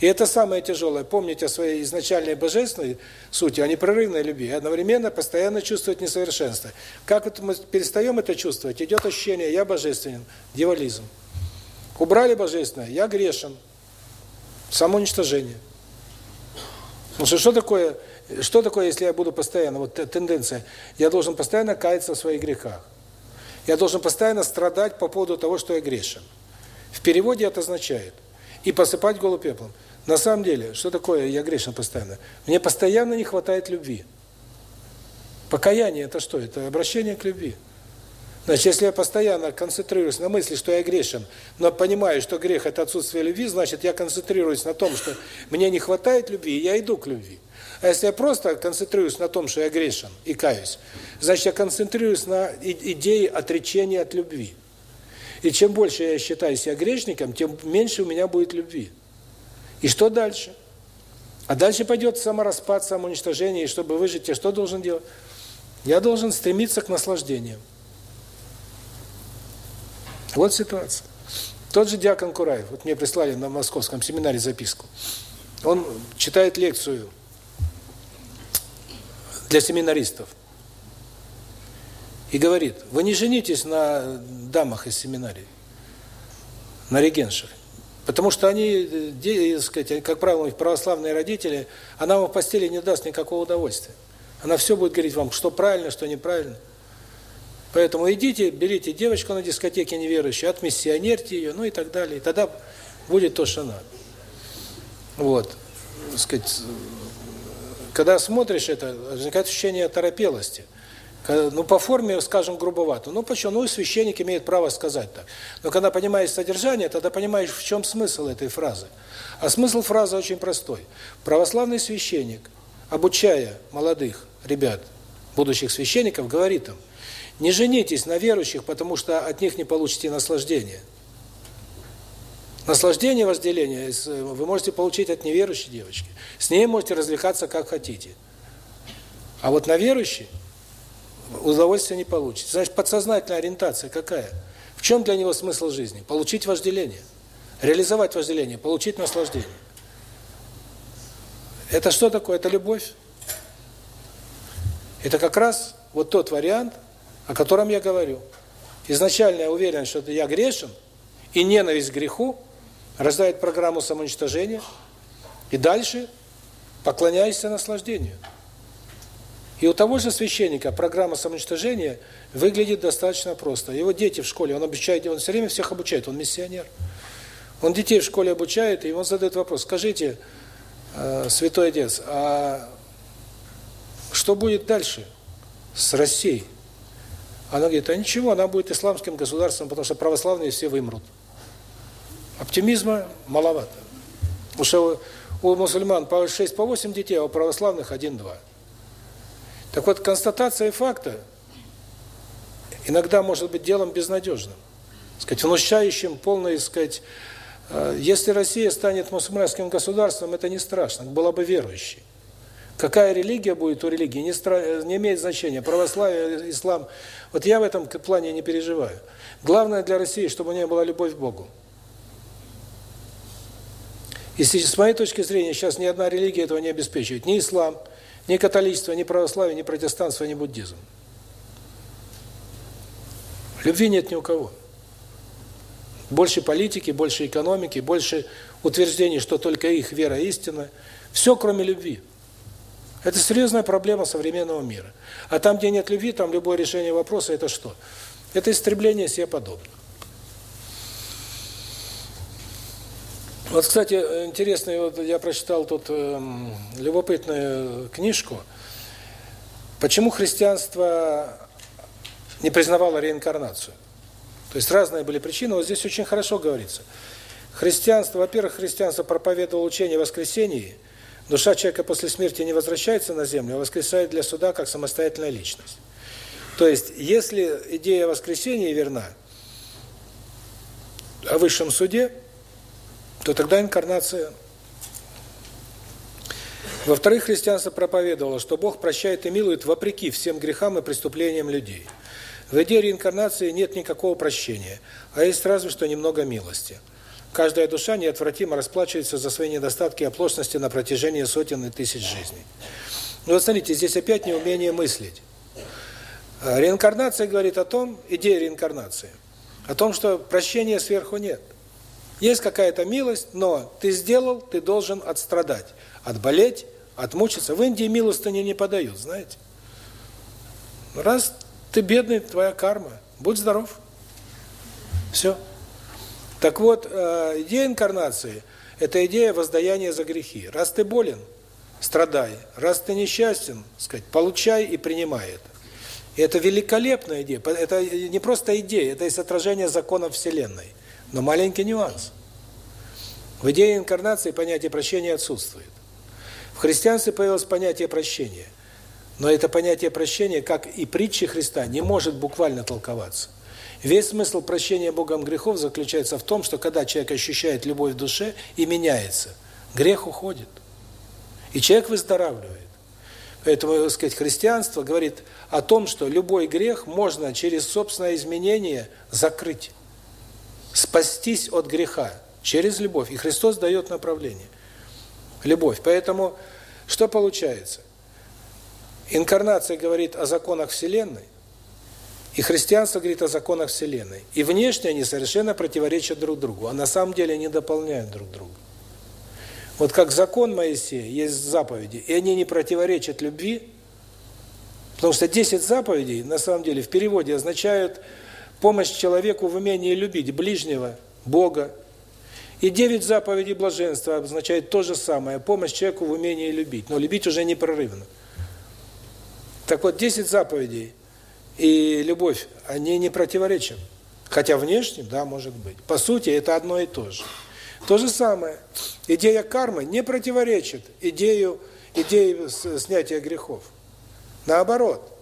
И это самое тяжелое. Помнить о своей изначальной божественной сути, о непрерывной любви. И одновременно постоянно чувствовать несовершенство. Как это мы перестаем это чувствовать? Идет ощущение «я божественен», дьяволизм. Убрали божественное, я грешен. Самоуничтожение. Ну что, что такое что такое, если я буду постоянно, вот тенденция, я должен постоянно каяться в своих грехах. Я должен постоянно страдать по поводу того, что я грешен. В переводе это означает и посыпать голову пеплом. На самом деле, что такое я грешен постоянно? Мне постоянно не хватает любви. Покаяние это что? Это обращение к любви. Значит, если я постоянно концентрируюсь на мысли, что я грешен, но понимаю, что грех – это отсутствие любви, значит, я концентрируюсь на том, что мне не хватает любви, и я иду к любви. А если я просто концентрируюсь на том, что я грешен и каюсь, значит, я концентрируюсь на идее отречения от любви. И чем больше я считаю себя грешником, тем меньше у меня будет любви. И что дальше? А дальше пойдет самораспад, самоуничтожение, и чтобы выжить, я что должен делать? Я должен стремиться к наслаждению. Вот ситуация. Тот же Диакон Кураев, вот мне прислали на московском семинаре записку. Он читает лекцию для семинаристов. И говорит, вы не женитесь на дамах из семинарии, на регеншах. Потому что они, так сказать, как правило, православные родители, она вам в постели не даст никакого удовольствия. Она все будет говорить вам, что правильно, что неправильно. Поэтому идите, берите девочку на дискотеке неверующую, отмиссионерьте ее, ну и так далее. И тогда будет то, что надо. Вот. Сказать, когда смотришь это, возникает ощущение торопелости. Ну, по форме, скажем, грубовато. Ну, почему? Ну, священник имеет право сказать так. Но когда понимаешь содержание, тогда понимаешь, в чем смысл этой фразы. А смысл фразы очень простой. Православный священник, обучая молодых ребят, будущих священников, говорит им, не женитесь на верующих, потому что от них не получите наслаждение. Наслаждение вожделения вы можете получить от неверующей девочки. С ней можете развлекаться как хотите. А вот на верующей удовольствия не получите. Значит, подсознательная ориентация какая? В чем для него смысл жизни? Получить вожделение. Реализовать вожделение, получить наслаждение. Это что такое? Это любовь. Это как раз вот тот вариант, о котором я говорю. Изначальная уверенность, что я грешен, и ненависть к греху рождает программу самоуничтожения, и дальше поклоняешься наслаждению. И у того же священника программа самоуничтожения выглядит достаточно просто. Его дети в школе, он обучает, он все время всех обучает, он миссионер. Он детей в школе обучает, и он задает вопрос, скажите, э, святой отец, а что будет дальше с Россией? Она говорит, а ничего, она будет исламским государством, потому что православные все вымрут. Оптимизма маловато. Потому что у мусульман по 6 по 8 детей, а у православных 1-2. Так вот, констатация факта иногда может быть делом безнадежным, сказать, внушающим полное, сказать, э, если Россия станет мусульманским государством, это не страшно, была бы верующей. Какая религия будет у религии, не, стра... не имеет значения, православие, ислам. Вот я в этом плане не переживаю. Главное для России, чтобы у нее была любовь к Богу. И с моей точки зрения, сейчас ни одна религия этого не обеспечивает. Ни ислам, ни католичество, ни православие, ни протестанство, ни буддизм. Любви нет ни у кого. Больше политики, больше экономики, больше утверждений, что только их вера истина. Все, кроме любви. Это серьезная проблема современного мира. А там, где нет любви, там любое решение вопроса – это что? Это истребление себе подобных. Вот, кстати, интересно, вот я прочитал тут э, любопытную книжку. Почему христианство не признавало реинкарнацию? То есть разные были причины, вот здесь очень хорошо говорится. Христианство, во-первых, христианство проповедовало учение о воскресении. Душа человека после смерти не возвращается на землю, а воскресает для суда как самостоятельная личность. То есть, если идея воскресения верна о высшем суде, то тогда инкарнация. Во-вторых, христианство проповедовало, что Бог прощает и милует вопреки всем грехам и преступлениям людей. В идее реинкарнации нет никакого прощения, а есть разве что немного милости. Каждая душа неотвратимо расплачивается за свои недостатки и оплошности на протяжении сотен и тысяч жизней. Но вот смотрите, здесь опять неумение мыслить. Реинкарнация говорит о том, идея реинкарнации, о том, что прощения сверху нет – есть какая-то милость, но ты сделал, ты должен отстрадать, отболеть, отмучиться. В Индии милостыни не подают, знаете. Раз ты бедный, твоя карма, будь здоров. Все. Так вот, э, идея инкарнации – это идея воздаяния за грехи. Раз ты болен, страдай. Раз ты несчастен, сказать, получай и принимай это. И это великолепная идея. Это не просто идея, это есть отражение законов Вселенной. Но маленький нюанс. В идее инкарнации понятие прощения отсутствует. В христианстве появилось понятие прощения. Но это понятие прощения, как и притчи Христа, не может буквально толковаться. Весь смысл прощения Богом грехов заключается в том, что когда человек ощущает любовь в душе и меняется, грех уходит. И человек выздоравливает. Поэтому, так сказать, христианство говорит о том, что любой грех можно через собственное изменение закрыть спастись от греха через любовь. И Христос дает направление. Любовь. Поэтому что получается? Инкарнация говорит о законах Вселенной, и христианство говорит о законах Вселенной. И внешне они совершенно противоречат друг другу, а на самом деле они дополняют друг друга. Вот как закон Моисея, есть заповеди, и они не противоречат любви, потому что 10 заповедей, на самом деле, в переводе означают помощь человеку в умении любить ближнего, Бога. И девять заповедей блаженства означает то же самое, помощь человеку в умении любить, но любить уже непрерывно. Так вот, десять заповедей и любовь, они не противоречат. Хотя внешне, да, может быть. По сути, это одно и то же. То же самое. Идея кармы не противоречит идею, идее снятия грехов. Наоборот.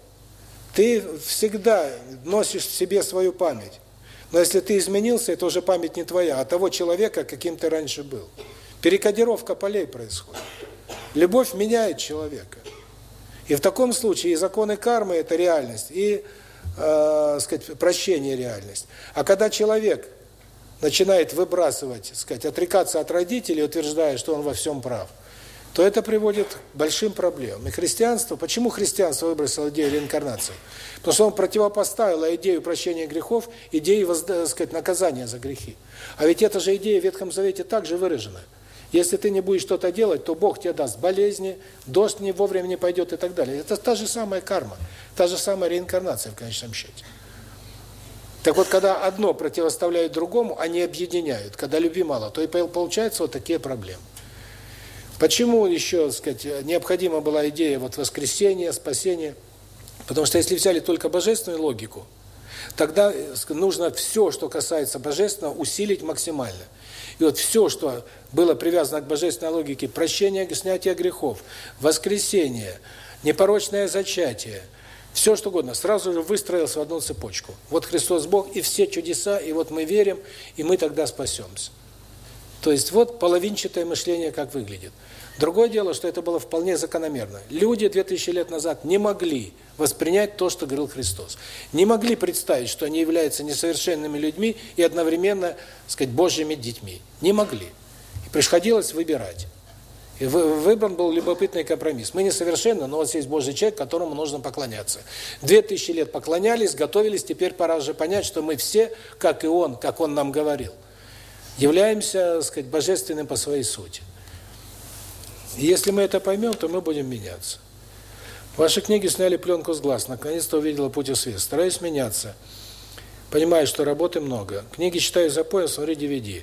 Ты всегда носишь в себе свою память. Но если ты изменился, это уже память не твоя, а того человека, каким ты раньше был. Перекодировка полей происходит. Любовь меняет человека. И в таком случае и законы кармы – это реальность, и э, сказать, прощение – реальность. А когда человек начинает выбрасывать, сказать, отрекаться от родителей, утверждая, что он во всем прав, то это приводит к большим проблемам. И христианство, почему христианство выбросило идею реинкарнации? Потому что он противопоставил идею прощения грехов идее, так сказать, наказания за грехи. А ведь эта же идея в Ветхом Завете также выражена. Если ты не будешь что-то делать, то Бог тебе даст болезни, дождь не вовремя не пойдет и так далее. Это та же самая карма, та же самая реинкарнация в конечном счете. Так вот, когда одно противоставляет другому, они объединяют. Когда любви мало, то и получаются вот такие проблемы. Почему еще, так сказать, необходима была идея вот воскресения, спасения? Потому что если взяли только божественную логику, тогда нужно все, что касается божественного, усилить максимально. И вот все, что было привязано к божественной логике, прощение, снятие грехов, воскресение, непорочное зачатие, все что угодно, сразу же выстроилось в одну цепочку. Вот Христос Бог, и все чудеса, и вот мы верим, и мы тогда спасемся. То есть вот половинчатое мышление как выглядит. Другое дело, что это было вполне закономерно. Люди 2000 лет назад не могли воспринять то, что говорил Христос. Не могли представить, что они являются несовершенными людьми и одновременно, так сказать, божьими детьми. Не могли. И приходилось выбирать. И выбран был любопытный компромисс. Мы несовершенны, но у вас есть Божий человек, которому нужно поклоняться. Две тысячи лет поклонялись, готовились, теперь пора уже понять, что мы все, как и Он, как Он нам говорил, являемся, так сказать, божественным по своей сути. И если мы это поймем, то мы будем меняться. Ваши книги сняли пленку с глаз, наконец-то увидела путь и свет. Стараюсь меняться. Понимаю, что работы много. Книги читаю за пояс, смотри DVD.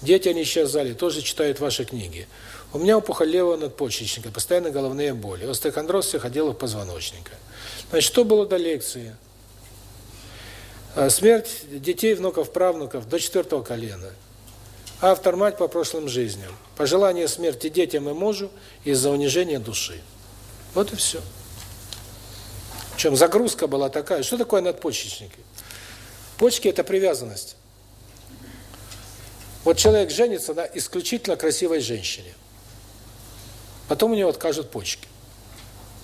Дети, они сейчас в зале, тоже читают ваши книги. У меня опухоль левого надпочечника, постоянно головные боли. Остеохондроз всех отделов позвоночника. Значит, что было до лекции? А, смерть детей, внуков, правнуков до четвертого колена. Автор мать по прошлым жизням. Пожелание смерти детям и мужу из-за унижения души. Вот и все. Причем загрузка была такая. Что такое надпочечники? Почки – это привязанность. Вот человек женится на исключительно красивой женщине. Потом у него откажут почки.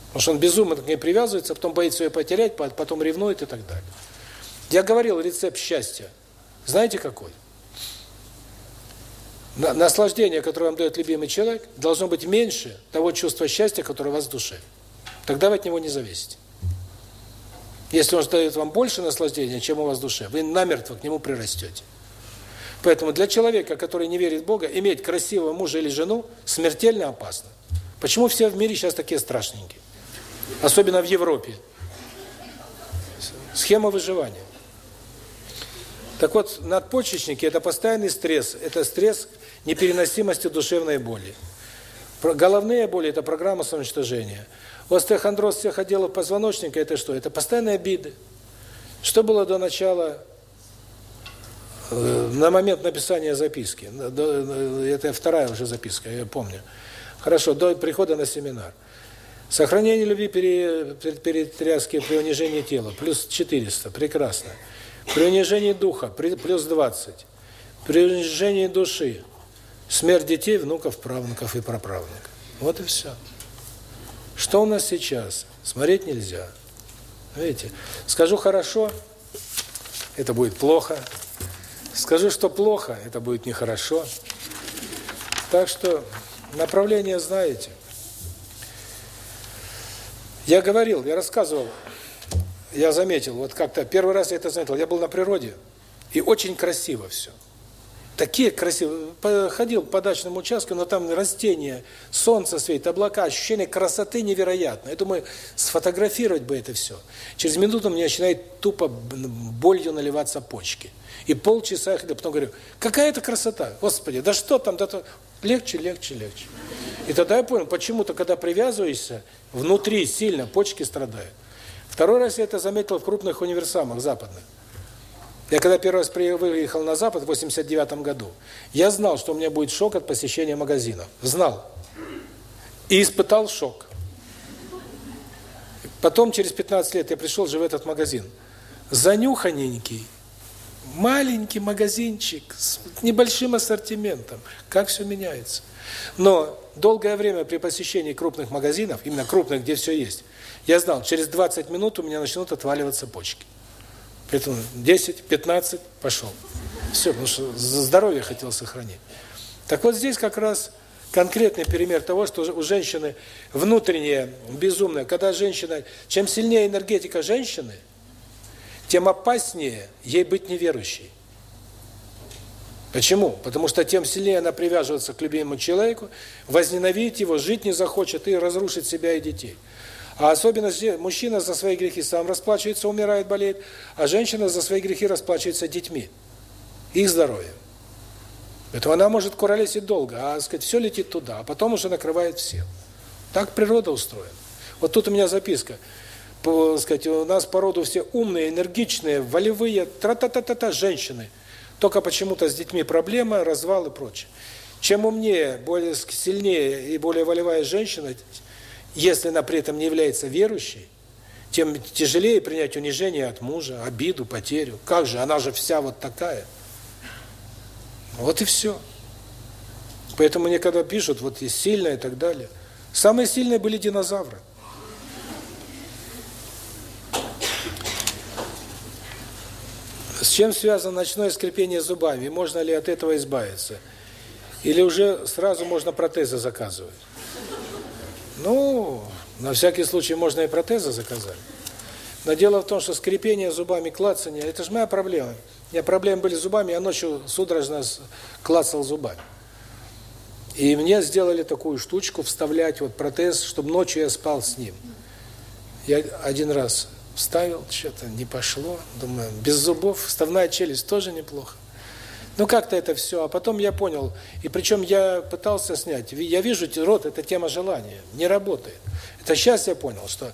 Потому что он безумно к ней привязывается, потом боится ее потерять, потом ревнует и так далее. Я говорил рецепт счастья. Знаете какой? Наслаждение, которое вам дает любимый человек, должно быть меньше того чувства счастья, которое у вас в душе. Тогда вы от него не зависите. Если он дает вам больше наслаждения, чем у вас в душе, вы намертво к нему прирастете. Поэтому для человека, который не верит в Бога, иметь красивого мужа или жену смертельно опасно. Почему все в мире сейчас такие страшненькие? Особенно в Европе. Схема выживания. Так вот, надпочечники – это постоянный стресс. Это стресс непереносимости душевной боли. Головные боли – это программа самоуничтожения. Остеохондроз всех отделов позвоночника – это что? Это постоянные обиды. Что было до начала, э, на момент написания записки? Это вторая уже записка, я помню. Хорошо, до прихода на семинар. Сохранение любви при перетряске при унижении тела, плюс 400, прекрасно. При унижении духа, плюс 20. При унижении души, смерть детей, внуков, правнуков и праправнуков. Вот и все. Что у нас сейчас? Смотреть нельзя. Видите? Скажу хорошо, это будет плохо. Скажу, что плохо, это будет нехорошо. Так что направление знаете. Я говорил, я рассказывал, я заметил, вот как-то первый раз я это заметил, я был на природе, и очень красиво все такие красивые. Ходил по дачному участку, но там растения, солнце светит, облака, ощущение красоты невероятное. Я думаю, сфотографировать бы это все. Через минуту мне начинает тупо болью наливаться почки. И полчаса я ходил, потом говорю, какая это красота, Господи, да что там, да то... Легче, легче, легче. И тогда я понял, почему-то, когда привязываешься, внутри сильно почки страдают. Второй раз я это заметил в крупных универсамах западных. Я когда первый раз выехал на Запад в 89 году, я знал, что у меня будет шок от посещения магазинов. Знал. И испытал шок. Потом, через 15 лет, я пришел же в этот магазин. Занюханенький, маленький магазинчик с небольшим ассортиментом. Как все меняется. Но долгое время при посещении крупных магазинов, именно крупных, где все есть, я знал, через 20 минут у меня начнут отваливаться почки. Поэтому 10, 15, пошел. Все, потому что здоровье хотел сохранить. Так вот здесь как раз конкретный пример того, что у женщины внутренняя безумная, когда женщина, чем сильнее энергетика женщины, тем опаснее ей быть неверующей. Почему? Потому что тем сильнее она привяживается к любимому человеку, возненавидит его, жить не захочет и разрушит себя и детей. А особенно мужчина за свои грехи сам расплачивается, умирает, болеет, а женщина за свои грехи расплачивается детьми, их здоровьем. Поэтому она может куролесить долго, а сказать, все летит туда, а потом уже накрывает всех. Так природа устроена. Вот тут у меня записка. По, сказать, у нас по роду все умные, энергичные, волевые, тра-та-та-та-та женщины. Только почему-то с детьми проблема, развал и прочее. Чем умнее, более сильнее и более волевая женщина, если она при этом не является верующей, тем тяжелее принять унижение от мужа, обиду, потерю. Как же, она же вся вот такая. Вот и все. Поэтому мне когда пишут, вот есть сильная и так далее. Самые сильные были динозавры. С чем связано ночное скрипение зубами? Можно ли от этого избавиться? Или уже сразу можно протезы заказывать? Ну, на всякий случай можно и протезы заказать. Но дело в том, что скрипение зубами, клацание, это же моя проблема. У меня проблемы были с зубами, я ночью судорожно клацал зубами. И мне сделали такую штучку, вставлять вот протез, чтобы ночью я спал с ним. Я один раз вставил, что-то не пошло. Думаю, без зубов, вставная челюсть тоже неплохо. Ну как-то это все, а потом я понял, и причем я пытался снять, я вижу, рот – это тема желания, не работает. Это сейчас я понял, что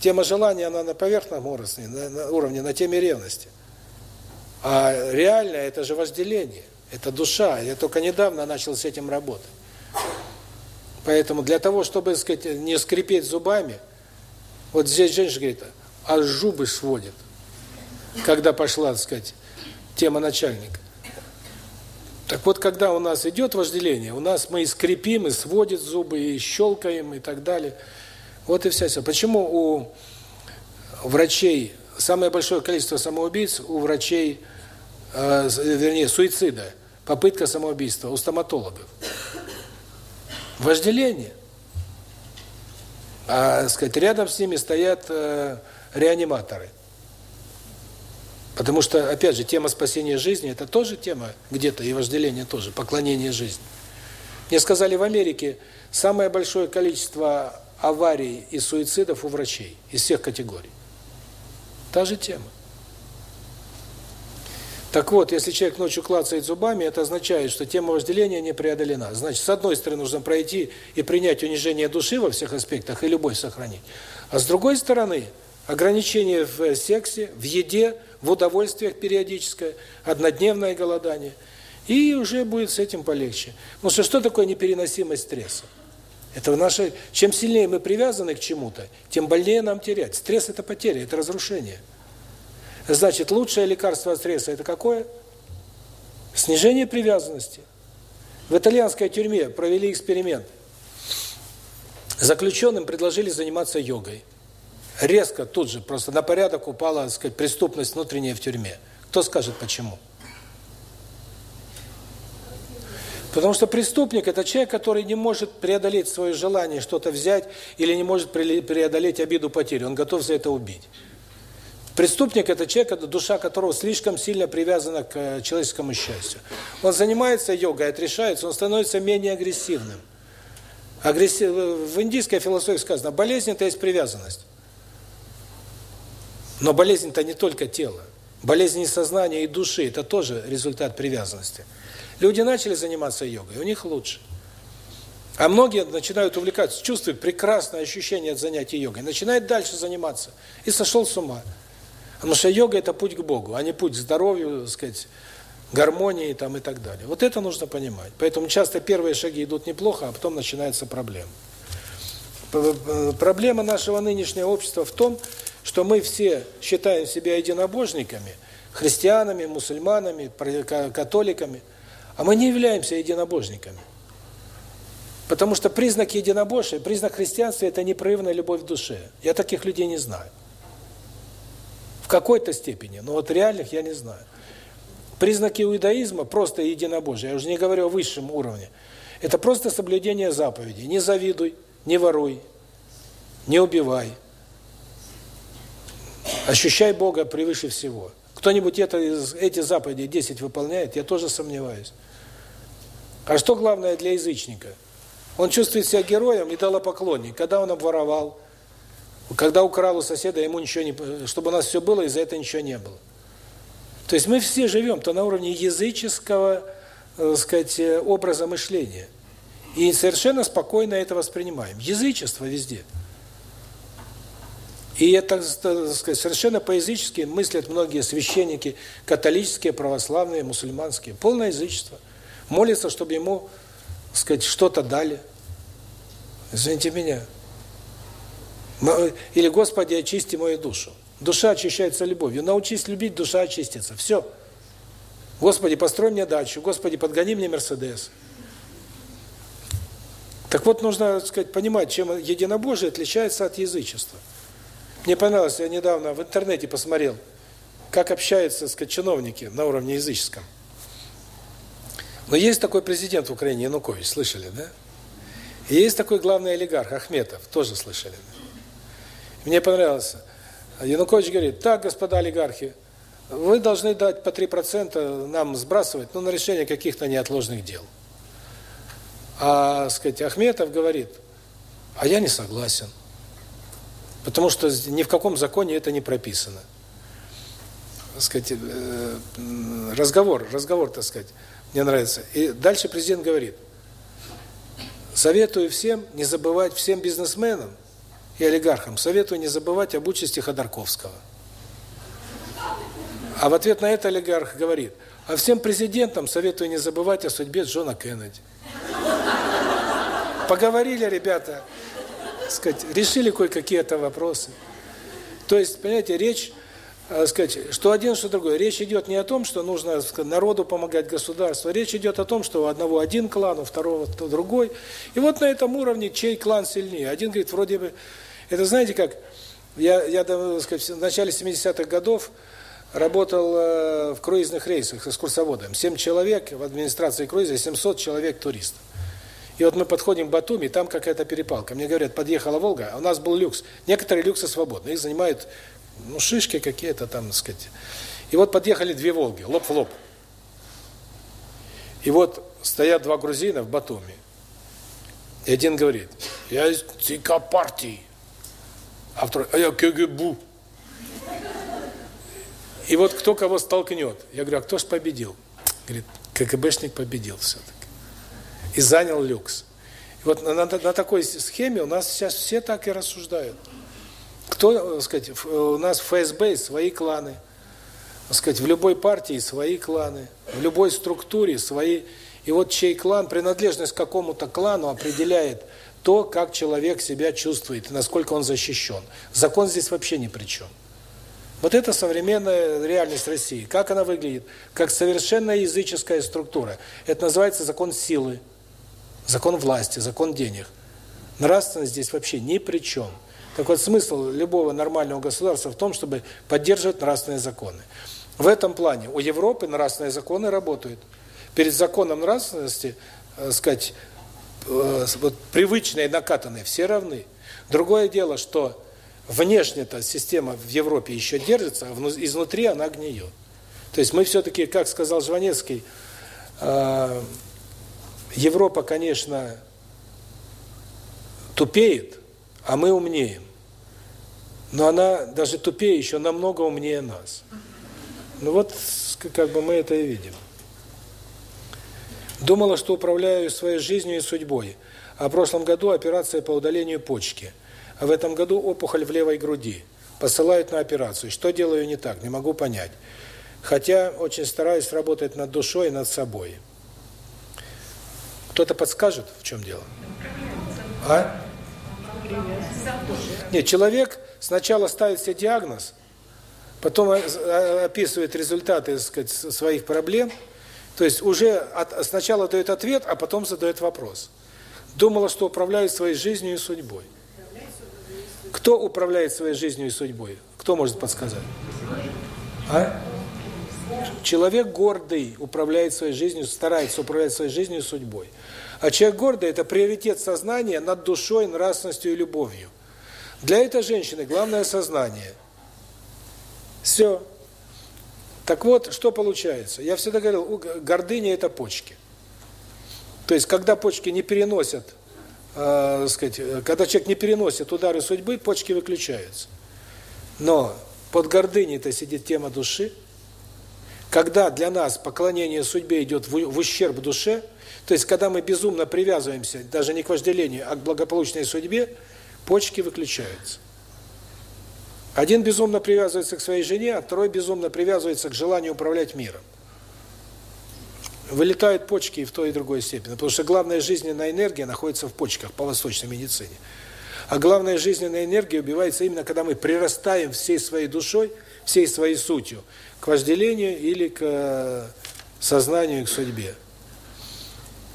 тема желания, она на поверхностном уровне, на, на уровне, на теме ревности. А реально это же вожделение, это душа, я только недавно начал с этим работать. Поэтому для того, чтобы, сказать, не скрипеть зубами, вот здесь женщина говорит, а зубы сводит, когда пошла, так сказать, тема начальника. Так вот, когда у нас идет вожделение, у нас мы и скрипим, и сводит зубы, и щелкаем, и так далее. Вот и вся вся. Почему у врачей самое большое количество самоубийц у врачей, э, вернее, суицида, попытка самоубийства у стоматологов? Вожделение. А, сказать, рядом с ними стоят э, реаниматоры. Потому что, опять же, тема спасения жизни – это тоже тема где-то, и вожделение тоже, поклонение жизни. Мне сказали, в Америке самое большое количество аварий и суицидов у врачей из всех категорий. Та же тема. Так вот, если человек ночью клацает зубами, это означает, что тема вожделения не преодолена. Значит, с одной стороны, нужно пройти и принять унижение души во всех аспектах, и любовь сохранить. А с другой стороны, ограничение в сексе, в еде, в удовольствиях периодическое, однодневное голодание. И уже будет с этим полегче. Потому что что такое непереносимость стресса? Это наше, чем сильнее мы привязаны к чему-то, тем больнее нам терять. Стресс – это потеря, это разрушение. Значит, лучшее лекарство от стресса – это какое? Снижение привязанности. В итальянской тюрьме провели эксперимент. Заключенным предложили заниматься йогой резко тут же просто на порядок упала, так сказать, преступность внутренняя в тюрьме. Кто скажет почему? Потому что преступник – это человек, который не может преодолеть свое желание что-то взять или не может преодолеть обиду потери. Он готов за это убить. Преступник – это человек, душа которого слишком сильно привязана к э, человеческому счастью. Он занимается йогой, отрешается, он становится менее агрессивным. Агрессив... В индийской философии сказано, болезнь – это есть привязанность. Но болезнь-то не только тело. Болезнь и сознания, и души – это тоже результат привязанности. Люди начали заниматься йогой, у них лучше. А многие начинают увлекаться, чувствуют прекрасное ощущение от занятия йогой, начинают дальше заниматься и сошел с ума. Потому что йога – это путь к Богу, а не путь к здоровью, так сказать, гармонии там и так далее. Вот это нужно понимать. Поэтому часто первые шаги идут неплохо, а потом начинаются проблемы. Проблема нашего нынешнего общества в том, что мы все считаем себя единобожниками, христианами, мусульманами, католиками, а мы не являемся единобожниками. Потому что признак единобожия, признак христианства – это непрерывная любовь в душе. Я таких людей не знаю. В какой-то степени, но вот реальных я не знаю. Признаки иудаизма просто единобожие, я уже не говорю о высшем уровне. Это просто соблюдение заповедей. Не завидуй, не воруй, не убивай. Ощущай Бога превыше всего. Кто-нибудь это эти заповеди 10 выполняет, я тоже сомневаюсь. А что главное для язычника? Он чувствует себя героем и поклонник. Когда он обворовал, когда украл у соседа, ему ничего не... Чтобы у нас все было, и за это ничего не было. То есть мы все живем-то на уровне языческого, э, так сказать, э, образа мышления. И совершенно спокойно это воспринимаем. Язычество везде. И это, так сказать, совершенно по-язычески мыслят многие священники, католические, православные, мусульманские. Полное язычество. Молятся, чтобы ему, так сказать, что-то дали. Извините меня. Или, Господи, очисти мою душу. Душа очищается любовью. Научись любить, душа очистится. Все. Господи, построй мне дачу. Господи, подгони мне Мерседес. Так вот, нужно, так сказать, понимать, чем единобожие отличается от язычества. Мне понравилось, я недавно в интернете посмотрел, как общаются, сказать, чиновники на уровне языческом. Но есть такой президент в Украине, Янукович, слышали, да? И есть такой главный олигарх, Ахметов, тоже слышали. Да? Мне понравилось. Янукович говорит, так, господа олигархи, вы должны дать по 3% нам сбрасывать, ну, на решение каких-то неотложных дел. А, сказать, Ахметов говорит, а я не согласен. Потому что ни в каком законе это не прописано. сказать, э, разговор, разговор, так сказать, мне нравится. И дальше президент говорит, советую всем не забывать, всем бизнесменам, и олигархам советую не забывать об участи Ходорковского. А в ответ на это олигарх говорит, а всем президентам советую не забывать о судьбе Джона Кеннеди. Поговорили ребята, сказать, решили кое-какие-то вопросы. То есть, понимаете, речь, э, сказать, что один, что другой. Речь идет не о том, что нужно сказать, народу помогать государству. Речь идет о том, что у одного один клан, у второго другой. И вот на этом уровне чей клан сильнее. Один говорит, вроде бы это знаете как, я, я сказать, в начале 70-х годов работал э, в круизных рейсах с экскурсоводом. 7 человек в администрации круиза, 700 человек туристов. И вот мы подходим к Батуми, там какая-то перепалка. Мне говорят, подъехала Волга, а у нас был люкс. Некоторые люксы свободны, их занимают ну, шишки какие-то там, так сказать. И вот подъехали две Волги, лоб в лоб. И вот стоят два грузина в Батуми. И один говорит, я из ЦК партии а второй, а я КГБУ. И вот кто кого столкнет. Я говорю, а кто ж победил? Говорит, КГБшник победил все-таки. И занял люкс. Вот на, на, на такой схеме у нас сейчас все так и рассуждают. Кто, так сказать, у нас в ФСБ свои кланы. Так сказать, в любой партии свои кланы. В любой структуре свои. И вот чей клан, принадлежность к какому-то клану определяет то, как человек себя чувствует, насколько он защищен. Закон здесь вообще ни при чем. Вот это современная реальность России. Как она выглядит? Как совершенно языческая структура. Это называется закон силы, закон власти, закон денег. Нравственность здесь вообще ни при чем. Так вот, смысл любого нормального государства в том, чтобы поддерживать нравственные законы. В этом плане у Европы нравственные законы работают. Перед законом нравственности, э, сказать, Э, вот привычные, накатанные, все равны. Другое дело, что внешне-то система в Европе еще держится, а изнутри она гниет. То есть мы все-таки, как сказал Жванецкий, э, Европа, конечно, тупеет, а мы умнеем. Но она даже тупее еще намного умнее нас. Ну вот, как бы мы это и видим. Думала, что управляю своей жизнью и судьбой. а в прошлом году операция по удалению почки, а в этом году опухоль в левой груди. Посылают на операцию. Что делаю не так? Не могу понять. Хотя очень стараюсь работать над душой и над собой. Кто-то подскажет, в чем дело? А? Нет, человек сначала ставит себе диагноз, потом описывает результаты, сказать, своих проблем, то есть уже от, сначала дает ответ, а потом задает вопрос. Думала, что управляет своей жизнью и судьбой. Кто управляет своей жизнью и судьбой? Кто может подсказать? А? Человек гордый управляет своей жизнью, старается управлять своей жизнью и судьбой. А человек гордый – это приоритет сознания над душой, нравственностью и любовью. Для этой женщины главное сознание. Все. Так вот, что получается? Я всегда говорил, гордыня – это почки. То есть, когда почки не переносят, э, сказать, когда человек не переносит удары судьбы, почки выключаются. Но под гордыней-то сидит тема души. Когда для нас поклонение судьбе идет в, в ущерб душе, то есть, когда мы безумно привязываемся, даже не к вожделению, а к благополучной судьбе, почки выключаются. Один безумно привязывается к своей жене, а второй безумно привязывается к желанию управлять миром. Вылетают почки и в той и другой степени, потому что главная жизненная энергия находится в почках по восточной медицине. А главная жизненная энергия убивается именно когда мы прирастаем всей своей душой, всей своей сутью к вожделению или к э, сознанию, к судьбе.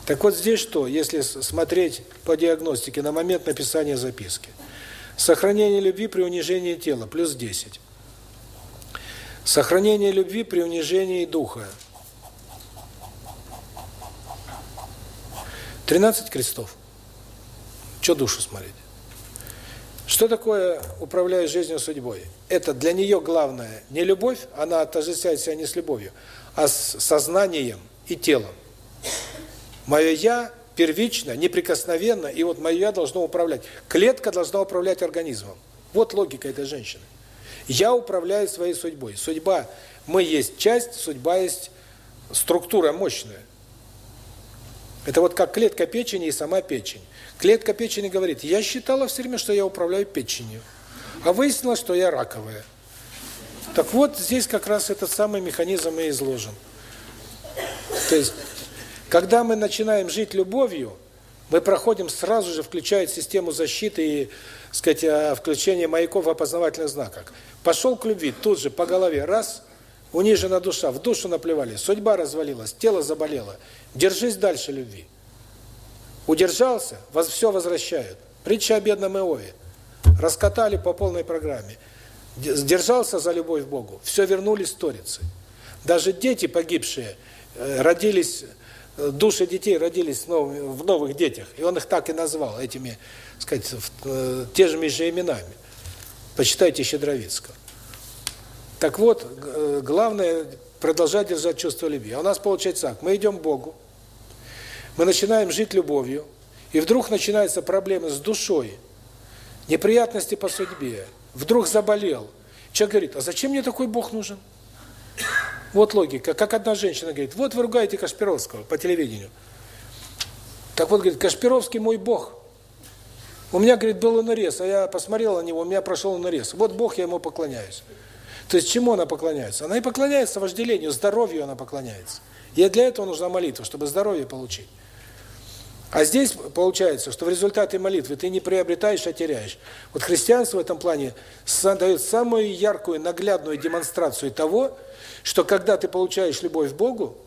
Так вот здесь что, если смотреть по диагностике на момент написания записки? Сохранение любви при унижении тела – плюс 10. Сохранение любви при унижении духа – 13 крестов. Что душу смотреть? Что такое управляя жизнью судьбой? Это для нее главное не любовь, она отождествляет себя не с любовью, а с сознанием и телом. Мое «я» первично, неприкосновенно, и вот мое «я» должно управлять. Клетка должна управлять организмом. Вот логика этой женщины. Я управляю своей судьбой. Судьба, мы есть часть, судьба есть структура мощная. Это вот как клетка печени и сама печень. Клетка печени говорит, я считала все время, что я управляю печенью, а выяснилось, что я раковая. Так вот, здесь как раз этот самый механизм и изложен. То есть, когда мы начинаем жить любовью, мы проходим сразу же, включает систему защиты и, сказать, а, включение маяков опознавательных знаков. Пошел к любви, тут же по голове, раз, унижена душа, в душу наплевали, судьба развалилась, тело заболело. Держись дальше любви. Удержался, вас все возвращают. Притча о бедном Иове. Раскатали по полной программе. Сдержался за любовь к Богу, все вернулись сторицей. Даже дети погибшие э, родились, души детей родились в новых детях. И он их так и назвал, этими, сказать, э, те же же именами. Почитайте Щедровицкого. Так вот, главное продолжать держать чувство любви. А у нас получается так, мы идем к Богу, мы начинаем жить любовью, и вдруг начинаются проблемы с душой, неприятности по судьбе, вдруг заболел. Человек говорит, а зачем мне такой Бог нужен? Вот логика. Как одна женщина говорит, вот вы ругаете Кашпировского по телевидению. Так вот, говорит, Кашпировский мой Бог. У меня, говорит, был инорез, а я посмотрел на него, у меня прошел инорез. Вот Бог, я ему поклоняюсь. То есть чему она поклоняется? Она и поклоняется вожделению, здоровью она поклоняется. И для этого нужна молитва, чтобы здоровье получить. А здесь получается, что в результате молитвы ты не приобретаешь, а теряешь. Вот христианство в этом плане дает самую яркую, наглядную демонстрацию того, что когда ты получаешь любовь к Богу,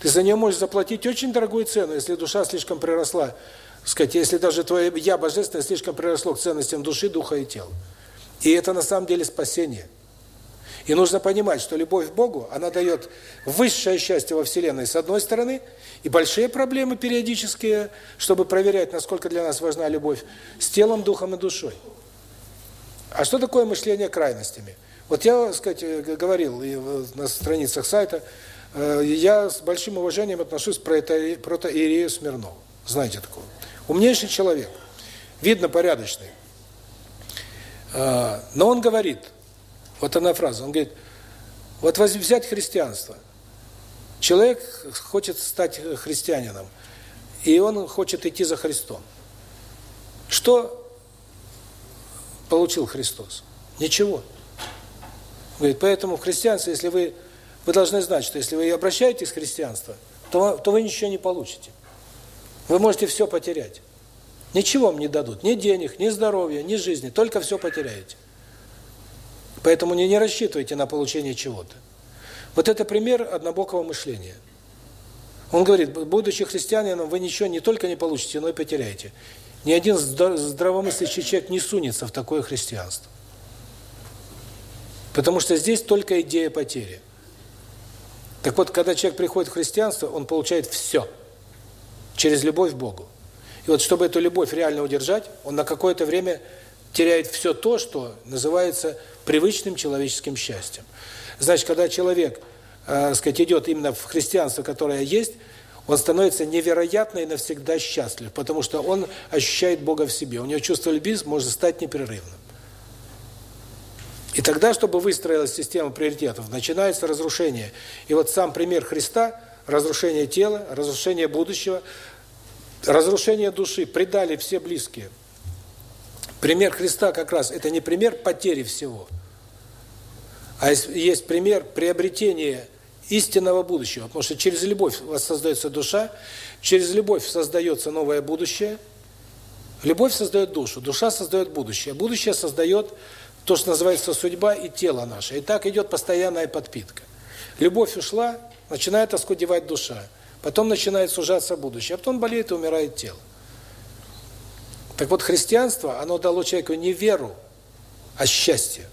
ты за нее можешь заплатить очень дорогую цену, если душа слишком приросла, сказать, если даже твое «я» божественное слишком приросло к ценностям души, духа и тела. И это на самом деле спасение. И нужно понимать, что любовь к Богу, она дает высшее счастье во Вселенной с одной стороны, и большие проблемы периодические, чтобы проверять, насколько для нас важна любовь, с телом, духом и душой. А что такое мышление крайностями? Вот я, так сказать, говорил на страницах сайта, э, я с большим уважением отношусь к протоиерею Смирнову. Знаете такого? Умнейший человек, видно порядочный. Э, но он говорит, вот она фраза. Он говорит, вот взять христианство. Человек хочет стать христианином, и он хочет идти за Христом. Что получил Христос? Ничего. Говорит, поэтому в христианстве, если вы... Вы должны знать, что если вы обращаетесь к христианству, то, то вы ничего не получите. Вы можете все потерять. Ничего вам не дадут. Ни денег, ни здоровья, ни жизни. Только все потеряете. Поэтому не, не рассчитывайте на получение чего-то. Вот это пример однобокого мышления. Он говорит, будучи христианином, вы ничего не только не получите, но и потеряете. Ни один здравомыслящий человек не сунется в такое христианство. Потому что здесь только идея потери. Так вот, когда человек приходит в христианство, он получает все через любовь к Богу. И вот чтобы эту любовь реально удержать, он на какое-то время теряет все то, что называется привычным человеческим счастьем. Значит, когда человек, э, сказать, идет именно в христианство, которое есть, он становится невероятно и навсегда счастлив, потому что он ощущает Бога в себе. У него чувство любви может стать непрерывным. И тогда, чтобы выстроилась система приоритетов, начинается разрушение. И вот сам пример Христа – разрушение тела, разрушение будущего, разрушение души, предали все близкие. Пример Христа как раз – это не пример потери всего, а есть пример приобретения истинного будущего. Потому что через любовь воссоздается душа, через любовь создается новое будущее. Любовь создает душу, душа создает будущее. Будущее создает то, что называется судьба и тело наше. И так идет постоянная подпитка. Любовь ушла, начинает оскудевать душа. Потом начинает сужаться будущее, а потом болеет и умирает тело. Так вот, христианство, оно дало человеку не веру, а счастье.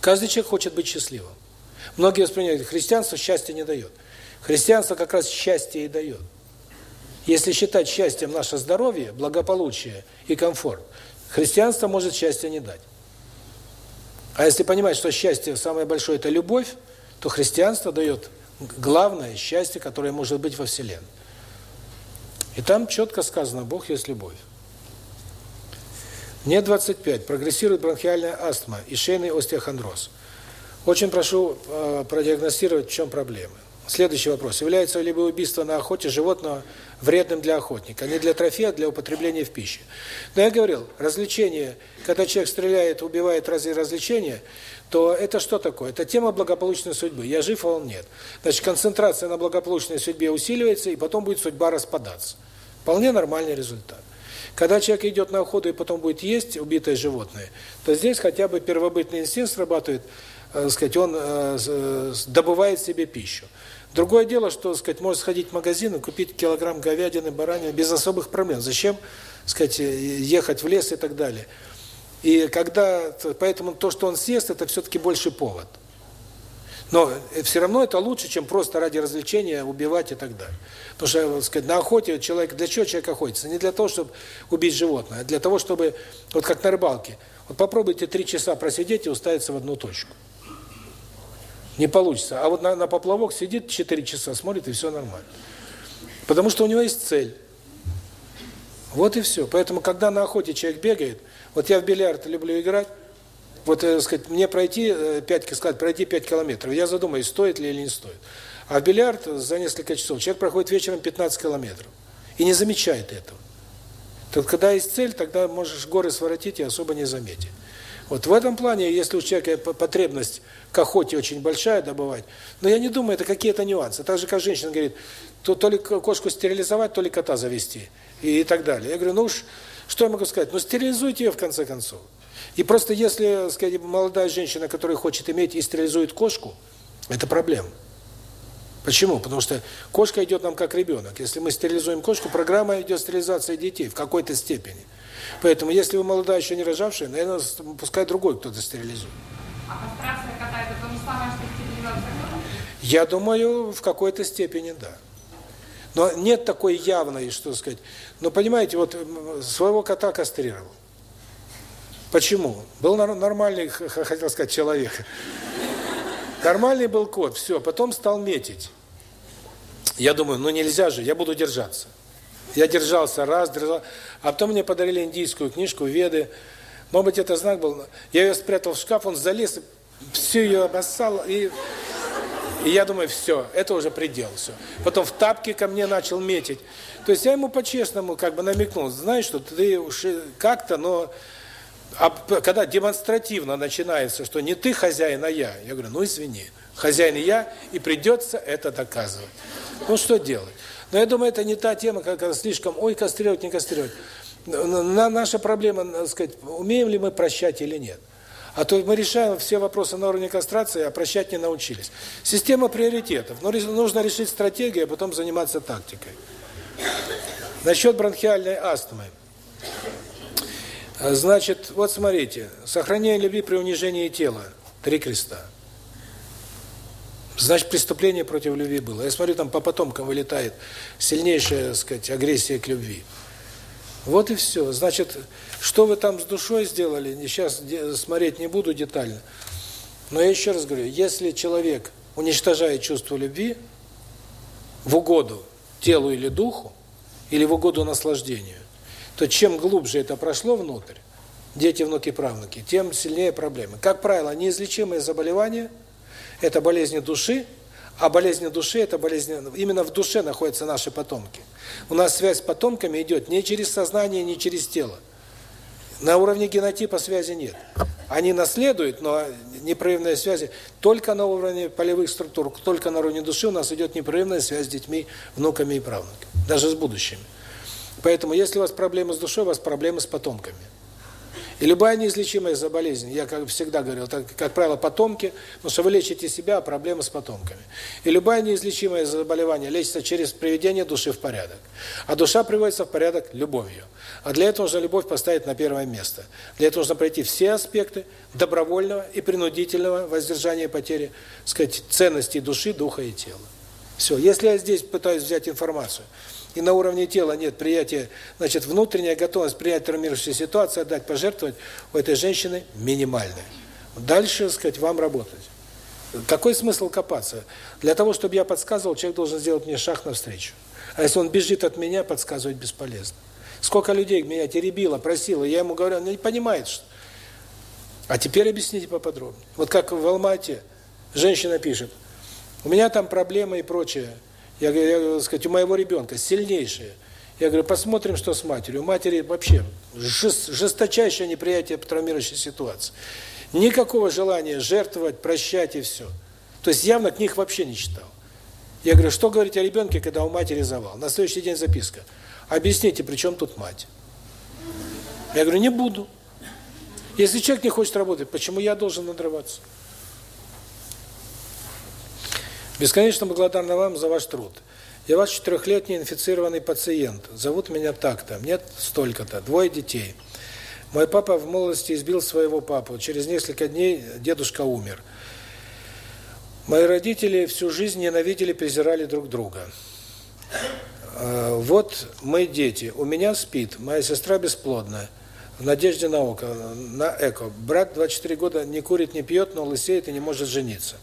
Каждый человек хочет быть счастливым. Многие воспринимают, христианство счастье не дает. Христианство как раз счастье и дает. Если считать счастьем наше здоровье, благополучие и комфорт, христианство может счастье не дать. А если понимать, что счастье самое большое – это любовь, то христианство дает главное счастье, которое может быть во Вселенной. И там четко сказано «Бог есть любовь». Мне 25, прогрессирует бронхиальная астма и шейный остеохондроз. Очень прошу э, продиагностировать, в чем проблема. Следующий вопрос. Является ли убийство на охоте животного вредным для охотника? Не для трофея, а для употребления в пищу. Но я говорил, развлечение, когда человек стреляет, убивает ради развлечения, то это что такое? Это тема благополучной судьбы. Я жив, а он нет. Значит, концентрация на благополучной судьбе усиливается, и потом будет судьба распадаться. Вполне нормальный результат. Когда человек идет на охоту и потом будет есть убитое животное, то здесь хотя бы первобытный инстинкт срабатывает, э, сказать, он э, добывает себе пищу. Другое дело, что, сказать, может сходить в магазин и купить килограмм говядины, баранины без особых проблем. Зачем, сказать, ехать в лес и так далее. И когда, поэтому то, что он съест, это все-таки больше повод. Но все равно это лучше, чем просто ради развлечения убивать и так далее. Потому что, сказать, на охоте человек, для чего человек охотится? Не для того, чтобы убить животное, а для того, чтобы, вот как на рыбалке, вот попробуйте три часа просидеть и уставиться в одну точку. Не получится. А вот на, на поплавок сидит 4 часа, смотрит, и все нормально. Потому что у него есть цель. Вот и все. Поэтому, когда на охоте человек бегает, вот я в бильярд люблю играть, вот, так э, сказать, мне пройти 5, э, сказать, пройти 5 километров, я задумаюсь, стоит ли или не стоит. А в бильярд за несколько часов человек проходит вечером 15 километров и не замечает этого. Так когда есть цель, тогда можешь горы своротить и особо не заметить. Вот в этом плане, если у человека потребность к охоте очень большая добывать, но я не думаю, это какие-то нюансы. Так же, как женщина говорит, то, то ли кошку стерилизовать, то ли кота завести и, и так далее. Я говорю, ну уж, что я могу сказать? Ну стерилизуйте ее в конце концов. И просто если, сказать, молодая женщина, которая хочет иметь и стерилизует кошку, это проблема. Почему? Потому что кошка идет нам как ребенок. Если мы стерилизуем кошку, программа идет стерилизация детей в какой-то степени. Поэтому, если вы молодая, еще не рожавшая, наверное, пускай другой кто-то стерилизует. А кастрация кота – это то же самое, что стерилизация Я думаю, в какой-то степени, да. Но нет такой явной, что сказать. Но понимаете, вот своего кота кастрировал. Почему? Был нормальный, хотел сказать, человек. Нормальный был кот, все, потом стал метить. Я думаю, ну нельзя же, я буду держаться. Я держался раз, держал, а потом мне подарили индийскую книжку «Веды». Может быть, это знак был. Я ее спрятал в шкаф, он залез, всю ее обоссал, и И я думаю, все, это уже предел, все. Потом в тапке ко мне начал метить. То есть я ему по-честному как бы намекнул, знаешь, что ты уж как-то, но а когда демонстративно начинается, что не ты хозяин, а я, я говорю, ну извини, хозяин я, и придется это доказывать. Ну что делать? Но я думаю, это не та тема, как слишком, ой, кастрировать, не кастрировать. На, наша проблема, так сказать, умеем ли мы прощать или нет. А то мы решаем все вопросы на уровне кастрации, а прощать не научились. Система приоритетов. Но нужно решить стратегию, а потом заниматься тактикой. Насчет бронхиальной астмы. Значит, вот смотрите, сохранение любви при унижении тела. Три креста. Значит, преступление против любви было. Я смотрю, там по потомкам вылетает сильнейшая, так сказать, агрессия к любви. Вот и все. Значит, что вы там с душой сделали, сейчас смотреть не буду детально. Но я еще раз говорю, если человек уничтожает чувство любви в угоду телу или духу, или в угоду наслаждению, то чем глубже это прошло внутрь, дети, внуки, правнуки, тем сильнее проблемы. Как правило, неизлечимые заболевания – это болезни души, а болезни души – это болезни… Именно в душе находятся наши потомки. У нас связь с потомками идет не через сознание, не через тело. На уровне генотипа связи нет. Они наследуют, но непрерывная связь только на уровне полевых структур, только на уровне души у нас идет непрерывная связь с детьми, внуками и правнуками, даже с будущими. Поэтому, если у вас проблемы с душой, у вас проблемы с потомками. И любая неизлечимая болезнь, я как всегда говорил, так, как правило, потомки, потому что вы лечите себя, а проблемы с потомками. И любая неизлечимое заболевание лечится через приведение души в порядок. А душа приводится в порядок любовью. А для этого нужно любовь поставить на первое место. Для этого нужно пройти все аспекты добровольного и принудительного воздержания и потери, сказать, ценностей души, духа и тела. Все. Если я здесь пытаюсь взять информацию, и на уровне тела нет приятия, значит, внутренняя готовность принять травмирующую ситуацию, отдать, пожертвовать, у этой женщины минимальная. Дальше, так сказать, вам работать. Какой смысл копаться? Для того, чтобы я подсказывал, человек должен сделать мне шаг навстречу. А если он бежит от меня, подсказывать бесполезно. Сколько людей меня теребило, просило, я ему говорю, он не понимает, что... А теперь объясните поподробнее. Вот как в Алмате женщина пишет, у меня там проблемы и прочее. Я говорю, я, сказать, у моего ребенка сильнейшее. Я говорю, посмотрим, что с матерью. У матери вообще жесточайшее неприятие травмирующей ситуации. Никакого желания жертвовать, прощать и все. То есть явно книг вообще не читал. Я говорю, что говорить о ребенке, когда у матери завал? На следующий день записка. Объясните, при чем тут мать? Я говорю, не буду. Если человек не хочет работать, почему я должен надрываться? Бесконечно благодарна вам за ваш труд. Я ваш четырехлетний инфицированный пациент. Зовут меня так-то. Мне столько-то. Двое детей. Мой папа в молодости избил своего папу. Через несколько дней дедушка умер. Мои родители всю жизнь ненавидели, презирали друг друга. А, вот мы дети. У меня спит. Моя сестра бесплодная. В надежде на око, на эко. Брат 24 года не курит, не пьет, но лысеет и не может жениться.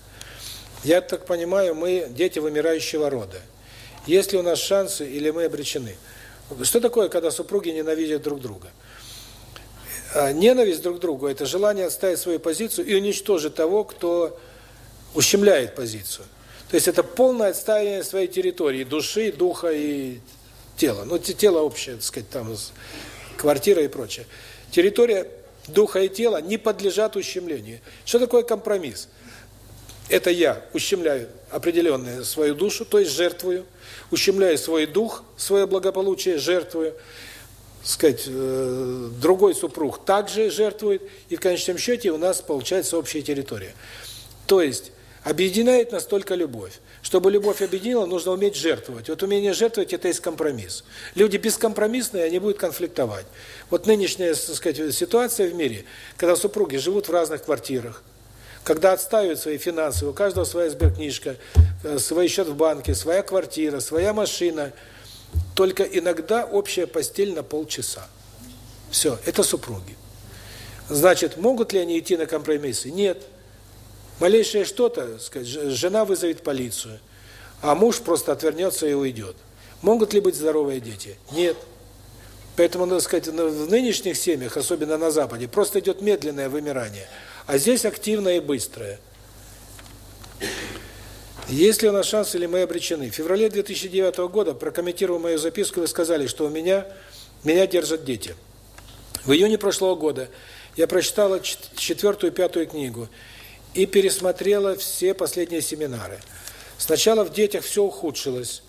Я так понимаю, мы дети вымирающего рода. Есть ли у нас шансы или мы обречены? Что такое, когда супруги ненавидят друг друга? А, ненависть друг к другу – это желание отставить свою позицию и уничтожить того, кто ущемляет позицию. То есть это полное отстаивание своей территории, души, духа и тела. Ну, тело общее, так сказать, там, квартира и прочее. Территория духа и тела не подлежат ущемлению. Что такое компромисс? Это я ущемляю определенную свою душу, то есть жертвую, ущемляю свой дух, свое благополучие, жертвую, сказать, э, другой супруг также жертвует, и в конечном счете у нас получается общая территория. То есть объединяет нас только любовь. Чтобы любовь объединила, нужно уметь жертвовать. Вот умение жертвовать – это есть компромисс. Люди бескомпромиссные, они будут конфликтовать. Вот нынешняя, так сказать, ситуация в мире, когда супруги живут в разных квартирах, когда отстаивают свои финансы, у каждого своя сберкнижка, э, свой счет в банке, своя квартира, своя машина, только иногда общая постель на полчаса. Все, это супруги. Значит, могут ли они идти на компромиссы? Нет. Малейшее что-то, сказать, жена вызовет полицию, а муж просто отвернется и уйдет. Могут ли быть здоровые дети? Нет. Поэтому, надо сказать, в нынешних семьях, особенно на Западе, просто идет медленное вымирание – а здесь активное и быстрое. Есть ли у нас шанс или мы обречены? В феврале 2009 года, прокомментируя мою записку, вы сказали, что у меня меня держат дети. В июне прошлого года я прочитала четвертую и пятую книгу и пересмотрела все последние семинары. Сначала в детях все ухудшилось.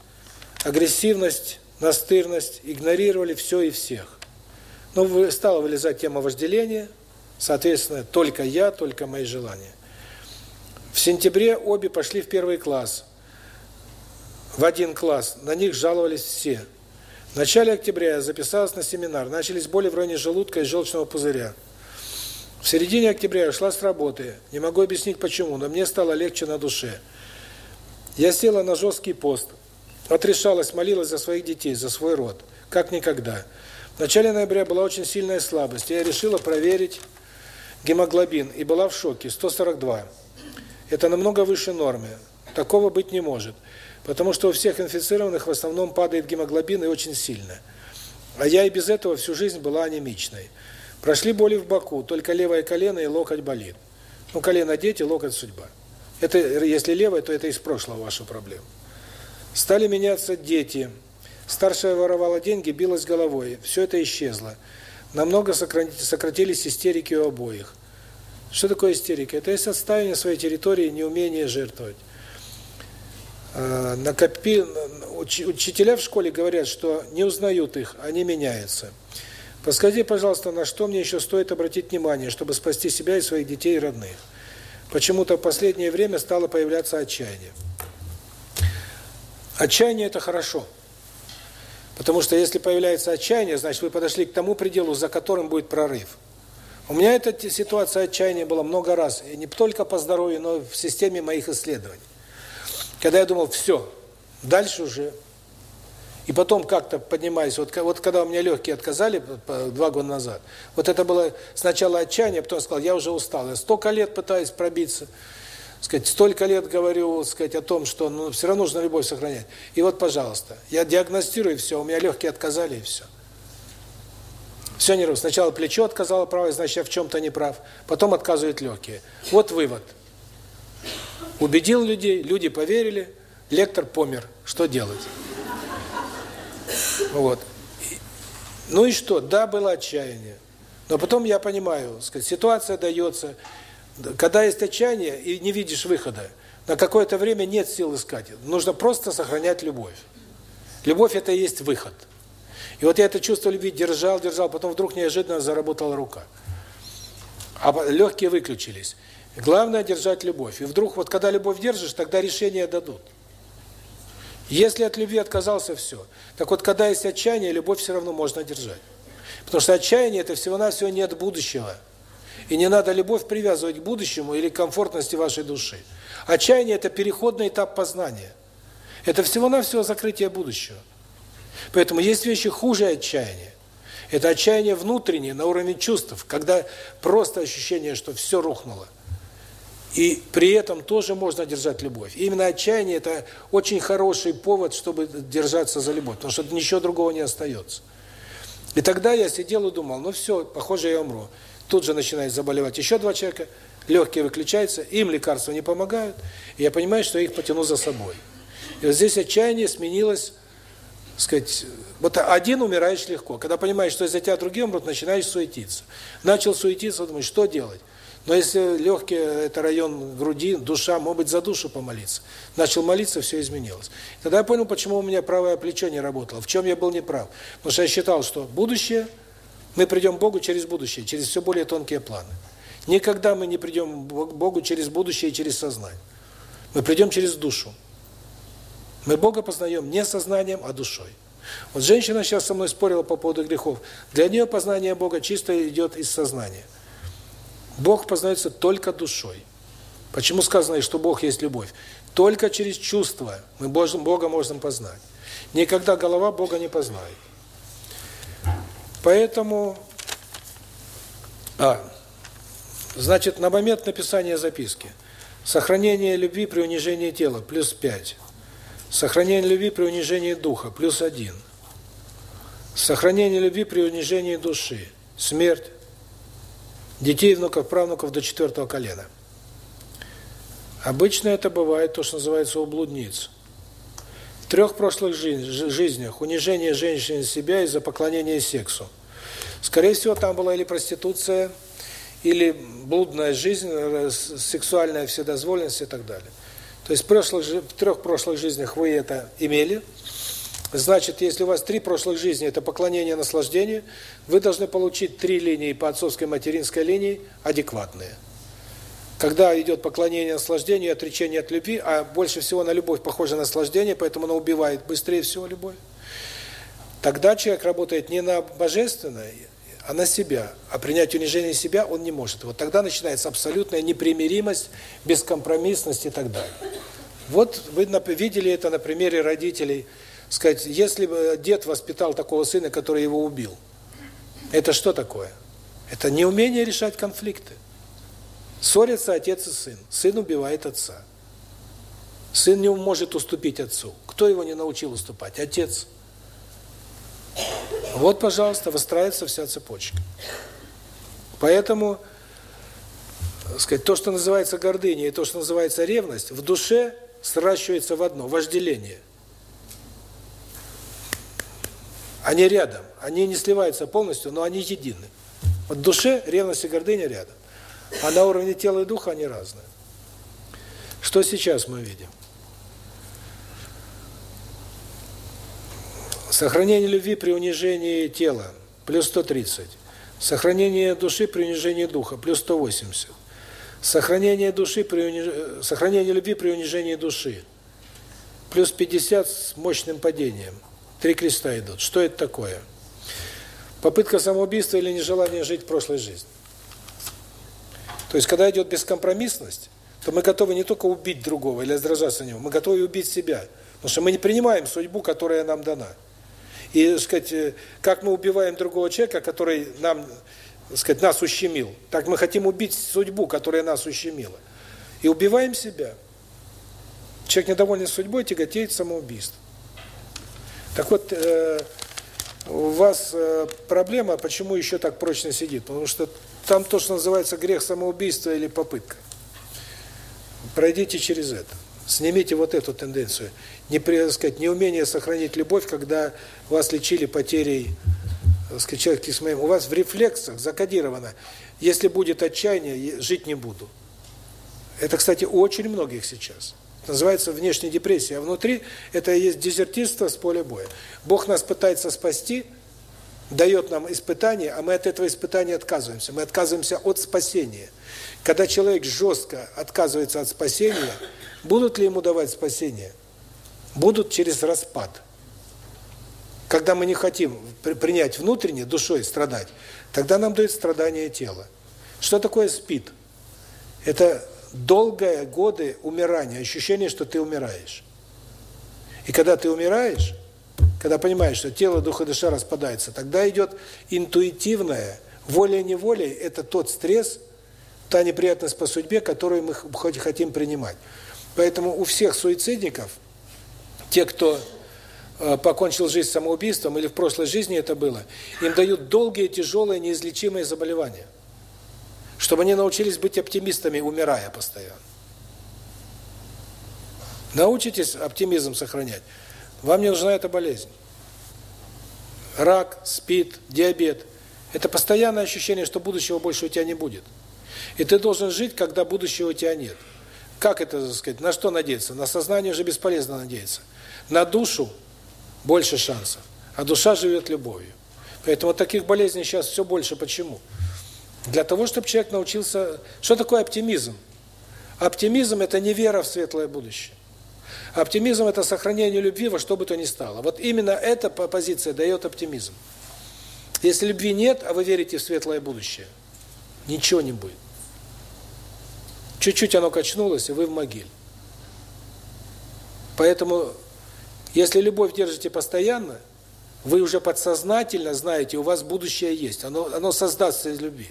Агрессивность, настырность, игнорировали все и всех. Но стала вылезать тема вожделения, соответственно, только я, только мои желания. В сентябре обе пошли в первый класс. В один класс. На них жаловались все. В начале октября я записалась на семинар. Начались боли в районе желудка и желчного пузыря. В середине октября я ушла с работы. Не могу объяснить почему, но мне стало легче на душе. Я села на жесткий пост. Отрешалась, молилась за своих детей, за свой род. Как никогда. В начале ноября была очень сильная слабость. Я решила проверить гемоглобин и была в шоке. 142. Это намного выше нормы. Такого быть не может. Потому что у всех инфицированных в основном падает гемоглобин и очень сильно. А я и без этого всю жизнь была анемичной. Прошли боли в боку, только левое колено и локоть болит. Ну, колено дети, локоть судьба. Это если левое, то это из прошлого ваша проблема. Стали меняться дети. Старшая воровала деньги, билась головой. Все это исчезло. Намного сократились истерики у обоих. Что такое истерика? Это есть отстаивание своей территории, неумение жертвовать. А, накопи... Учителя в школе говорят, что не узнают их, они меняются. Подскажите, пожалуйста, на что мне еще стоит обратить внимание, чтобы спасти себя и своих детей и родных? Почему-то в последнее время стало появляться отчаяние. Отчаяние – это хорошо. Потому что если появляется отчаяние, значит, вы подошли к тому пределу, за которым будет прорыв. У меня эта ситуация отчаяния была много раз, и не только по здоровью, но и в системе моих исследований. Когда я думал, все, дальше уже. И потом как-то поднимаюсь, вот, вот когда у меня легкие отказали два года назад, вот это было сначала отчаяние, потом я сказал, я уже устал, я столько лет пытаюсь пробиться, сказать, столько лет говорю, сказать, о том, что ну, все равно нужно любовь сохранять. И вот, пожалуйста, я диагностирую все, у меня легкие отказали, и все. Все не нервы. Сначала плечо отказало правое, значит, я в чем-то не прав. Потом отказывают легкие. Вот вывод. Убедил людей, люди поверили, лектор помер. Что делать? Вот. Ну и что? Да, было отчаяние. Но потом я понимаю, сказать, ситуация дается, когда есть отчаяние и не видишь выхода, на какое-то время нет сил искать. Нужно просто сохранять любовь. Любовь – это и есть выход. И вот я это чувство любви держал, держал, потом вдруг неожиданно заработала рука. А легкие выключились. Главное держать любовь. И вдруг вот когда любовь держишь, тогда решения дадут. Если от любви отказался все. Так вот когда есть отчаяние, любовь все равно можно держать. Потому что отчаяние это всего-навсего нет будущего. И не надо любовь привязывать к будущему или к комфортности вашей души. Отчаяние это переходный этап познания. Это всего-навсего закрытие будущего. Поэтому есть вещи хуже отчаяния. Это отчаяние внутреннее, на уровне чувств, когда просто ощущение, что все рухнуло. И при этом тоже можно держать любовь. И именно отчаяние – это очень хороший повод, чтобы держаться за любовь, потому что ничего другого не остается. И тогда я сидел и думал, ну все, похоже, я умру. Тут же начинает заболевать еще два человека, легкие выключаются, им лекарства не помогают, и я понимаю, что я их потяну за собой. И вот здесь отчаяние сменилось сказать, вот один умираешь легко. Когда понимаешь, что из-за тебя другие умрут, начинаешь суетиться. Начал суетиться, думаешь, что делать? Но если легкие – это район груди, душа, может быть, за душу помолиться. Начал молиться, все изменилось. Тогда я понял, почему у меня правое плечо не работало, в чем я был неправ. Потому что я считал, что будущее, мы придем к Богу через будущее, через все более тонкие планы. Никогда мы не придем к Богу через будущее и через сознание. Мы придем через душу. Мы Бога познаем не сознанием, а душой. Вот женщина сейчас со мной спорила по поводу грехов. Для нее познание Бога чисто идет из сознания. Бог познается только душой. Почему сказано, что Бог есть любовь? Только через чувства мы Бога можем познать. Никогда голова Бога не познает. Поэтому, а, значит, на момент написания записки сохранение любви при унижении тела плюс 5. Сохранение любви при унижении духа плюс 1. Сохранение любви при унижении души. Смерть детей, внуков, правнуков до четвертого колена. Обычно это бывает то, что называется у блудниц. В трех прошлых жизнях унижение женщины себя из-за поклонения сексу. Скорее всего, там была или проституция, или блудная жизнь, э, сексуальная вседозволенность и так далее. То есть в, прошлых, в трех прошлых жизнях вы это имели. Значит, если у вас три прошлых жизни – это поклонение наслаждению, вы должны получить три линии по отцовской материнской линии адекватные. Когда идет поклонение наслаждению и отречение от любви, а больше всего на любовь похоже на наслаждение, поэтому она убивает быстрее всего любовь, тогда человек работает не на божественное, а на себя. А принять унижение себя он не может. Вот тогда начинается абсолютная непримиримость, бескомпромиссность и так далее. Вот вы видели это на примере родителей. Сказать, если бы дед воспитал такого сына, который его убил, это что такое? Это неумение решать конфликты. Ссорятся отец и сын. Сын убивает отца. Сын не может уступить отцу. Кто его не научил уступать? Отец. Вот, пожалуйста, выстраивается вся цепочка. Поэтому, сказать, то, что называется гордыня и то, что называется ревность, в душе сращивается в одно – вожделение. Они рядом, они не сливаются полностью, но они едины. Вот в душе ревность и гордыня рядом. А на уровне тела и духа они разные. Что сейчас мы видим? Сохранение любви при унижении тела плюс 130. Сохранение души при унижении духа плюс 180. Сохранение души при униж... сохранение любви при унижении души плюс 50 с мощным падением. Три креста идут. Что это такое? Попытка самоубийства или нежелание жить в прошлой жизни. То есть, когда идет бескомпромиссность, то мы готовы не только убить другого или раздражаться на него, мы готовы убить себя. Потому что мы не принимаем судьбу, которая нам дана. И, сказать, э, как мы убиваем другого человека, который нам, сказать, нас ущемил, так мы хотим убить судьбу, которая нас ущемила. И убиваем себя. Человек, недоволен судьбой, тяготеет самоубийство. Так вот, э, у вас э, проблема, почему еще так прочно сидит? Потому что там то, что называется грех самоубийства или попытка. Пройдите через это. Снимите вот эту тенденцию. Не, сказать, неумение сохранить любовь, когда вас лечили потерей сказать, человека с моим. У вас в рефлексах закодировано, если будет отчаяние, жить не буду. Это, кстати, у очень многих сейчас. Это называется внешняя депрессия. А внутри это и есть дезертирство с поля боя. Бог нас пытается спасти, дает нам испытание, а мы от этого испытания отказываемся. Мы отказываемся от спасения. Когда человек жестко отказывается от спасения, будут ли ему давать спасение? Будут через распад. Когда мы не хотим принять внутренне, душой страдать, тогда нам дают страдание тела. Что такое спит? Это долгие годы умирания, ощущение, что ты умираешь. И когда ты умираешь, когда понимаешь, что тело, дух и душа распадаются, тогда идет интуитивное, волей-неволей, это тот стресс, та неприятность по судьбе, которую мы хоть хотим принимать. Поэтому у всех суицидников, те, кто э, покончил жизнь самоубийством, или в прошлой жизни это было, им дают долгие, тяжелые, неизлечимые заболевания. Чтобы они научились быть оптимистами, умирая постоянно. Научитесь оптимизм сохранять. Вам не нужна эта болезнь. Рак, СПИД, диабет – это постоянное ощущение, что будущего больше у тебя не будет. И ты должен жить, когда будущего у тебя нет. Как это, так сказать, на что надеяться? На сознание уже бесполезно надеяться. На душу больше шансов, а душа живет любовью. Поэтому таких болезней сейчас все больше. Почему? Для того, чтобы человек научился... Что такое оптимизм? Оптимизм – это не вера в светлое будущее. Оптимизм – это сохранение любви во что бы то ни стало. Вот именно эта позиция дает оптимизм. Если любви нет, а вы верите в светлое будущее, ничего не будет. Чуть-чуть оно качнулось, и вы в могиле. Поэтому, если любовь держите постоянно, вы уже подсознательно знаете, у вас будущее есть, оно, оно создастся из любви.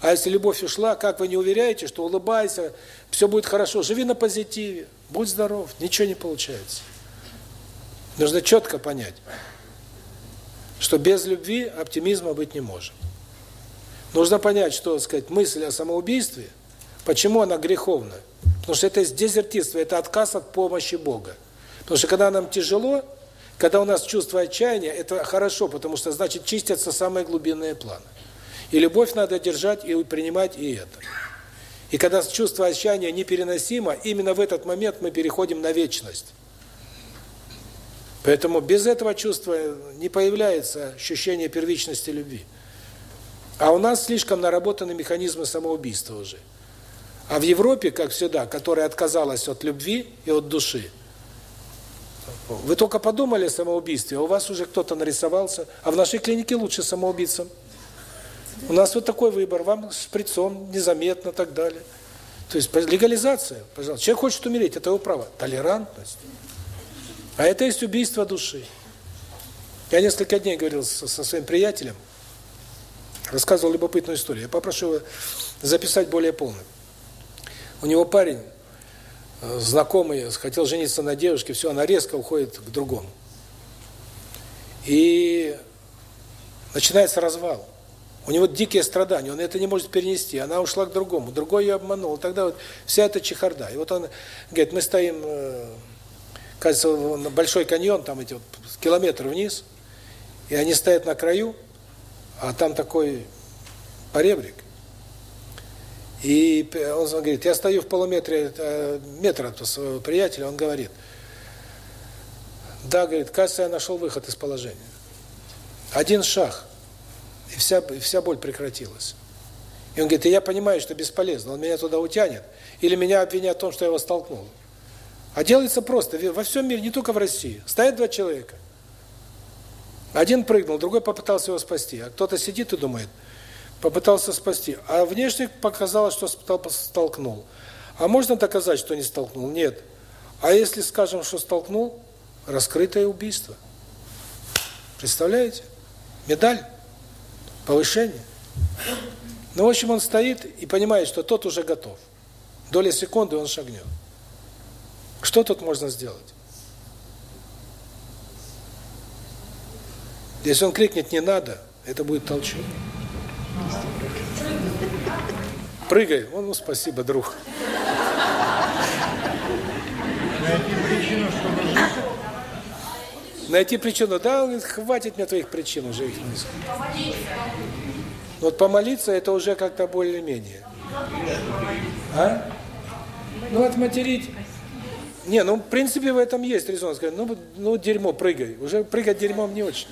А если любовь ушла, как вы не уверяете, что улыбайся, все будет хорошо, живи на позитиве, будь здоров, ничего не получается. Нужно четко понять, что без любви оптимизма быть не может. Нужно понять, что, сказать, мысль о самоубийстве, почему она греховна. Потому что это дезертирство, это отказ от помощи Бога. Потому что когда нам тяжело, когда у нас чувство отчаяния, это хорошо, потому что значит чистятся самые глубинные планы. И любовь надо держать и принимать и это. И когда чувство отчаяния непереносимо, именно в этот момент мы переходим на вечность. Поэтому без этого чувства не появляется ощущение первичности любви. А у нас слишком наработаны механизмы самоубийства уже. А в Европе, как всегда, которая отказалась от любви и от души, вы только подумали о самоубийстве, а у вас уже кто-то нарисовался, а в нашей клинике лучше самоубийцам. У нас вот такой выбор, вам шприцом, незаметно, так далее. То есть легализация, пожалуйста. Человек хочет умереть, это его право. Толерантность. А это есть убийство души. Я несколько дней говорил со, со своим приятелем, рассказывал любопытную историю. Я попрошу его записать более полно. У него парень, э, знакомый, хотел жениться на девушке, все, она резко уходит к другому. И начинается развал. У него дикие страдания, он это не может перенести. Она ушла к другому, другой ее обманул. Тогда вот вся эта чехарда. И вот он говорит, мы стоим, э, кажется, на большой каньон, там эти вот километр вниз, и они стоят на краю, а там такой поребрик. И он говорит, я стою в полуметре э, метра от своего приятеля, он говорит, да, говорит, кажется, я нашел выход из положения. Один шаг – и вся, вся боль прекратилась. И он говорит, и я понимаю, что бесполезно, он меня туда утянет, или меня обвинят в том, что я его столкнул. А делается просто, во всем мире, не только в России. Стоят два человека. Один прыгнул, другой попытался его спасти. А кто-то сидит и думает, попытался спасти. А внешне показалось, что столкнул. А можно доказать, что не столкнул? Нет. А если скажем, что столкнул, раскрытое убийство. Представляете? Медаль повышение. Ну, в общем, он стоит и понимает, что тот уже готов. Доля секунды он шагнет. Что тут можно сделать? Если он крикнет «не надо», это будет толчок. Прыгай. Ну, спасибо, друг. Найти причину, чтобы жить. Найти причину. Да, он говорит, хватит мне твоих причин уже их не Вот помолиться это уже как-то более-менее. А? Ну, отматерить. Не, ну, в принципе, в этом есть резон. Сказать, ну, ну, дерьмо, прыгай. Уже прыгать дерьмом не очень.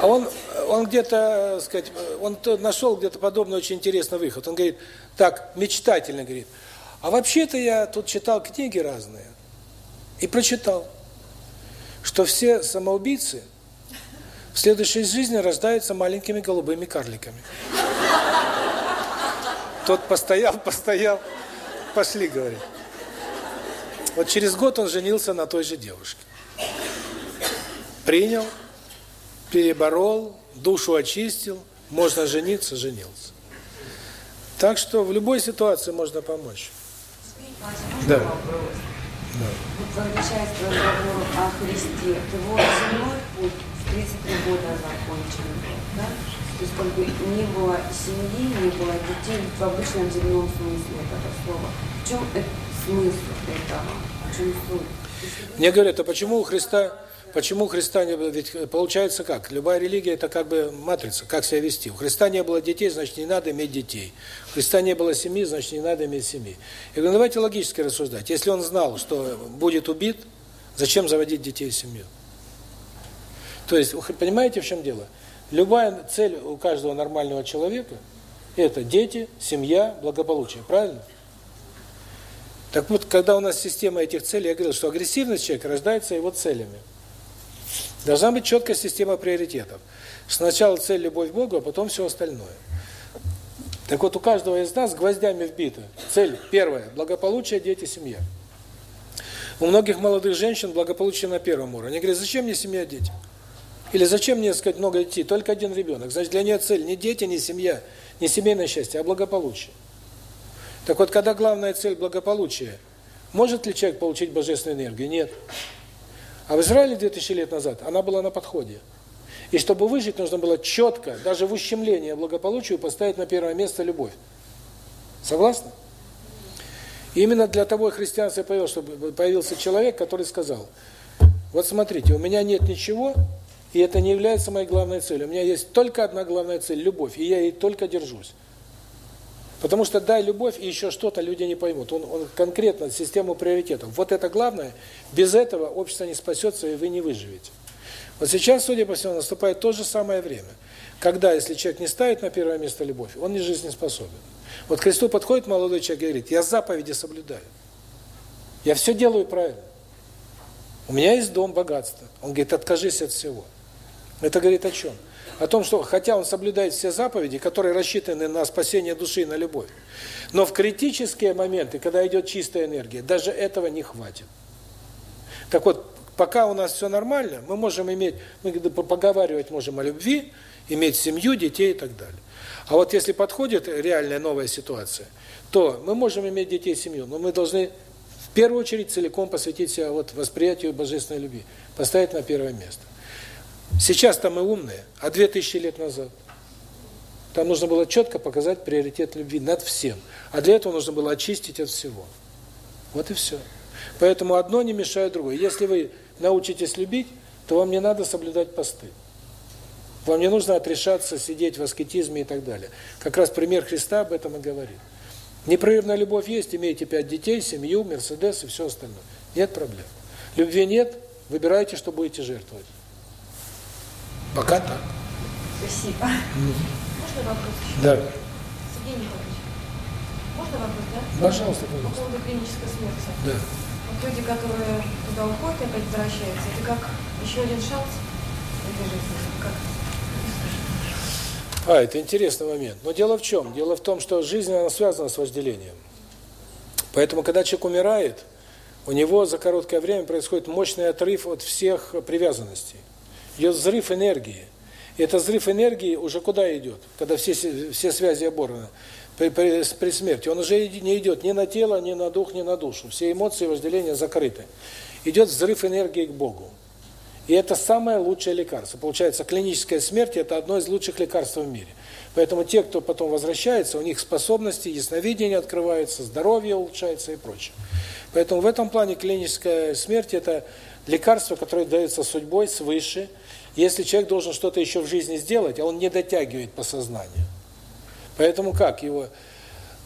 А он, он где-то, сказать, он нашел где-то подобный очень интересный выход. Он говорит, так, мечтательно говорит, а вообще-то я тут читал книги разные. И прочитал, что все самоубийцы в следующей жизни рождаются маленькими голубыми карликами. Тот постоял, постоял, пошли, говорит. Вот через год он женился на той же девушке. Принял, переборол, душу очистил, можно жениться, женился. Так что в любой ситуации можно помочь. Да. Да. Возвращаясь к разговору о Христе, его земной путь в 33 года закончен да? То есть как бы не было семьи, не было детей в обычном земном смысле этого слова. В чем смысл этого? В чем суть? Мне говорят, а почему у Христа Почему Христа не было? Ведь получается как? Любая религия – это как бы матрица, как себя вести. У Христа не было детей, значит, не надо иметь детей. У Христа не было семьи, значит, не надо иметь семьи. Я говорю, давайте логически рассуждать. Если он знал, что будет убит, зачем заводить детей в семью? То есть, понимаете, в чем дело? Любая цель у каждого нормального человека – это дети, семья, благополучие. Правильно? Так вот, когда у нас система этих целей, я говорил, что агрессивность человека рождается его целями. Должна быть четкая система приоритетов. Сначала цель любовь к Богу, а потом все остальное. Так вот, у каждого из нас гвоздями вбита. Цель первая – благополучие, дети, семья. У многих молодых женщин благополучие на первом уровне. Они говорят, зачем мне семья, дети? Или зачем мне, сказать, много детей? Только один ребенок. Значит, для нее цель не дети, не семья, не семейное счастье, а благополучие. Так вот, когда главная цель благополучие, может ли человек получить божественную энергию? Нет. А в Израиле 2000 лет назад она была на подходе. И чтобы выжить, нужно было четко, даже в ущемлении благополучию, поставить на первое место любовь. Согласны? И именно для того христианство появилось, чтобы появился человек, который сказал, вот смотрите, у меня нет ничего, и это не является моей главной целью. У меня есть только одна главная цель – любовь, и я ей только держусь. Потому что дай любовь и еще что-то люди не поймут. Он, он конкретно систему приоритетов. Вот это главное. Без этого общество не спасется, и вы не выживете. Вот сейчас, судя по всему, наступает то же самое время. Когда, если человек не ставит на первое место любовь, он не жизнеспособен. Вот к Христу подходит молодой человек и говорит, я заповеди соблюдаю. Я все делаю правильно. У меня есть дом, богатство. Он говорит, откажись от всего. Это говорит о чем? О том, что хотя он соблюдает все заповеди, которые рассчитаны на спасение души и на любовь, но в критические моменты, когда идет чистая энергия, даже этого не хватит. Так вот, пока у нас все нормально, мы можем иметь, мы поговаривать можем о любви, иметь семью, детей и так далее. А вот если подходит реальная новая ситуация, то мы можем иметь детей, семью, но мы должны в первую очередь целиком посвятить себя вот восприятию божественной любви, поставить на первое место. Сейчас-то мы умные, а две тысячи лет назад? Там нужно было четко показать приоритет любви над всем. А для этого нужно было очистить от всего. Вот и все. Поэтому одно не мешает другое. Если вы научитесь любить, то вам не надо соблюдать посты. Вам не нужно отрешаться, сидеть в аскетизме и так далее. Как раз пример Христа об этом и говорит. Непрерывная любовь есть, имеете пять детей, семью, Мерседес и все остальное. Нет проблем. Любви нет, выбирайте, что будете жертвовать. Пока так. Спасибо. Можно вопрос еще? Да. Сергей Николаевич, можно вопрос, да? Пожалуйста, По пожалуйста. поводу клинической смерти. Да. Вот люди, которые туда уходят и опять возвращаются, это как еще один шанс в этой жизни? Как? А, это интересный момент. Но дело в чем? Дело в том, что жизнь, она связана с вожделением. Поэтому, когда человек умирает, у него за короткое время происходит мощный отрыв от всех привязанностей. Идет взрыв энергии. И этот взрыв энергии уже куда идет? Когда все все связи оборваны. При, при, при смерти. Он уже не идет ни на тело, ни на дух, ни на душу. Все эмоции, вожделения закрыты. Идет взрыв энергии к Богу. И это самое лучшее лекарство. Получается, клиническая смерть – это одно из лучших лекарств в мире. Поэтому те, кто потом возвращается, у них способности, ясновидение открывается, здоровье улучшается и прочее. Поэтому в этом плане клиническая смерть – это лекарство, которое дается судьбой свыше, если человек должен что-то еще в жизни сделать, а он не дотягивает по сознанию. Поэтому как его,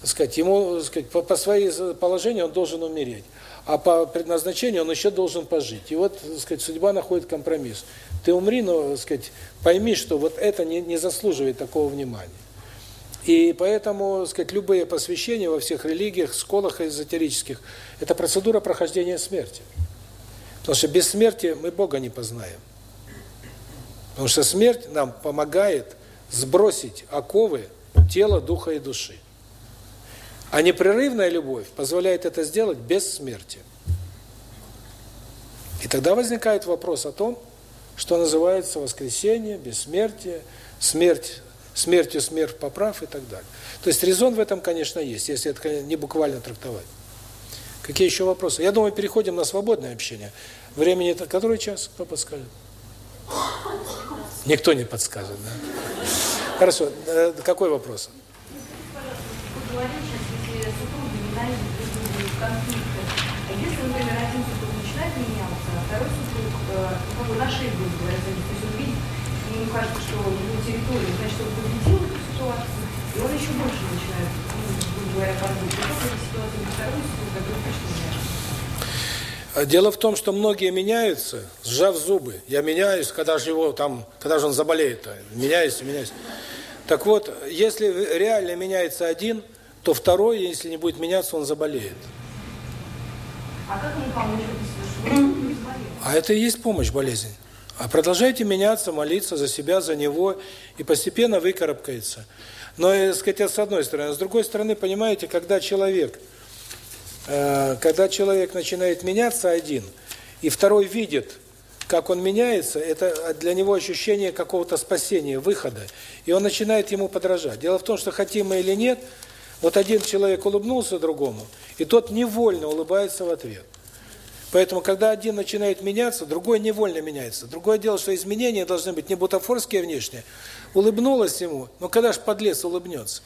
сказать, ему, сказать, по, по своей положению он должен умереть, а по предназначению он еще должен пожить. И вот, сказать, судьба находит компромисс. Ты умри, но, сказать, пойми, что вот это не, не заслуживает такого внимания. И поэтому, сказать, любые посвящения во всех религиях, школах эзотерических – это процедура прохождения смерти. Потому что без смерти мы Бога не познаем. Потому что смерть нам помогает сбросить оковы тела, духа и души. А непрерывная любовь позволяет это сделать без смерти. И тогда возникает вопрос о том, что называется воскресение, бессмертие, смерть, смертью смерть поправ и так далее. То есть резон в этом, конечно, есть, если это не буквально трактовать. Какие еще вопросы? Я думаю, переходим на свободное общение. Времени это который час? Кто подскажет? Никто не подскажет, да? Хорошо. Э, какой вопрос? Если супруги ненавидят друг друга в конфликтах, а если, например, один супруг начинает меняться, а второй супруг, э, ну, как бы на шее, грубо говоря, то есть он видит, ему кажется, что его территория, значит, он победил эту ситуацию, и он еще больше начинает, ну, грубо говоря, подумать. Как в этой ситуации для второго супруга, который точно меняется? А Дело в том, что многие меняются, сжав зубы. Я меняюсь, когда же его там, когда же он заболеет, -то. меняюсь, меняюсь. Так вот, если реально меняется один, то второй, если не будет меняться, он заболеет. А как ему помочь? А это и есть помощь болезни. А продолжайте меняться, молиться за себя, за него, и постепенно выкарабкается. Но, э, сказать, с одной стороны. А с другой стороны, понимаете, когда человек, когда человек начинает меняться один, и второй видит, как он меняется, это для него ощущение какого-то спасения, выхода, и он начинает ему подражать. Дело в том, что хотим мы или нет, вот один человек улыбнулся другому, и тот невольно улыбается в ответ. Поэтому, когда один начинает меняться, другой невольно меняется. Другое дело, что изменения должны быть не бутафорские внешние. Улыбнулась ему, но когда же подлец улыбнется?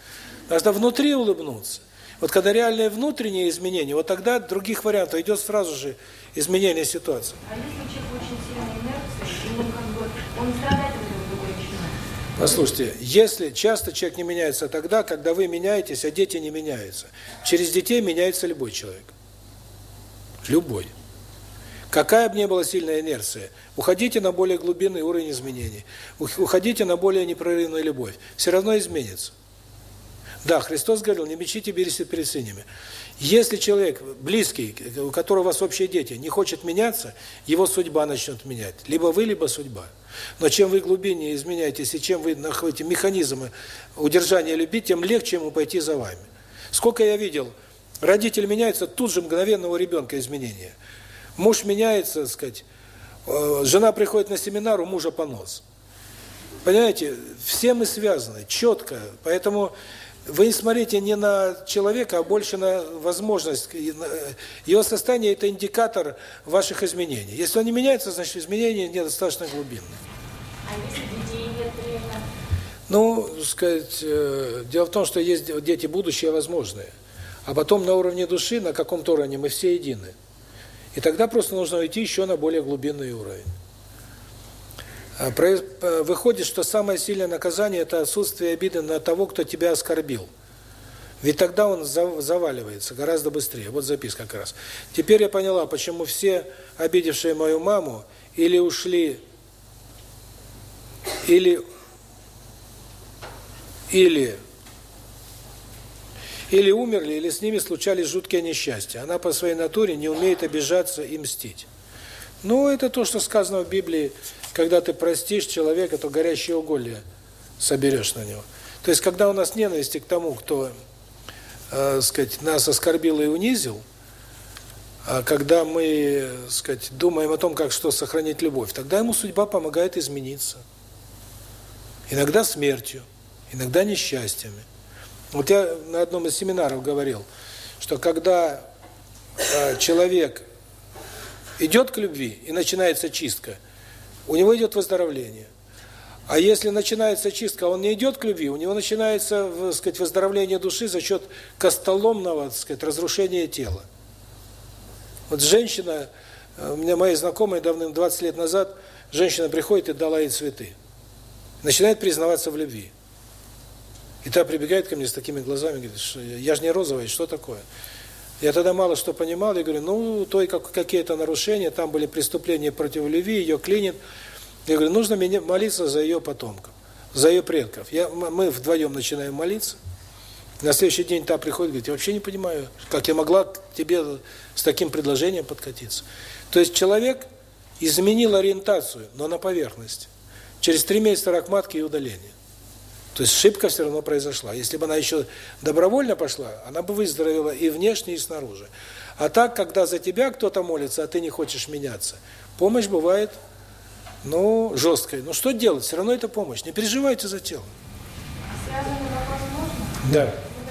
Должна внутри улыбнуться. Вот когда реальное внутреннее изменение, вот тогда других вариантов идет сразу же изменение ситуации. А если у человека очень сильная инерция, и он как бы, он начинает? Послушайте, если часто человек не меняется тогда, когда вы меняетесь, а дети не меняются. Через детей меняется любой человек. Любой. Какая бы ни была сильная инерция, уходите на более глубинный уровень изменений, уходите на более непрерывную любовь, все равно изменится. Да, Христос говорил, не мечите берите перед сынями. Если человек близкий, у которого у вас общие дети, не хочет меняться, его судьба начнет менять. Либо вы, либо судьба. Но чем вы глубиннее изменяетесь, и чем вы находите механизмы удержания любви, тем легче ему пойти за вами. Сколько я видел, родитель меняется, тут же мгновенно у ребенка изменения. Муж меняется, так сказать, э, жена приходит на семинар, у мужа понос. Понимаете, все мы связаны, четко, поэтому вы смотрите не на человека, а больше на возможность. Его состояние – это индикатор ваших изменений. Если он не меняется, значит изменения недостаточно глубинные. А если детей нет время? Ну, сказать, э, дело в том, что есть дети будущее возможные. А потом на уровне души, на каком-то уровне мы все едины. И тогда просто нужно уйти еще на более глубинный уровень. А, э, выходит, что самое сильное наказание – это отсутствие обиды на того, кто тебя оскорбил. Ведь тогда он заваливается гораздо быстрее. Вот записка как раз. Теперь я поняла, почему все, обидевшие мою маму, или ушли, или, или, или умерли, или с ними случались жуткие несчастья. Она по своей натуре не умеет обижаться и мстить. Ну, это то, что сказано в Библии – когда ты простишь человека, то горящие уголья соберешь на него. То есть, когда у нас ненависти к тому, кто, э, сказать, нас оскорбил и унизил, а когда мы, сказать, думаем о том, как что сохранить любовь, тогда ему судьба помогает измениться. Иногда смертью, иногда несчастьями. Вот я на одном из семинаров говорил, что когда э, человек идет к любви и начинается чистка – у него идет выздоровление. А если начинается чистка, он не идет к любви, у него начинается, так сказать, выздоровление души за счет костоломного, так сказать, разрушения тела. Вот женщина, у меня мои знакомые давным 20 лет назад, женщина приходит и дала ей цветы. Начинает признаваться в любви. И та прибегает ко мне с такими глазами, говорит, я же не розовая, что такое? Я тогда мало что понимал, я говорю, ну, то и как, какие-то нарушения, там были преступления против любви, ее клинит. Я говорю, нужно молиться за ее потомков, за ее предков. Я, мы вдвоем начинаем молиться. На следующий день та приходит, говорит, я вообще не понимаю, как я могла к тебе с таким предложением подкатиться. То есть человек изменил ориентацию, но на поверхности. Через три месяца рак матки и удаление. То есть ошибка все равно произошла. Если бы она еще добровольно пошла, она бы выздоровела и внешне, и снаружи. А так, когда за тебя кто-то молится, а ты не хочешь меняться, помощь бывает, ну, жесткой. Ну, что делать? Все равно это помощь. Не переживайте за тело. Да. Ну,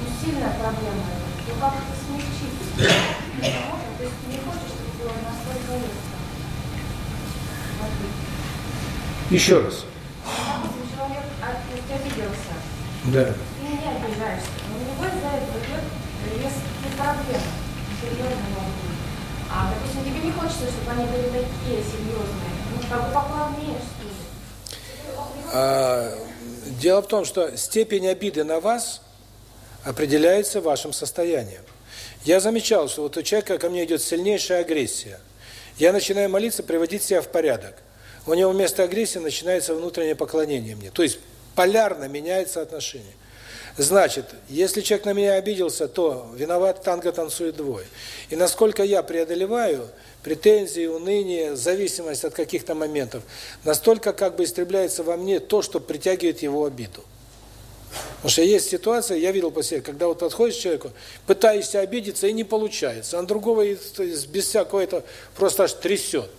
ну, сильная проблема, то как это смягчить? Можно? То есть ты не хочешь еще раз. Допустим, человек обиделся. Да. Ты не обижаешься. Но у него из-за этого идет резкие проблемы. Серьезные А, допустим, тебе не хочется, чтобы они были такие серьезные. Ну, как бы поплавнее, что ли. А, дело в том, что степень обиды на вас определяется вашим состоянием. Я замечал, что вот у человека ко мне идет сильнейшая агрессия – я начинаю молиться, приводить себя в порядок. У него вместо агрессии начинается внутреннее поклонение мне. То есть полярно меняется отношение. Значит, если человек на меня обиделся, то виноват танго танцует двое. И насколько я преодолеваю претензии, уныние, зависимость от каких-то моментов, настолько как бы истребляется во мне то, что притягивает его обиду. Потому что есть ситуация, я видел по себе, когда вот подходишь к человеку, пытаешься обидеться, и не получается. А другого без всякого это просто аж трясет.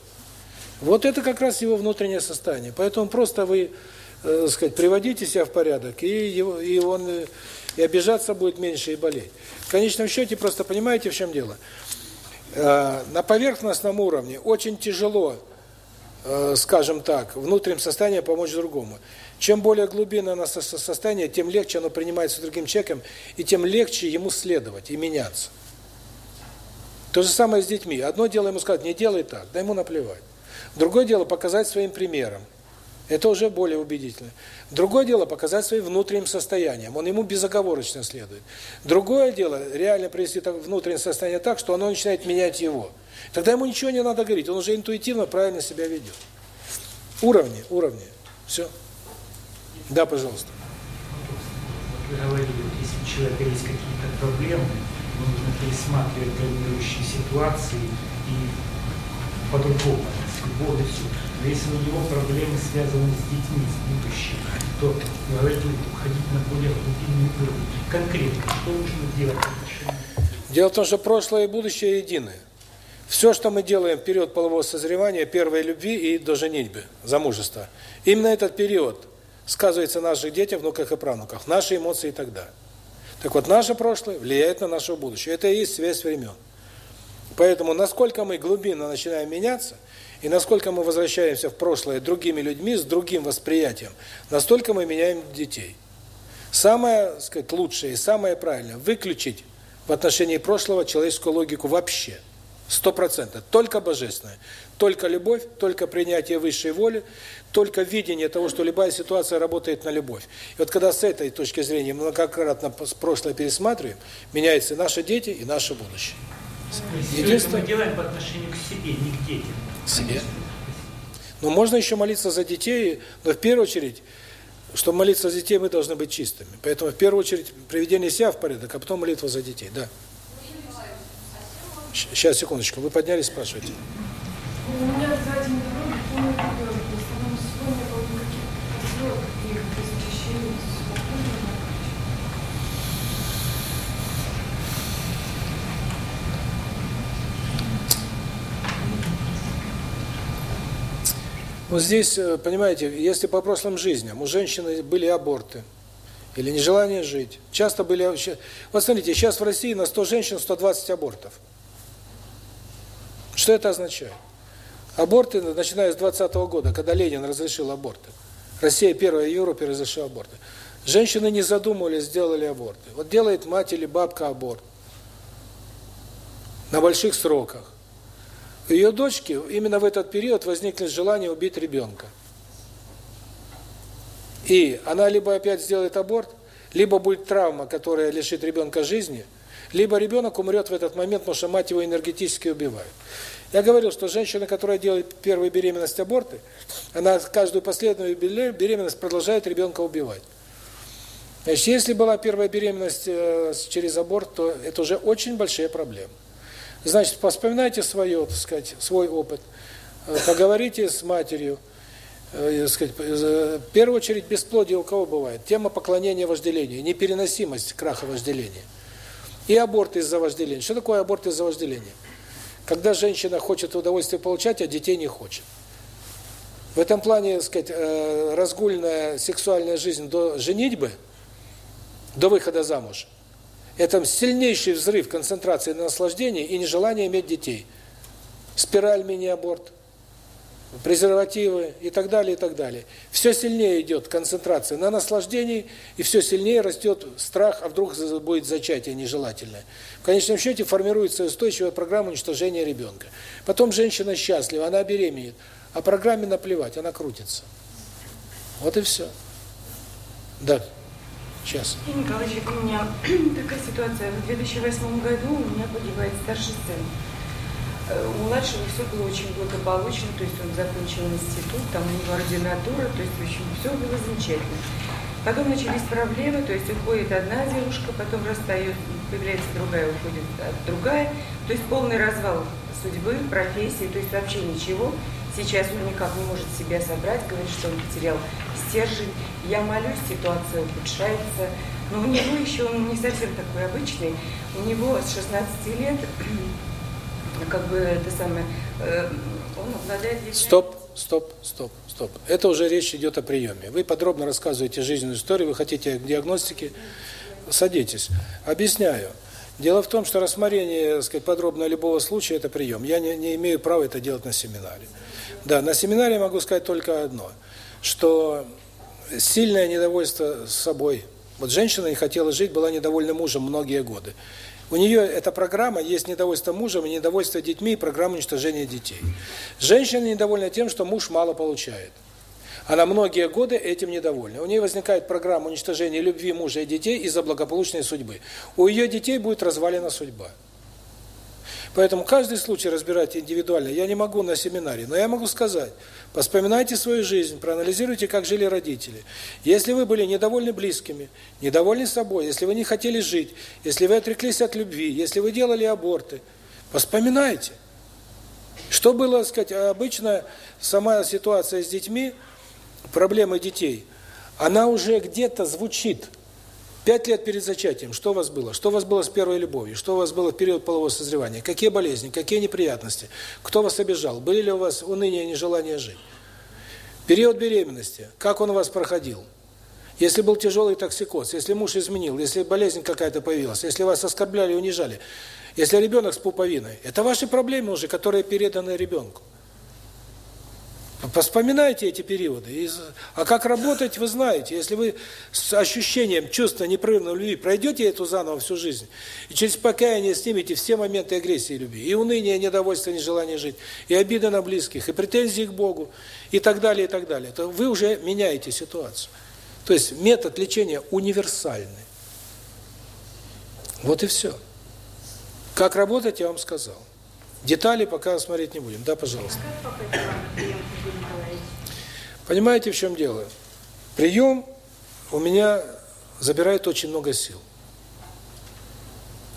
Вот это как раз его внутреннее состояние. Поэтому просто вы, э, сказать, приводите себя в порядок, и, его, и он э, и обижаться будет меньше, и болеть. В конечном счете, просто понимаете, в чем дело? Э, на поверхностном уровне очень тяжело э, скажем так, внутренним состоянием помочь другому. Чем более глубинное оно состояние, тем легче оно принимается другим человеком, и тем легче ему следовать и меняться. То же самое с детьми. Одно дело ему сказать, не делай так, да ему наплевать. Другое дело показать своим примером. Это уже более убедительно. Другое дело показать своим внутренним состоянием. Он ему безоговорочно следует. Другое дело реально привести внутреннее состояние так, что оно начинает менять его. Тогда ему ничего не надо говорить, он уже интуитивно правильно себя ведет. Уровни, уровни. Все. Да, пожалуйста. Вы говорили, если у человека есть какие-то проблемы, нужно пересматривать доминирующие ситуации и по-другому, любовью. Но если у него проблемы связаны с детьми, с будущим, то говорите, уходить на более глубинный уровень. Конкретно, что нужно делать? Дело в том, что прошлое и будущее едины. Все, что мы делаем в период полового созревания, первой любви и до женитьбы, замужества, именно этот период сказывается на наших детях, внуках и правнуках, наши эмоции и так далее. Так вот, наше прошлое влияет на наше будущее. Это и есть связь времен. Поэтому, насколько мы глубинно начинаем меняться, и насколько мы возвращаемся в прошлое другими людьми, с другим восприятием, настолько мы меняем детей. Самое, сказать, лучшее и самое правильное – выключить в отношении прошлого человеческую логику вообще – Сто процентов. Только божественное. Только любовь, только принятие высшей воли, только видение того, что любая ситуация работает на любовь. И вот когда с этой точки зрения многократно прошлое пересматриваем, меняются и наши дети, и наше будущее. Единственное... мы делаем по отношению к себе, не к детям. Себе. Но можно еще молиться за детей, но в первую очередь, чтобы молиться за детей, мы должны быть чистыми. Поэтому в первую очередь приведение себя в порядок, а потом молитва за детей. Да. Сейчас, секундочку. Вы поднялись, спрашиваете. У меня дороге полный ребенок. В основном сегодня не было никаких слез и безучащений. Вот здесь, э, понимаете, если по прошлым жизням у женщины были аборты, или нежелание жить, часто были... Вот смотрите, сейчас в России на 100 женщин 120 абортов. Что это означает? Аборты, начиная с 20 -го года, когда Ленин разрешил аборты, Россия первая в Европе разрешила аборты, женщины не задумывались, сделали аборты. Вот делает мать или бабка аборт на больших сроках. Ее дочки именно в этот период возникли желание убить ребенка. И она либо опять сделает аборт, либо будет травма, которая лишит ребенка жизни – либо ребенок умрет в этот момент, потому что мать его энергетически убивает. Я говорил, что женщина, которая делает первую беременность аборты, она каждую последнюю беременность продолжает ребенка убивать. Значит, если была первая беременность э, через аборт, то это уже очень большие проблемы. Значит, вспоминайте свое, так сказать, свой опыт, э, поговорите с матерью, э, сказать, в первую очередь бесплодие у кого бывает? Тема поклонения вожделению, непереносимость краха вожделения. И аборт из-за вожделения. Что такое аборт из-за вожделения? Когда женщина хочет удовольствие получать, а детей не хочет. В этом плане, так сказать, э, разгульная сексуальная жизнь до женитьбы, до выхода замуж, это сильнейший взрыв концентрации на наслаждении и нежелание иметь детей. Спираль мини-аборт – презервативы и так далее, и так далее. Все сильнее идет концентрация на наслаждении, и все сильнее растет страх, а вдруг будет зачатие нежелательное. В конечном счете формируется устойчивая программа уничтожения ребенка. Потом женщина счастлива, она беременеет, а программе наплевать, она крутится. Вот и все. Да. Сейчас. Николаевич, у меня такая ситуация. В 2008 году у меня погибает старший сын. Э, у младшего все было очень благополучно, то есть он закончил институт, там у него ординатура, то есть, в общем, все было замечательно. Потом начались проблемы, то есть уходит одна девушка, потом расстает, появляется другая, уходит другая. То есть полный развал судьбы, профессии, то есть вообще ничего. Сейчас он никак не может себя собрать, говорит, что он потерял стержень. Я молюсь, ситуация ухудшается. Но у него еще, он не совсем такой обычный, у него с 16 лет как бы это самое, э, он обладает... Стоп, стоп, стоп, стоп. Это уже речь идет о приеме. Вы подробно рассказываете жизненную историю, вы хотите диагностики, садитесь. Объясняю. Дело в том, что рассмотрение, сказать, подробно любого случая – это прием. Я не, не имею права это делать на семинаре. Да, на семинаре могу сказать только одно, что сильное недовольство собой. Вот женщина не хотела жить, была недовольна мужем многие годы. У нее эта программа, есть недовольство мужем, недовольство детьми, и программа уничтожения детей. Женщина недовольна тем, что муж мало получает. Она многие годы этим недовольна. У нее возникает программа уничтожения любви мужа и детей из-за благополучной судьбы. У ее детей будет развалена судьба. Поэтому каждый случай разбирать индивидуально я не могу на семинаре, но я могу сказать, поспоминайте свою жизнь, проанализируйте, как жили родители. Если вы были недовольны близкими, недовольны собой, если вы не хотели жить, если вы отреклись от любви, если вы делали аборты, поспоминайте. Что было, сказать, обычно сама ситуация с детьми, проблемы детей, она уже где-то звучит – Пять лет перед зачатием, что у вас было? Что у вас было с первой любовью? Что у вас было в период полового созревания? Какие болезни? Какие неприятности? Кто вас обижал? Были ли у вас уныние нежелание жить? Период беременности, как он у вас проходил? Если был тяжелый токсикоз, если муж изменил, если болезнь какая-то появилась, если вас оскорбляли, унижали, если ребенок с пуповиной, это ваши проблемы уже, которые переданы ребенку. Вспоминайте эти периоды. А как работать, вы знаете. Если вы с ощущением чувства непрерывной любви пройдете эту заново всю жизнь, и через покаяние снимете все моменты агрессии и любви, и уныние, и недовольство, и нежелание жить, и обида на близких, и претензии к Богу, и так далее, и так далее, то вы уже меняете ситуацию. То есть метод лечения универсальный. Вот и все. Как работать, я вам сказал. Детали пока смотреть не будем. Да, пожалуйста. Понимаете, в чем дело? Прием у меня забирает очень много сил.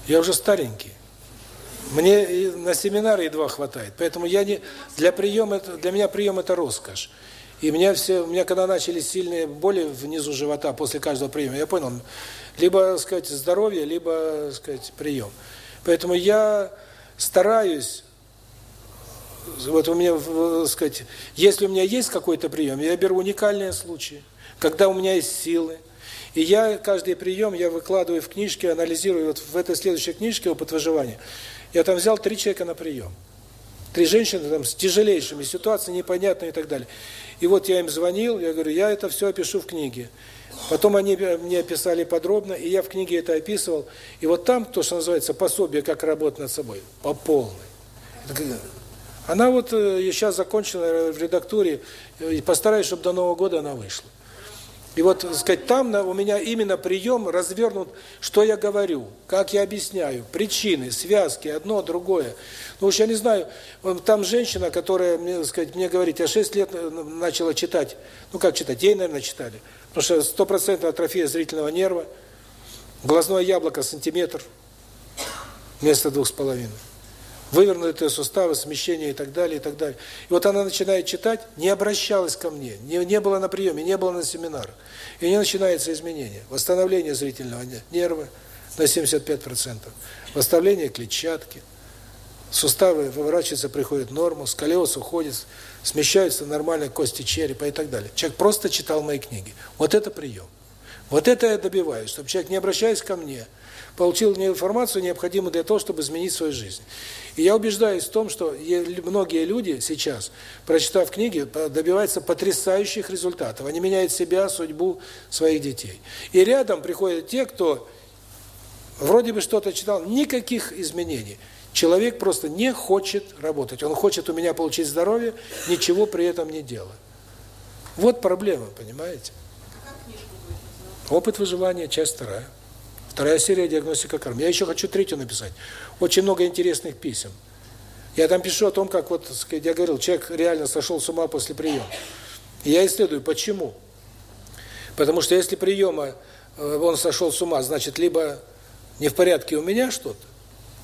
Я уже старенький. Мне на семинары едва хватает. Поэтому я не для приема для меня прием это роскошь. И меня все, у меня когда начались сильные боли внизу живота после каждого приема, я понял, либо, сказать, здоровье, либо, сказать, прием. Поэтому я стараюсь вот у меня, так сказать, если у меня есть какой-то прием, я беру уникальные случаи, когда у меня есть силы, и я каждый прием я выкладываю в книжке, анализирую. Вот в этой следующей книжке «Опыт выживания» я там взял три человека на прием. Три женщины там с тяжелейшими ситуациями, непонятными и так далее. И вот я им звонил, я говорю, я это все опишу в книге. Потом они мне описали подробно, и я в книге это описывал. И вот там, то, что называется, пособие, как работать над собой, по полной. Она вот сейчас закончила в редактуре, и постараюсь, чтобы до Нового года она вышла. И вот, так сказать, там у меня именно прием развернут, что я говорю, как я объясняю, причины, связки, одно, другое. Ну уж я не знаю, там женщина, которая, мне, так сказать, мне говорит, я 6 лет начала читать, ну как читать, ей, наверное, читали, потому что стопроцентная атрофия зрительного нерва, глазное яблоко сантиметр вместо двух с половиной вывернутые суставы, смещение и так далее, и так далее. И вот она начинает читать, не обращалась ко мне, не, не было на приеме, не было на семинарах. И не начинается изменение. Восстановление зрительного нерва на 75%. Восстановление клетчатки. Суставы выворачиваются, приходят в норму, сколиоз уходит, смещаются нормально кости черепа и так далее. Человек просто читал мои книги. Вот это прием. Вот это я добиваюсь, чтобы человек, не обращаясь ко мне, получил информацию, необходимую для того, чтобы изменить свою жизнь. И я убеждаюсь в том, что многие люди сейчас, прочитав книги, добиваются потрясающих результатов. Они меняют себя, судьбу своих детей. И рядом приходят те, кто вроде бы что-то читал, никаких изменений. Человек просто не хочет работать. Он хочет у меня получить здоровье, ничего при этом не делая. Вот проблема, понимаете? Опыт выживания, часть вторая. Вторая серия диагностика кармы. Я еще хочу третью написать. Очень много интересных писем. Я там пишу о том, как вот, сказать, я говорил, человек реально сошел с ума после приема. Я исследую, почему. Потому что если приема э, он сошел с ума, значит, либо не в порядке у меня что-то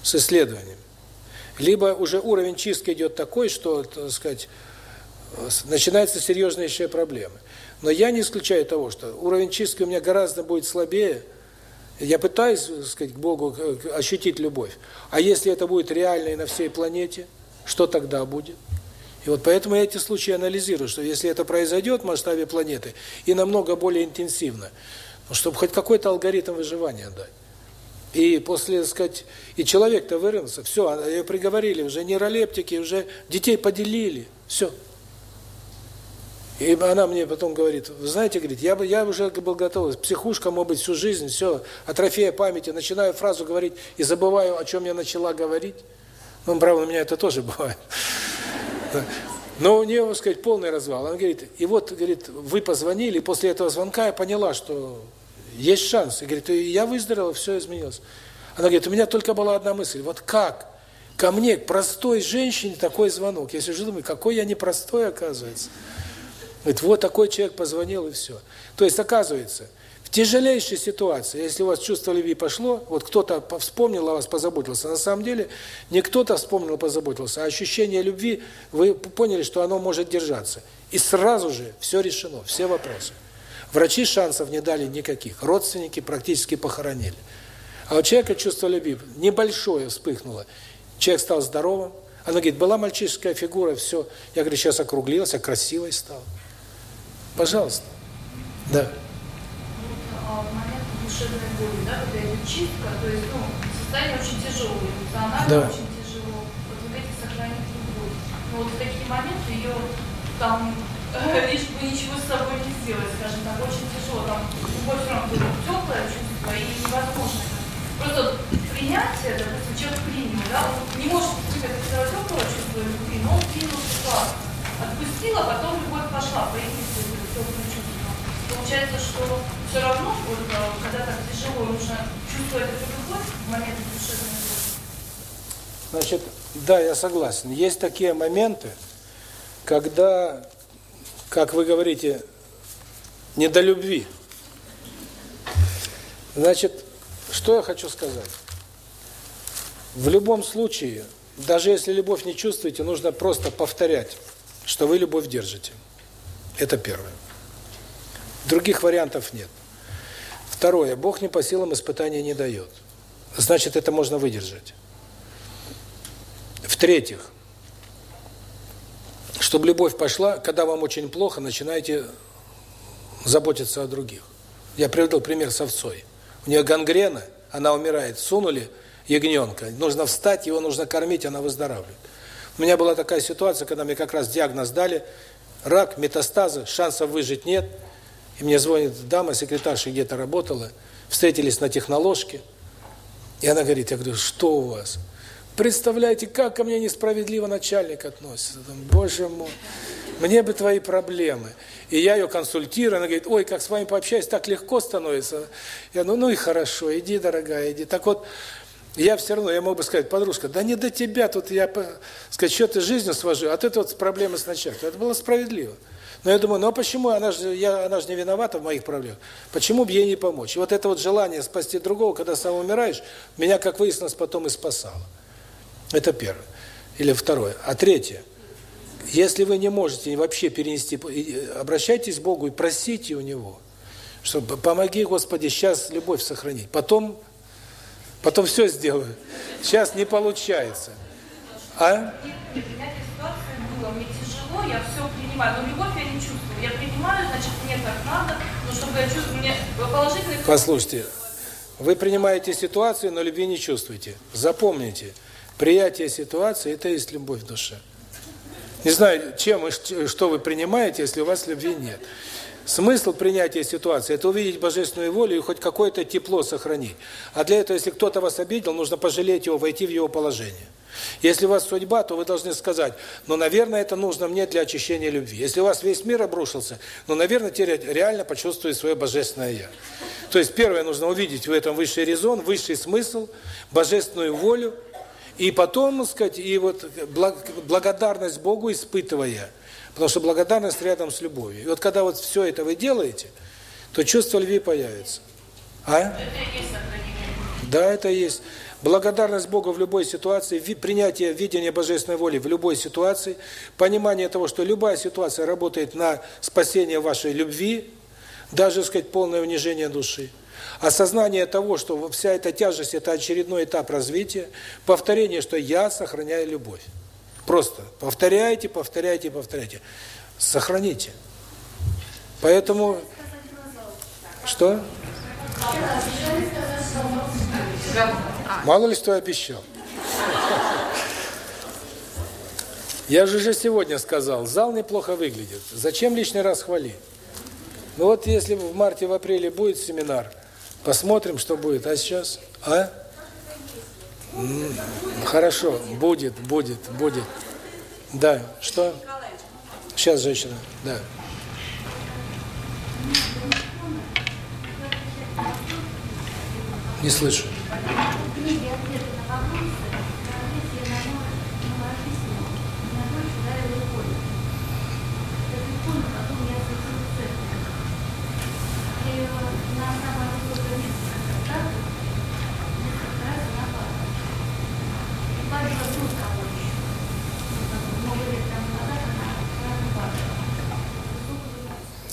с исследованием, либо уже уровень чистки идет такой, что, так сказать, начинаются серьезнейшие проблемы. Но я не исключаю того, что уровень чистки у меня гораздо будет слабее, я пытаюсь, так сказать, к Богу ощутить любовь. А если это будет реально и на всей планете, что тогда будет? И вот поэтому я эти случаи анализирую, что если это произойдет в масштабе планеты и намного более интенсивно, ну, чтобы хоть какой-то алгоритм выживания дать. И после, сказать, и человек-то вырвался, все, ее приговорили, уже нейролептики, уже детей поделили, все. И она мне потом говорит, вы знаете, говорит, я, бы, я уже был готов, психушка, может быть, всю жизнь, все, атрофия памяти, начинаю фразу говорить и забываю, о чем я начала говорить. Ну, правда, у меня это тоже бывает. Но у нее, так сказать, полный развал. Она говорит, и вот, говорит, вы позвонили, после этого звонка я поняла, что есть шанс. И говорит, я выздоровела, все изменилось. Она говорит, у меня только была одна мысль, вот как ко мне, к простой женщине, такой звонок? Я сижу, думаю, какой я непростой, оказывается. Говорит, вот такой человек позвонил, и все. То есть, оказывается, в тяжелейшей ситуации, если у вас чувство любви пошло, вот кто-то вспомнил о вас, позаботился, на самом деле не кто-то вспомнил, позаботился, а ощущение любви, вы поняли, что оно может держаться. И сразу же все решено, все вопросы. Врачи шансов не дали никаких, родственники практически похоронили. А у человека чувство любви небольшое вспыхнуло, человек стал здоровым, она говорит, была мальчишеская фигура, все. Я говорю, сейчас округлился, красивой стал. Пожалуйста. Да в момент душевной боли, да, когда идет чистка, то есть, состояние очень тяжелое, эмоционально да. очень тяжело. Вот вы говорите, сохранить любовь. Но вот в такие моменты ее там лишь бы ничего с собой не сделать, скажем так, очень тяжело. Там любовь все равно теплое чувство и невозможно. Просто принятие, допустим, человек принял, да, он не может испытывать этого теплого чувства любви, но он принял ситуацию. Отпустила, потом любовь пошла, появилась. Получается, что все равно, вот, когда так тяжело, нужно чувствовать эту любовь в момент душевной Значит, да, я согласен. Есть такие моменты, когда, как вы говорите, не до любви. Значит, что я хочу сказать? В любом случае, даже если любовь не чувствуете, нужно просто повторять, что вы любовь держите. Это первое. Других вариантов нет. Второе. Бог не по силам испытания не дает. Значит, это можно выдержать. В-третьих, чтобы любовь пошла, когда вам очень плохо, начинайте заботиться о других. Я привел пример с овцой. У нее гангрена, она умирает, сунули ягненка, нужно встать, его нужно кормить, она выздоравливает. У меня была такая ситуация, когда мне как раз диагноз дали, рак, метастазы, шансов выжить нет – и мне звонит дама, секретарша где-то работала, встретились на техноложке. И она говорит, я говорю, что у вас? Представляете, как ко мне несправедливо начальник относится. Там, Боже мой, мне бы твои проблемы. И я ее консультирую, она говорит, ой, как с вами пообщаюсь, так легко становится. Я ну, ну и хорошо, иди, дорогая, иди. Так вот, я все равно, я мог бы сказать, подружка, да не до тебя, тут я, сказать, что ты жизнью свожу, а ты тут проблемы с начальством. Это было справедливо. Но я думаю, ну а почему, она же, я, она же не виновата в моих проблемах, почему бы ей не помочь? И вот это вот желание спасти другого, когда сам умираешь, меня, как выяснилось, потом и спасало. Это первое. Или второе. А третье. Если вы не можете вообще перенести, обращайтесь к Богу и просите у Него, чтобы помоги, Господи, сейчас любовь сохранить. Потом, потом все сделаю. Сейчас не получается. А? Мне тяжело, я все принимаю, но любовь я не чувствую. Я принимаю, значит, мне так надо, но чтобы я чувствую, мне положительный... Послушайте, вы принимаете ситуацию, но любви не чувствуете. Запомните, приятие ситуации – это есть любовь в душе. Не знаю, чем и что вы принимаете, если у вас любви нет. Смысл принятия ситуации – это увидеть божественную волю и хоть какое-то тепло сохранить. А для этого, если кто-то вас обидел, нужно пожалеть его, войти в его положение. Если у вас судьба, то вы должны сказать, ну, наверное, это нужно мне для очищения любви. Если у вас весь мир обрушился, ну, наверное, теперь реально почувствует свое божественное «я». То есть, первое, нужно увидеть в этом высший резон, высший смысл, божественную волю, и потом, так сказать, и вот благодарность Богу испытывая, потому что благодарность рядом с любовью. И вот когда вот все это вы делаете, то чувство любви появится. А? Да, это есть. Благодарность Богу в любой ситуации, принятие видения божественной воли в любой ситуации, понимание того, что любая ситуация работает на спасение вашей любви, даже, сказать, полное унижение души. Осознание того, что вся эта тяжесть – это очередной этап развития, повторение, что я сохраняю любовь. Просто повторяйте, повторяйте, повторяйте. Сохраните. Поэтому... Что? Мало ли что обещал. Я же уже сегодня сказал, зал неплохо выглядит. Зачем лишний раз хвалить? Ну вот если в марте, в апреле будет семинар, посмотрим, что будет. А сейчас? А? Хорошо, будет, будет, будет. Да, что? Сейчас, женщина, да. Не слышу.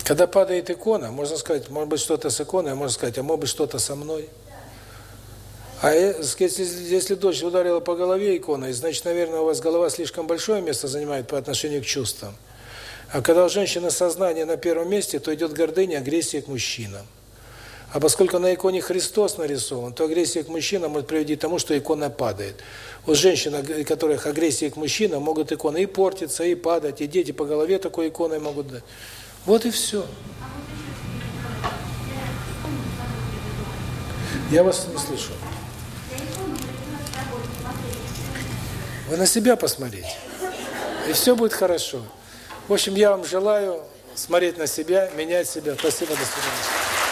Когда падает икона, можно сказать, может быть, что-то с иконой, а можно сказать, а может быть, что-то со мной. А э, если, если дочь ударила по голове иконой, значит, наверное, у вас голова слишком большое место занимает по отношению к чувствам. А когда у женщины сознание на первом месте, то идет гордыня, агрессия к мужчинам. А поскольку на иконе Христос нарисован, то агрессия к мужчинам может приводить к тому, что икона падает. У женщин, у которых агрессия к мужчинам, могут иконы и портиться, и падать, и дети по голове такой иконой могут дать. Вот и все. Я вас не слышу. Вы на себя посмотрите. И все будет хорошо. В общем, я вам желаю смотреть на себя, менять себя. Спасибо, до свидания.